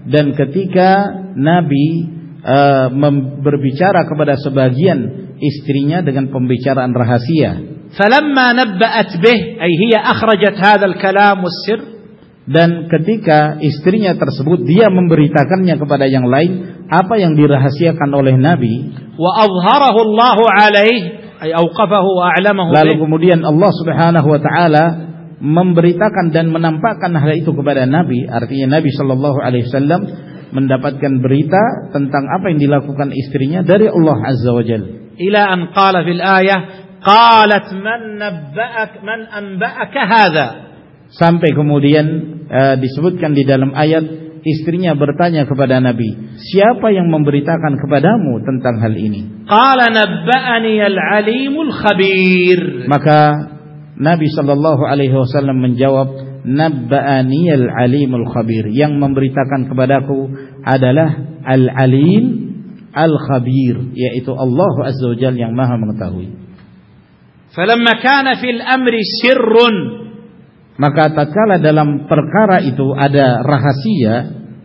dan ketika nabi uh, berbicara kepada sebagian istrinya dengan pembicaraan rahasia. Falamma nabba'at bih ay hiya akhrajat hadzal kalam was-sirr dan ketika istrinya tersebut dia memberitakannya kepada yang lain apa yang dirahasiakan oleh Nabi. Wa adharahu Allah alaih ay awqafahu wa a'lamahu lalu kemudian Allah Subhanahu wa taala memberitakan dan menampakkan hal itu kepada Nabi. Artinya Nabi sallallahu alaihi wasallam mendapatkan berita tentang apa yang dilakukan istrinya dari Allah azza wajalla ila an qala fil ayah qalat man nabba'ak man anba'aka hadha. Sampai kemudian uh, disebutkan di dalam ayat istrinya bertanya kepada Nabi, "Siapa yang memberitakan kepadamu tentang hal ini?" Qala nabba'ani al-alimul khabir. Maka Nabi sallallahu alaihi wasallam menjawab, "Nabba'ani al-alimul khabir." Yang memberitakan kepadaku adalah al-alim al-khabir, yaitu Allah azza wajalla yang Maha mengetahui. Falamma kana fil amri sirrun maka tatkala dalam perkara itu ada rahasia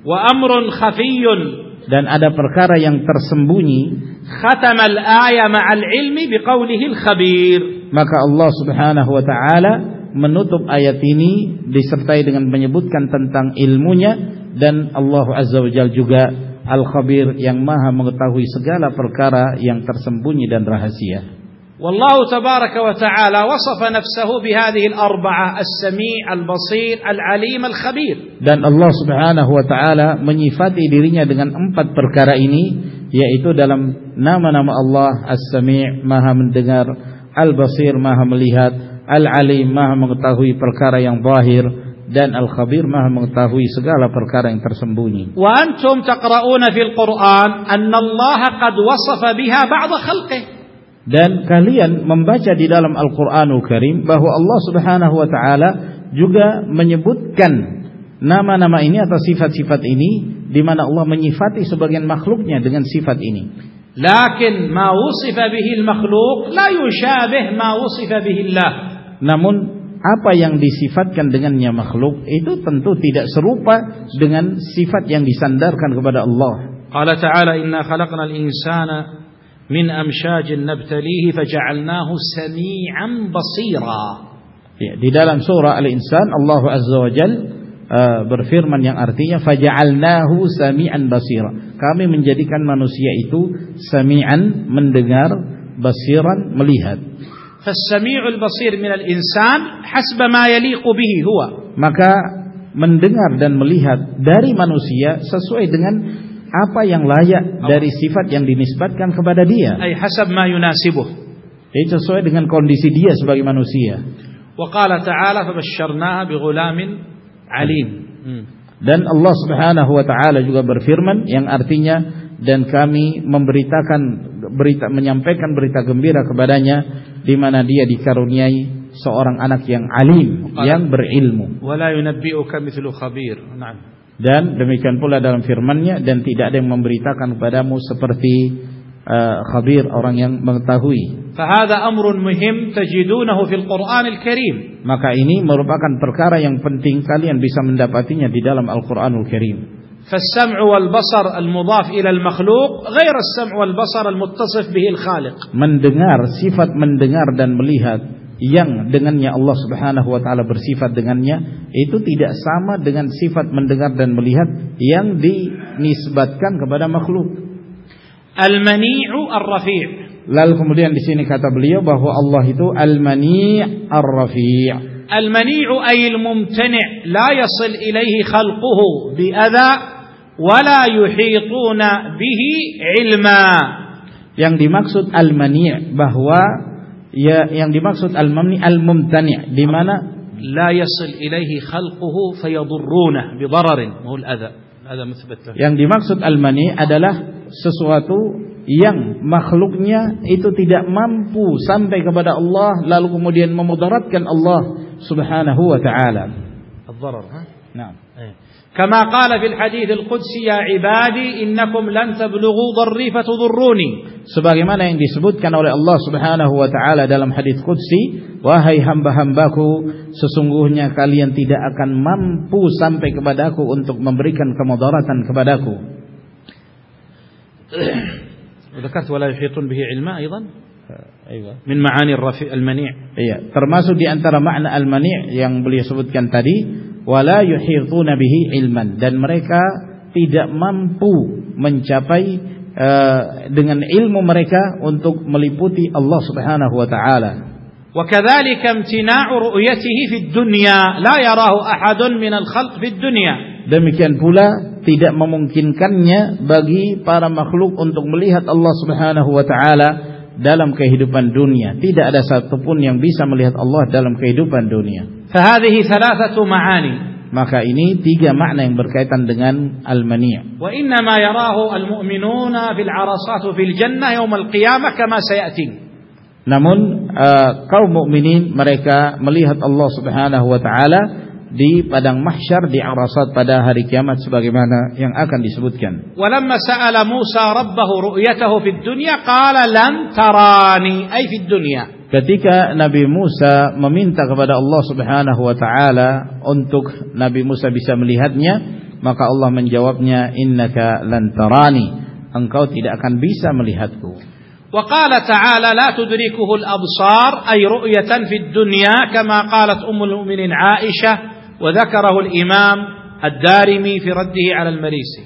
wa amrun khafiyun dan ada perkara yang tersembunyi khatama al-aya ma'al ilmi biqaulihi al-khabir maka Allah Subhanahu wa taala menutup ayat ini disertai dengan menyebutkan tentang ilmunya dan Allah Azza wa Jalla juga Al-Khabir yang Maha mengetahui segala perkara yang tersembunyi dan rahasia. والله تبارك وتعالى وصف نفسه بهذه الأربعة السميع البصير العليم الخبير dan Allah Subhanahu wa taala menyifati dirinya dengan empat perkara ini yaitu dalam nama-nama Allah As-Sami' Maha mendengar Al-Basir Maha melihat Al-Alim Maha mengetahui perkara yang zahir dan Al-Khabir Maha mengetahui segala perkara yang tersembunyi. Wa antum taqra'una fil Qur'an anna Allah qad wasafa biha ba'd khalqihi dan kalian membaca di dalam Al-Qur'anul Karim bahwa Allah Subhanahu wa taala juga menyebutkan nama-nama ini atau sifat-sifat ini di mana Allah menyifati sebagian makhluknya dengan sifat ini. Lakin ma wusifa bihi al-makhluq la yushabih ma wusifa bihi Allah. Namun apa yang disifatkan dengannya makhluk itu tentu tidak serupa dengan sifat yang disandarkan kepada Allah. Qala ta'ala inna khalaqnal insana min amsyajin nabtalihi faja'alnahu sami'an basira. Ya, di dalam surah Al-Insan Allah Azza wa Jal uh, berfirman yang artinya faja'alnahu sami'an basira. Kami menjadikan manusia itu sami'an mendengar, basiran melihat. Fas-sami'ul basir minal insan hasba ma yaliqu bihi huwa. Maka mendengar dan melihat dari manusia sesuai dengan apa yang layak dari sifat yang dinisbatkan kepada dia. Ay hasab ma yunasibuh. Jadi sesuai dengan kondisi dia sebagai manusia. Wa qala ta'ala fabasyarnaha bighulamin alim. Hmm. Dan Allah Subhanahu wa taala juga berfirman yang artinya dan kami memberitakan berita menyampaikan berita gembira kepadanya di mana dia dikaruniai seorang anak yang alim yang berilmu. Wala yunabbi'uka mithlu khabir. Na'am Dan demikian pula dalam firman-Nya dan tidak ada yang memberitakan kepadamu seperti uh, khabir orang yang mengetahui. فهذا أمر مهم تجدونه في القرآن الكريم. Maka ini merupakan perkara yang penting kalian bisa mendapatinya di dalam Al-Qur'anul Karim. فالسمع والبصر المضاف إلى المخلوق غير السمع والبصر المتصف به الخالق. Mendengar, sifat mendengar dan melihat yang dengannya Allah Subhanahu wa taala bersifat dengannya itu tidak sama dengan sifat mendengar dan melihat yang dinisbatkan kepada makhluk. Al-mani'u ar-rafi'. Lalu kemudian di sini kata beliau bahwa Allah itu al-mani' ar-rafi'. Al-mani'u ay al-mumtani' la yasil ilaihi khalquhu bi adha wa la yuhituna bihi ilma. Yang dimaksud al-mani' bahwa ya yang dimaksud al-mamni al-mumtani' di mana la yasil ilaihi khalquhu fayadurruna bi dararin wa al-adha yang dimaksud al-mani adalah sesuatu yang makhluknya itu tidak mampu sampai kepada Allah lalu kemudian memudaratkan Allah Subhanahu wa taala. Ad-darar, ha? Naam. كما قال في الحديث القدسي يا عبادي إنكم لن تبلغوا ضري فتضروني sebagaimana yang disebutkan oleh Allah Subhanahu wa taala dalam hadis qudsi wahai hamba-hambaku sesungguhnya kalian tidak akan mampu sampai kepadaku untuk memberikan kemudaratan kepadaku ذكرت ولا يحيطون به علما أيضا أيوة من معاني الرفيع المنيع iya termasuk di antara makna al-mani' yang beliau sebutkan tadi wala yuhituna bihi ilman dan mereka tidak mampu mencapai uh, dengan ilmu mereka untuk meliputi Allah Subhanahu wa taala. وكذلك امتناع رؤيته في الدنيا لا يراه أحد من الخلق في الدنيا Demikian pula tidak memungkinkannya bagi para makhluk untuk melihat Allah Subhanahu wa taala dalam kehidupan dunia. Tidak ada satupun yang bisa melihat Allah dalam kehidupan dunia. Fahadhihi thalathatu ma'ani. Maka ini tiga makna yang berkaitan dengan al-mani'. Wa inna ma yarahu al-mu'minuna fil arasatu fil jannah yaum al-qiyamah kama sayati. Namun uh, kaum mukminin mereka melihat Allah Subhanahu wa taala di padang mahsyar di arasat pada hari kiamat sebagaimana yang akan disebutkan. Walamma sa'ala Musa rabbahu ru'yatahu fid dunya qala lan tarani ay fid dunya. Ketika Nabi Musa meminta kepada Allah Subhanahu wa taala untuk Nabi Musa bisa melihatnya, maka Allah menjawabnya innaka lan tarani, engkau tidak akan bisa melihatku. Wa qala ta'ala la tudrikuhu al-absar ay ru'yatan fid dunya kama qalat ummul mu'minin Dzakarahu al-imam ad-Darimi fi raddihi 'ala al-Marisi.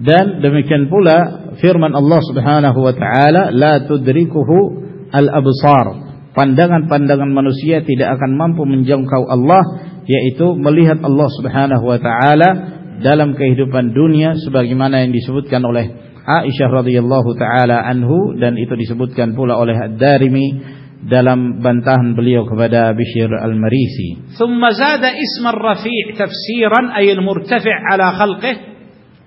Dan demikian pula firman Allah Subhanahu wa taala la tudrikuhu al-absar pandangan-pandangan manusia tidak akan mampu menjangkau Allah yaitu melihat Allah Subhanahu wa taala dalam kehidupan dunia sebagaimana yang disebutkan oleh Aisyah radhiyallahu taala anhu dan itu disebutkan pula oleh Ad-Darimi dalam bantahan beliau kepada Bishr Al-Marisi. ثم زاد اسم الرفيع تفسيرا أي المرتفع على خلقه.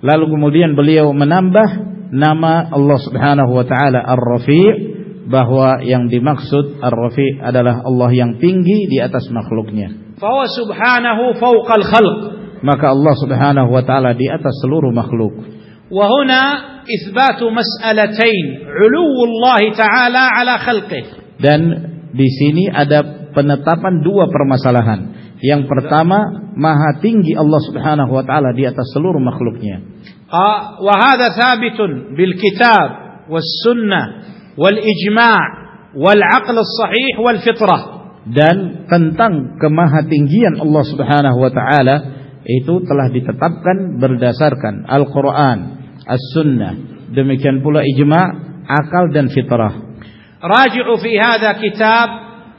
Lalu kemudian beliau menambah nama Allah Subhanahu wa taala Ar-Rafi' bahwa yang dimaksud Ar-Rafi adalah Allah yang tinggi di atas makhluknya. Fahuwa subhanahu fawqal khalq. Maka Allah Subhanahu wa taala di atas seluruh makhluk. Wa huna itsbatu mas'alatain 'uluwullah ta'ala 'ala khalqih. Dan di sini ada penetapan dua permasalahan. Yang pertama, maha tinggi Allah Subhanahu wa taala di atas seluruh makhluknya. Ah, wa hadha thabitun bil kitab was sunnah wal ijma' wal aql sahih wal fitrah. Dan tentang kemahatinggian Allah Subhanahu wa taala itu telah ditetapkan berdasarkan Al-Qur'an, As-Sunnah, demikian pula ijma', akal dan fitrah. Hadha kitab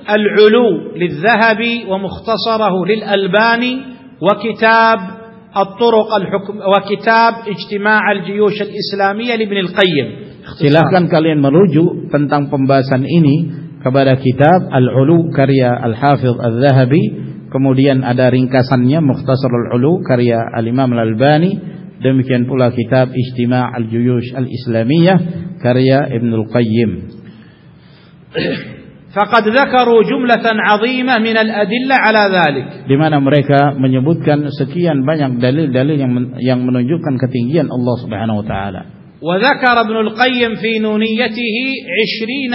Al-Ulu lil-Dhahabi wa mukhtasarahu lil-Albani wa kitab الطرق الحكم وكتاب اجتماع الجيوش الإسلامية لابن القيم Silahkan kalian merujuk tentang pembahasan ini kepada kitab Al-Ulu karya Al-Hafidh Al-Zahabi kemudian ada ringkasannya Mukhtasar Al-Ulu karya Al-Imam Al-Albani demikian pula kitab Ijtima' Al-Juyush Al-Islamiyah karya Ibn Al-Qayyim Faqad dzakaru jumlatan 'azimah min al-adillah 'ala dzalik. Mereka menyebutkan sekian banyak dalil-dalil yang yang menunjukkan ketinggian Allah Subhanahu wa taala. وذكر ابن القيم في نوينيته عشرين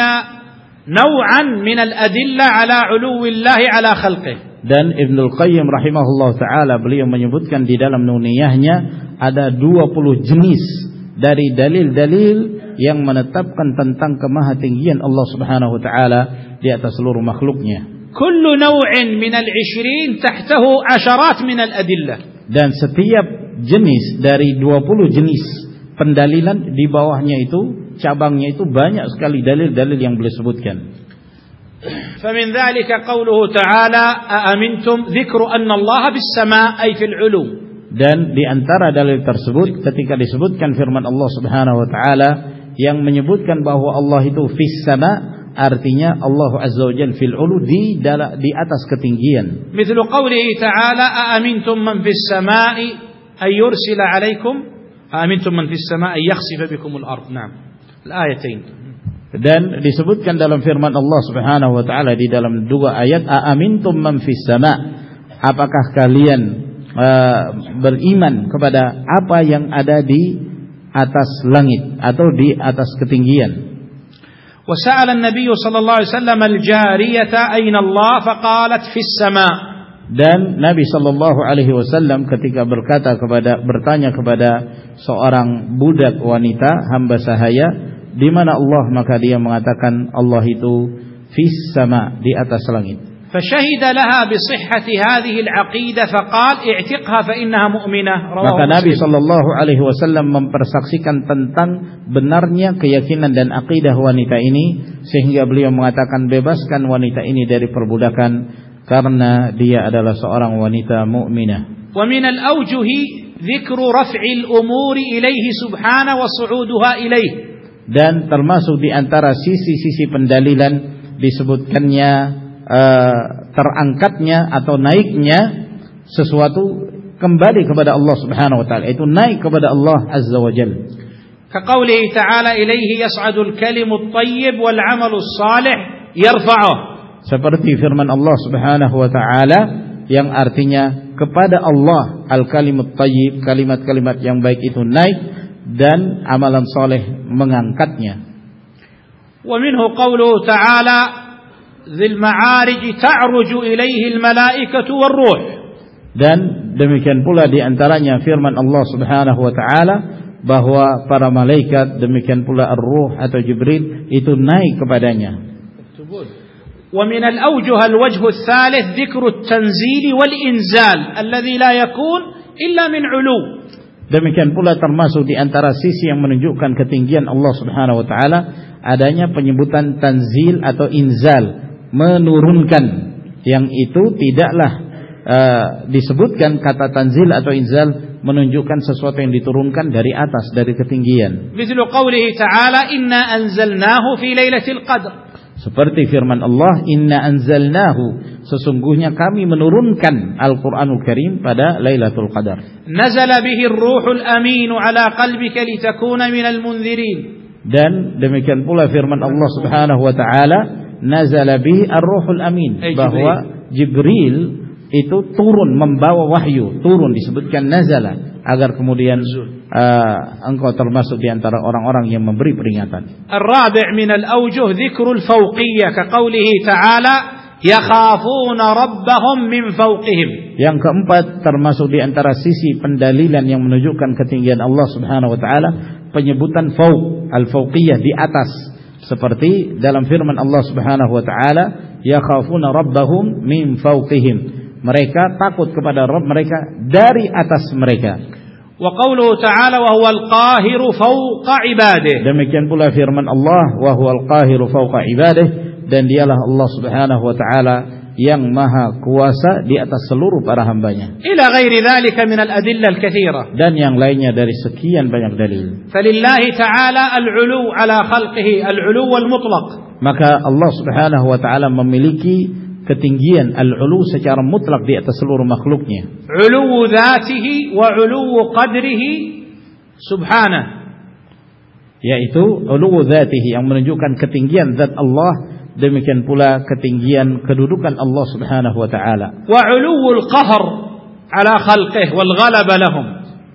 نوعا من الأدلة على علو الله على خلقه. 'ala khalqihi. dan Ibnul Qayyim rahimahullah taala beliau menyebutkan di dalam nuniyahnya ada 20 jenis dari dalil-dalil yang menetapkan tentang kemahatinggian Allah Subhanahu wa taala di atas seluruh makhluknya. Kullu naw'in min al-20 tahtahu asharat min al-adillah. Dan setiap jenis dari 20 jenis pendalilan di bawahnya itu cabangnya itu banyak sekali dalil-dalil yang boleh sebutkan. فمن ذلك قوله تعالى أأمنتم ذكر أن الله بالسماء أي في العلو dan di antara dalil tersebut ketika disebutkan firman Allah Subhanahu wa taala yang menyebutkan bahwa Allah itu fis sama artinya Allah azza wajalla fil ulu di di atas ketinggian. Mithlu qawlihi ta'ala a amintum man fis samai ay yursila 'alaykum a amintum man fis samai yakhsifa bikumul ard. Naam. Al-ayatain. Dan disebutkan dalam firman Allah Subhanahu wa taala di dalam dua ayat a amintum man fis sama apakah kalian uh, beriman kepada apa yang ada di atas langit atau di atas ketinggian. وسأل النبي صلى الله عليه وسلم الجارية أين الله فقالت في السماء dan Nabi Shallallahu Alaihi Wasallam ketika berkata kepada bertanya kepada seorang budak wanita hamba sahaya di mana Allah maka dia mengatakan Allah itu fis sama di atas langit فشهد لها بصحة هذه العقيدة فقال اعتقها فإنها مؤمنة Maka Nabi Shallallahu Alaihi Wasallam mempersaksikan tentang benarnya keyakinan dan akidah wanita ini sehingga beliau mengatakan bebaskan wanita ini dari perbudakan karena dia adalah seorang wanita mukminah. ومن الأوجه ذكر رفع الأمور إليه سبحانه وصعودها إليه. Dan termasuk di antara sisi-sisi pendalilan disebutkannya uh, terangkatnya atau naiknya sesuatu kembali kepada Allah Subhanahu wa taala itu naik kepada Allah Azza wa Jalla كقوله تعالى إليه يصعد الكلم الطيب والعمل الصالح يرفعه seperti firman Allah Subhanahu wa taala yang artinya kepada Allah al-kalimut thayyib kalimat-kalimat yang baik itu naik dan amalan soleh mengangkatnya ومنه قوله تعالى ذي المعارج تعرج إليه الملائكة والروح dan demikian pula di antaranya firman Allah Subhanahu wa taala bahwa para malaikat demikian pula ar-ruh atau Jibril itu naik kepadanya. ومن الأوجه الوجه الثالث ذكر التنزيل والإنزال الذي لا يكون إلا من علو Demikian pula termasuk di antara sisi yang menunjukkan ketinggian Allah Subhanahu wa taala adanya penyebutan tanzil atau inzal menurunkan yang itu tidaklah e, disebutkan kata tanzil atau inzal menunjukkan sesuatu yang diturunkan dari atas dari ketinggian. ta'ala inna anzalnahu fi lailatul qadr. Seperti firman Allah, "Inna anzalnahu." Sesungguhnya kami menurunkan Al-Qur'anul Karim pada Lailatul Qadar. Nazala bihi ar-ruhul amin 'ala qalbika litakuna minal munzirin. Dan demikian pula firman Allah Subhanahu wa taala, nazala bi ar-ruhul amin. Eh, hey, bahwa Jibril itu turun membawa wahyu, turun disebutkan nazala. Agar kemudian uh, engkau termasuk di antara orang-orang yang memberi peringatan. Ar-rabi' min al-awjuh dhikrul fawqiyyah ka qawlihi ta'ala yakhafuna rabbahum min fawqihim. Yang keempat termasuk di antara sisi pendalilan yang menunjukkan ketinggian Allah Subhanahu wa taala penyebutan fawq al-fawqiyyah di atas seperti dalam firman Allah Subhanahu wa taala yakhafuna rabbahum min fawqihim. Mereka takut kepada Rabb mereka dari atas mereka. Wa qawluhu ta'ala wa huwal qahiru fawqa ibadihi demikian pula firman Allah wa huwal qahiru fawqa ibadihi dan dialah Allah Subhanahu wa taala yang maha kuasa di atas seluruh para hambanya. Ila ghairi dhalika min al-adilla al-kathira. Dan yang lainnya dari sekian banyak dalil. Falillahi ta'ala al-'ulu ala khalqihi al-'ulu al-mutlaq. Maka Allah Subhanahu wa taala memiliki ketinggian al-ulu secara mutlak di atas seluruh makhluknya. Ulu dzatihi wa ulu qadrihi subhanahu yaitu ulu dzatihi yang menunjukkan ketinggian zat Allah demikian pula ketinggian kedudukan Allah Subhanahu wa taala. Wa 'uluwul qahr ala khalqihi wal ghalaba lahum.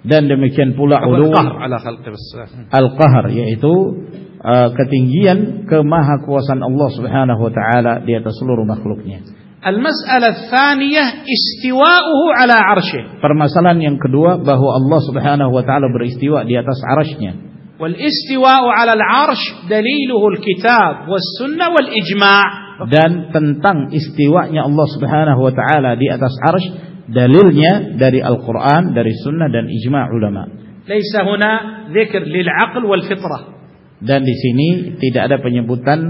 Dan demikian pula ulul ala khalqihi al-qahr yaitu uh, ketinggian kemahakuasaan Allah Subhanahu wa taala di atas seluruh makhluknya. Al-mas'alah tsaniyah istiwa'uhu ala 'arsy. Permasalahan yang kedua bahwa Allah Subhanahu wa taala beristiwa di atas arasy والاستواء على العرش دليله الكتاب والسنة والإجماع Dan tentang istiwanya Allah Subhanahu wa taala di atas arasy dalilnya dari Al-Qur'an, dari sunnah dan ijma' ulama. ليس هنا ذكر للعقل والفطرة Dan di sini tidak ada penyebutan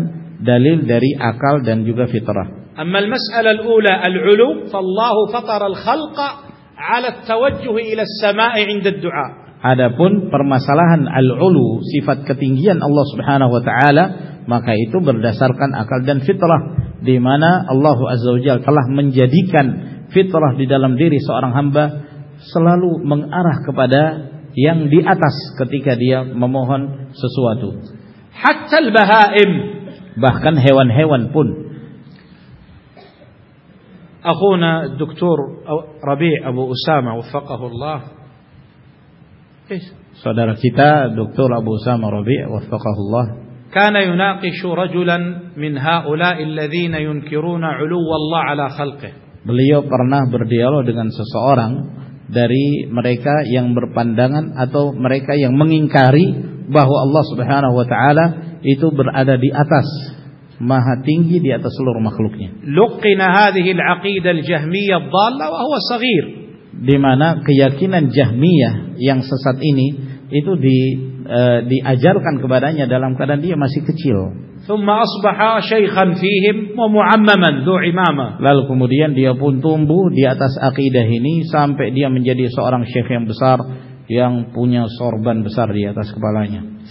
dalil dari akal dan juga fitrah. أما المسألة الأولى العلو فالله فطر الخلق على التوجه إلى السماء عند الدعاء Adapun permasalahan al-ulu, sifat ketinggian Allah Subhanahu wa taala, maka itu berdasarkan akal dan fitrah di mana Allah Azza wa Jalla telah menjadikan fitrah di dalam diri seorang hamba selalu mengarah kepada yang di atas ketika dia memohon sesuatu. حتى البهائم Bahkan hewan-hewan pun أخونا الدكتور ربيع أبو أسامة وفقه الله إيش saudara kita Dr. Abu Usama Rabi' waffaqahullah كان يناقش رجلا من هؤلاء الذين ينكرون علو الله على خلقه Beliau pernah berdialog dengan seseorang dari mereka yang berpandangan atau mereka yang mengingkari bahwa Allah Subhanahu wa taala itu berada di atas maha tinggi di atas seluruh makhluknya. Luqina hadhihi al-aqidah al-jahmiyah dhalla wa huwa saghir. di mana keyakinan Jahmiyah yang sesat ini itu di e, diajarkan kepadanya dalam keadaan dia masih kecil. Lalu kemudian dia pun tumbuh di atas akidah ini sampai dia menjadi seorang syekh yang besar yang punya sorban besar di atas kepalanya.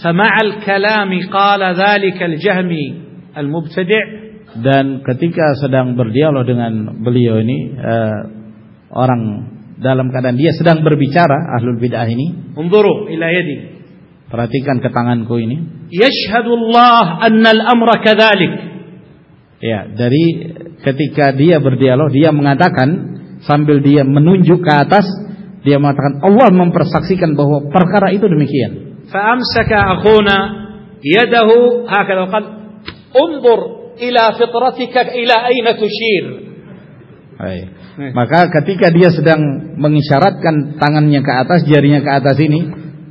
Dan ketika sedang berdialog dengan beliau ini uh, orang dalam keadaan dia sedang berbicara ahlul bid'ah ini. Unzuru ila yadi. Perhatikan ke tanganku ini. Yashhadullah anna al-amra kadzalik. Ya, dari ketika dia berdialog dia mengatakan sambil dia menunjuk ke atas dia mengatakan Allah mempersaksikan bahwa perkara itu demikian. Fa'amsaka akhuna yadahu hakadha qal unzur ila fitratika ila aina tushir. Maka ketika dia sedang mengisyaratkan tangannya ke atas, jarinya ke atas ini,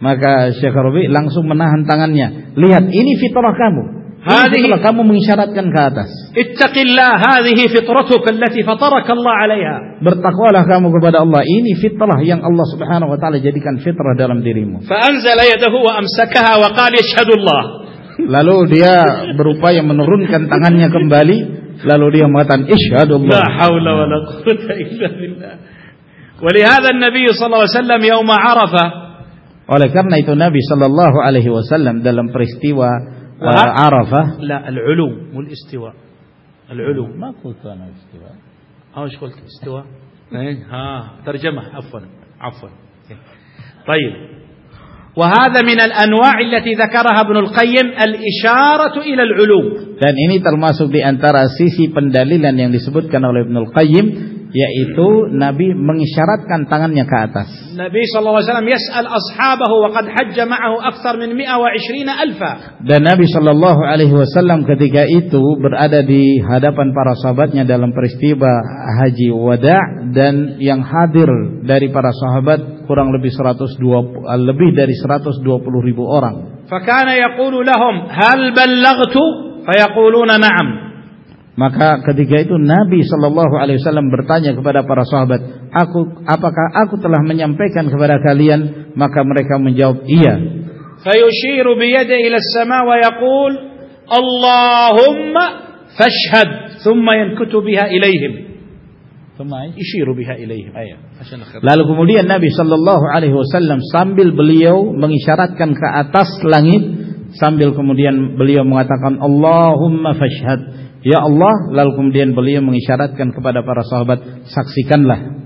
maka Syekh Rabi langsung menahan tangannya. Lihat, ini fitrah kamu. Ini fitrah kamu mengisyaratkan ke atas. Ittaqillah, hadhihi fitratuka allati fataraka Allah 'alaiha. Bertakwalah kamu kepada Allah. Ini fitrah yang Allah Subhanahu wa taala jadikan fitrah dalam dirimu. Fa anzala yadahu wa amsakaha wa qala yashhadu Allah. Lalu dia berupaya menurunkan tangannya kembali. Lalu dia mengatakan isyhadu La haula wala quwwata illa billah. ولهذا النبي صلى الله عليه وسلم يوم عرفة oleh karena itu Nabi sallallahu alaihi wasallam dalam peristiwa uh, Arafah لا العلو مو الاستواء العلو ما قلت أنا استواء ها إيش قلت استواء ها ترجمه عفوا عفوا طيب وهذا من الأنواع التي ذكرها ابن القيم الإشارة إلى العلو dan ini termasuk di antara sisi pendalilan yang disebutkan oleh Ibnu Qayyim yaitu Nabi mengisyaratkan tangannya ke atas. Nabi sallallahu alaihi wasallam yas'al ashabahu wa qad hajja ma'ahu akthar min 120 alfa. Dan Nabi sallallahu alaihi wasallam ketika itu berada di hadapan para sahabatnya dalam peristiwa haji wada dan yang hadir dari para sahabat kurang lebih 120 lebih dari 120 ribu orang. Fakana yaqulu lahum hal ballaghtu fayaquluna na'am. Maka ketika itu Nabi Shallallahu Alaihi Wasallam bertanya kepada para sahabat, aku apakah aku telah menyampaikan kepada kalian? Maka mereka menjawab iya. Fayushiru biyadi ila sama wa yaqul Allahumma fashhad thumma yankutu biha ilaihim. Ishiru biha ilaihim. Lalu kemudian Nabi Shallallahu Alaihi Wasallam sambil beliau mengisyaratkan ke atas langit sambil kemudian beliau mengatakan Allahumma fashhad Ya Allah lalu kemudian beliau mengisyaratkan kepada para sahabat saksikanlah.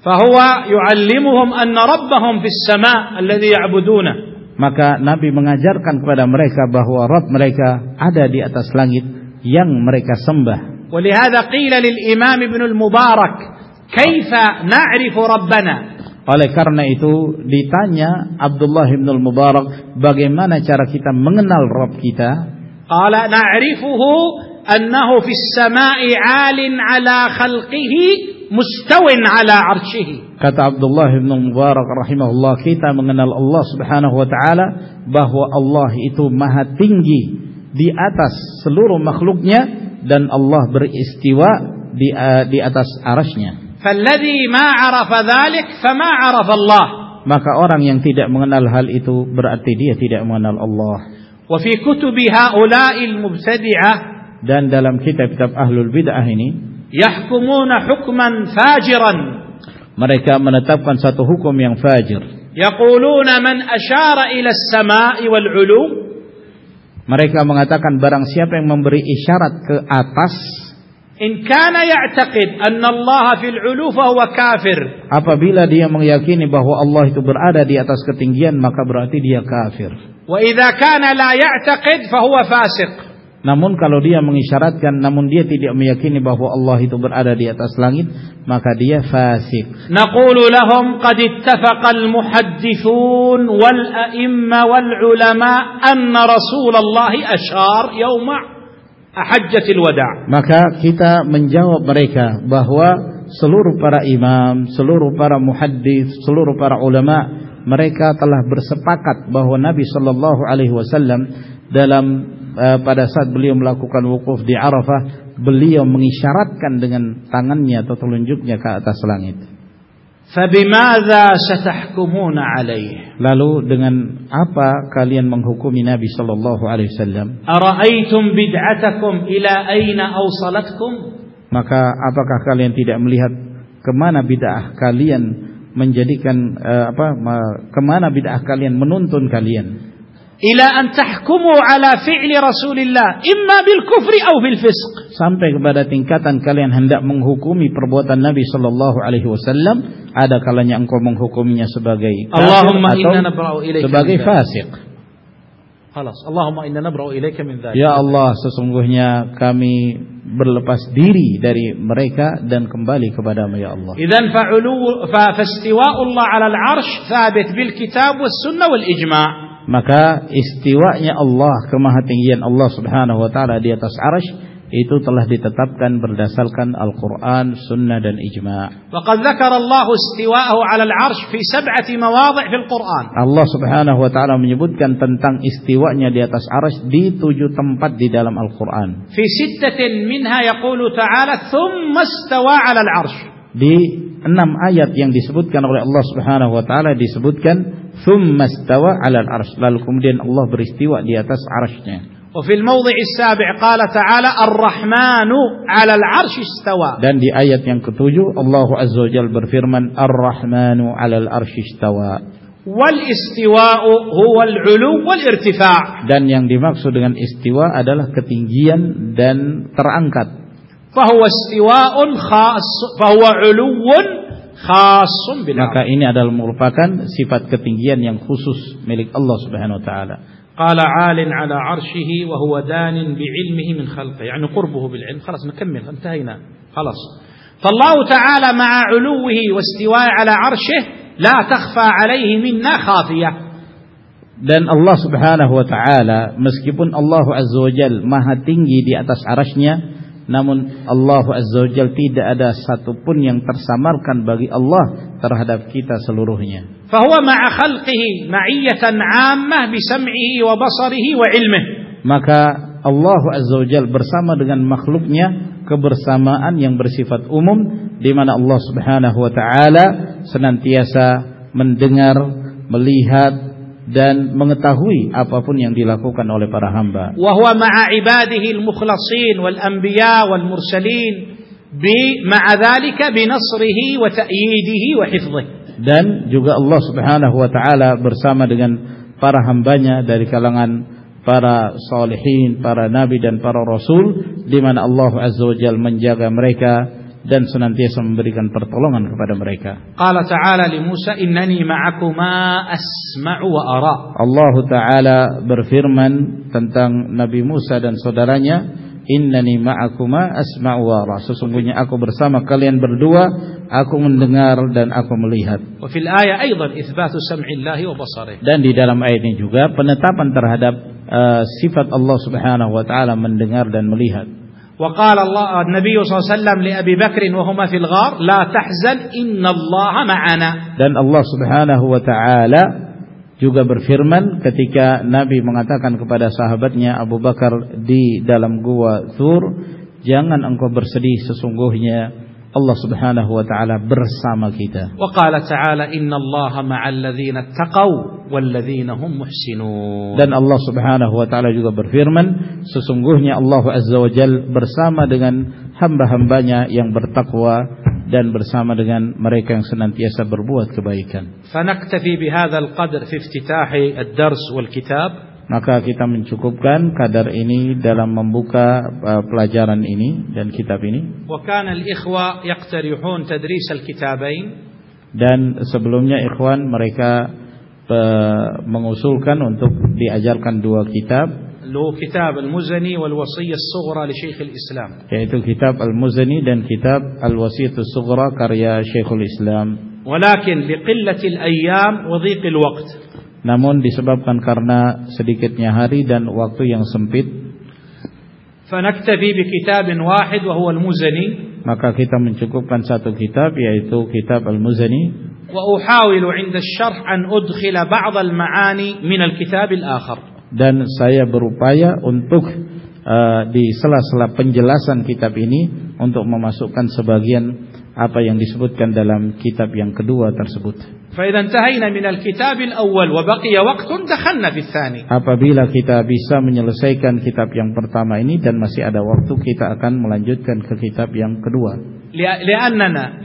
Fahuwa yuallimuhum anna rabbahum fis sama' alladhi ya'buduna. Maka nabi mengajarkan kepada mereka bahwa rabb mereka ada di atas langit yang mereka sembah. Walihadza qila lil imam ibn al mubarak kaifa na'rifu rabbana? Oleh karena itu ditanya Abdullah ibn al Mubarak bagaimana cara kita mengenal Rabb kita? Qala na'rifuhu أنه في السماء عال على خلقه مستو على عرشه Kata Abdullah bin Mubarak rahimahullah kita mengenal Allah Subhanahu wa taala bahwa Allah itu maha tinggi di atas seluruh makhluknya dan Allah beristiwa di uh, di atas arasnya. فالذي ما عرف ذلك فما عرف الله. Maka orang yang tidak mengenal hal itu berarti dia tidak mengenal Allah. وفي كتب هؤلاء المبتدعة dan dalam kitab-kitab ahlul bid'ah ini yahkumuna hukman fajiran. mereka menetapkan satu hukum yang fajir. Yaquluna man asyara ila as-sama'i wal 'ulu. Mereka mengatakan barang siapa yang memberi isyarat ke atas in kana ya'taqid anna Allah fil 'ulu fa huwa kafir. apabila dia meyakini bahwa Allah itu berada di atas ketinggian maka berarti dia kafir. Wa idza kana la ya'taqid fa huwa fasiq Namun kalau dia mengisyaratkan namun dia tidak meyakini bahwa Allah itu berada di atas langit, maka dia fasik. Naqulu lahum qad ittafaqa al-muhaddithun wal a'imma wal ulama anna Rasulullah ashar yauma hajjatil wada'. Maka kita menjawab mereka bahwa seluruh para imam, seluruh para muhaddis, seluruh para ulama mereka telah bersepakat bahwa Nabi sallallahu alaihi wasallam dalam pada saat beliau melakukan wukuf di Arafah, beliau mengisyaratkan dengan tangannya atau telunjuknya ke atas langit. فبماذا ستحكمون عليه Lalu dengan apa kalian menghukumi Nabi sallallahu alaihi wasallam? أرأيتم بدعتكم إلى أين أوصلتكم Maka apakah kalian tidak melihat kemana bid'ah kalian menjadikan uh, apa kemana bid'ah kalian menuntun kalian? Ila an tahkumu ala fi'li Rasulillah imma bil kufri atau bil fisq sampai kepada tingkatan kalian hendak menghukumi perbuatan Nabi sallallahu alaihi wasallam ada kalanya engkau menghukuminya sebagai Allahumma inna nabra'u ilaika sebagai fasik. Khalas. Allahumma inna nabra'u ilaika min dzalik Ya Allah sesungguhnya kami berlepas diri dari mereka dan kembali kepada ya Allah. Idzan fa'ulu fa fastiwa'u Allah 'ala al-'arsh thabit bil kitab was sunnah wal ijma' maka istiwanya Allah kemahatinggian Allah Subhanahu wa taala di atas arsy itu telah ditetapkan berdasarkan Al-Qur'an, Sunnah dan ijma'. Wa qad dzakara Allah istiwa'ahu 'ala al-'arsy fi sab'ati mawadhi' fil Qur'an. Allah Subhanahu wa taala menyebutkan tentang istiwanya di atas arsy di tujuh tempat di dalam Al-Qur'an. Fi sittatin minha yaqulu ta'ala thumma istawa 'ala al-'arsy. Di enam ayat yang disebutkan oleh Allah Subhanahu wa taala disebutkan ثم استوى على العرش lalu kemudian Allah beristiwa di atas arshnya وفي الموضع السابع قال تعالى الرحمن على العرش استوى dan di ayat yang ketujuh Allah Azza wa Jalla berfirman Ar-Rahmanu 'alal arsy istawa والاستواء هو العلو والارتفاع dan yang dimaksud dengan istiwa adalah ketinggian dan terangkat فهو استواء خاص فهو علو khasun bil Maka ini adalah merupakan sifat ketinggian yang khusus milik Allah Subhanahu wa taala. قال عال على عرشه وهو دان بعلمه من خلقه يعني قربه بالعلم خلاص نكمل انتهينا خلاص فالله تعالى مع علوه واستواء على عرشه لا تخفى عليه منا خافية dan Allah Subhanahu wa taala meskipun Allah Azza wa Jalla maha tinggi di atas arasnya namun Allah Azza wa Jal tidak ada satupun yang tersamarkan bagi Allah terhadap kita seluruhnya. Fahuwa ma'a khalqihi ma'iyatan 'ammah bisam'ihi wa basarihi wa ilmih. Maka Allah Azza wa Jal bersama dengan makhluknya kebersamaan yang bersifat umum di mana Allah Subhanahu wa taala senantiasa mendengar, melihat dan mengetahui apa pun yang dilakukan oleh para hamba. Wa huwa ma'a ibadihi al-mukhlasin wal anbiya wal mursalin bi ma'a dhalika bi nasrihi wa ta'yidihi wa hifdhihi. Dan juga Allah Subhanahu wa taala bersama dengan para hambanya dari kalangan para salihin, para nabi dan para rasul di mana Allah Azza wa Jalla menjaga mereka dan senantiasa memberikan pertolongan kepada mereka. Qala ta'ala li Musa innani ma'akuma asma'u wa ara. Allah taala berfirman tentang Nabi Musa dan saudaranya, innani ma'akuma asma'u wa ara. Sesungguhnya aku bersama kalian berdua, aku mendengar dan aku melihat. Wa fil ayat aidan itsbatu sam'illahi wa basarih. Dan di dalam ayat ini juga penetapan terhadap uh, sifat Allah Subhanahu wa taala mendengar dan melihat. وقال الله النبي صلى الله عليه وسلم لأبي بكر وهما في الغار لا تحزن إن الله معنا dan Allah Subhanahu wa taala juga berfirman ketika Nabi mengatakan kepada sahabatnya Abu Bakar di dalam gua Thur jangan engkau bersedih sesungguhnya Allah Subhanahu wa taala bersama kita. Wa qala ta'ala innallaha ma'al ladzina taqaw wal ladzina hum muhsinun. Dan Allah Subhanahu wa taala juga berfirman, sesungguhnya Allah Azza wa Jal bersama dengan hamba-hambanya yang bertakwa dan bersama dengan mereka yang senantiasa berbuat kebaikan. Fanaktafi bihadzal qadr fi iftitahi ad-dars wal kitab maka kita mencukupkan kadar ini dalam membuka eh, pelajaran ini dan kitab ini. Dan sebelumnya ikhwan mereka eh, mengusulkan untuk diajarkan dua kitab. Kitab Al-Muzani wal Wasiyah Sugra li Syekh Al-Islam. Yaitu kitab Al-Muzani dan kitab Al Wasiyah Sugra karya Syekhul Islam. Walakin biqillatil ayyam wa dhiqil waqt namun disebabkan karena sedikitnya hari dan waktu yang sempit فنكتفي بكتاب واحد وهو المزني maka kita mencukupkan satu kitab yaitu kitab Al-Muzani وأحاول عند الشرح أن أدخل بعض المعاني من الكتاب الآخر dan saya berupaya untuk uh, di sela-sela penjelasan kitab ini untuk memasukkan sebagian apa yang disebutkan dalam kitab yang kedua tersebut. Faidan tahayna minal kitabil awal. Apabila kita bisa menyelesaikan kitab yang pertama ini dan masih ada waktu kita akan melanjutkan ke kitab yang kedua. Li'annana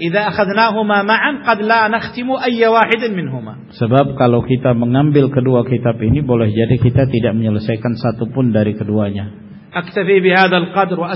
ma'an qad la nakhtimu ayya wahidin minhuma. Sebab kalau kita mengambil kedua kitab ini boleh jadi kita tidak menyelesaikan satu pun dari keduanya. Aktafi qadr wa.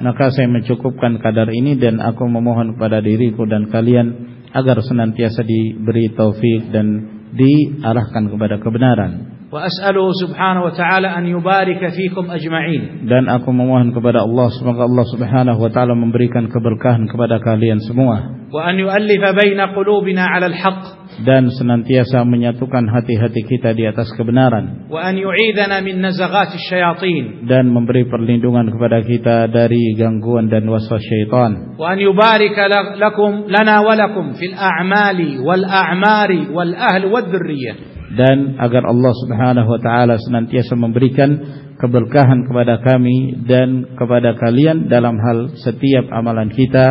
Maka saya mencukupkan kadar ini dan aku memohon kepada diriku dan kalian agar senantiasa diberi taufik dan diarahkan kepada kebenaran. وأسأله سبحانه وتعالى أن يبارك فيكم أجمعين dan aku memohon kepada Allah semoga Allah Subhanahu wa taala memberikan keberkahan kepada kalian semua وأن يؤلف بين قلوبنا على الحق dan senantiasa menyatukan hati-hati kita di atas kebenaran وأن an من نزغات الشياطين dan memberi perlindungan kepada kita dari gangguan dan waswas syaitan وأن يبارك لكم لنا ولكم في الأعمال والأعمار والأهل والذرية dan agar Allah Subhanahu wa taala senantiasa memberikan keberkahan kepada kami dan kepada kalian dalam hal setiap amalan kita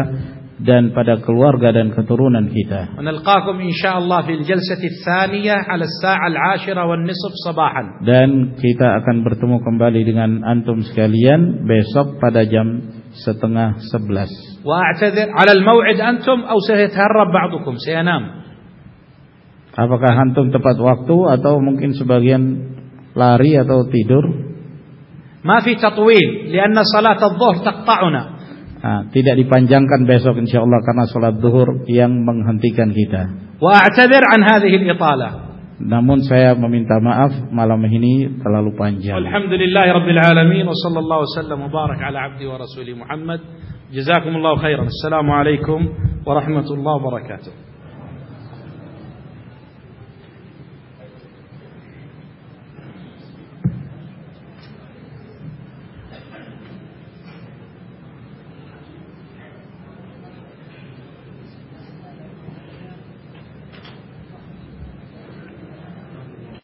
dan pada keluarga dan keturunan kita. Nalqakum insyaallah fil jalsati tsaniyah ala as-sa'a al-'ashira wan nisf sabahan. Dan kita akan bertemu kembali dengan antum sekalian besok pada jam setengah sebelas. Wa'tadir 'ala al-maw'id antum aw sayataharrab ba'dukum sayanam. Apakah hantum tepat waktu atau mungkin sebagian lari atau tidur? Mafi tatwil, karena salat adh-dhuhr taqta'una. Nah, tidak dipanjangkan besok insyaallah karena salat zuhur yang menghentikan kita. Wa a'tadir an hadhihi al-italah. Namun saya meminta maaf malam ini terlalu panjang. Alhamdulillahirabbil alamin wa sallallahu sallam mubarak ala abdi wa rasuli Muhammad. Jazakumullahu khairan. Assalamualaikum warahmatullahi wabarakatuh.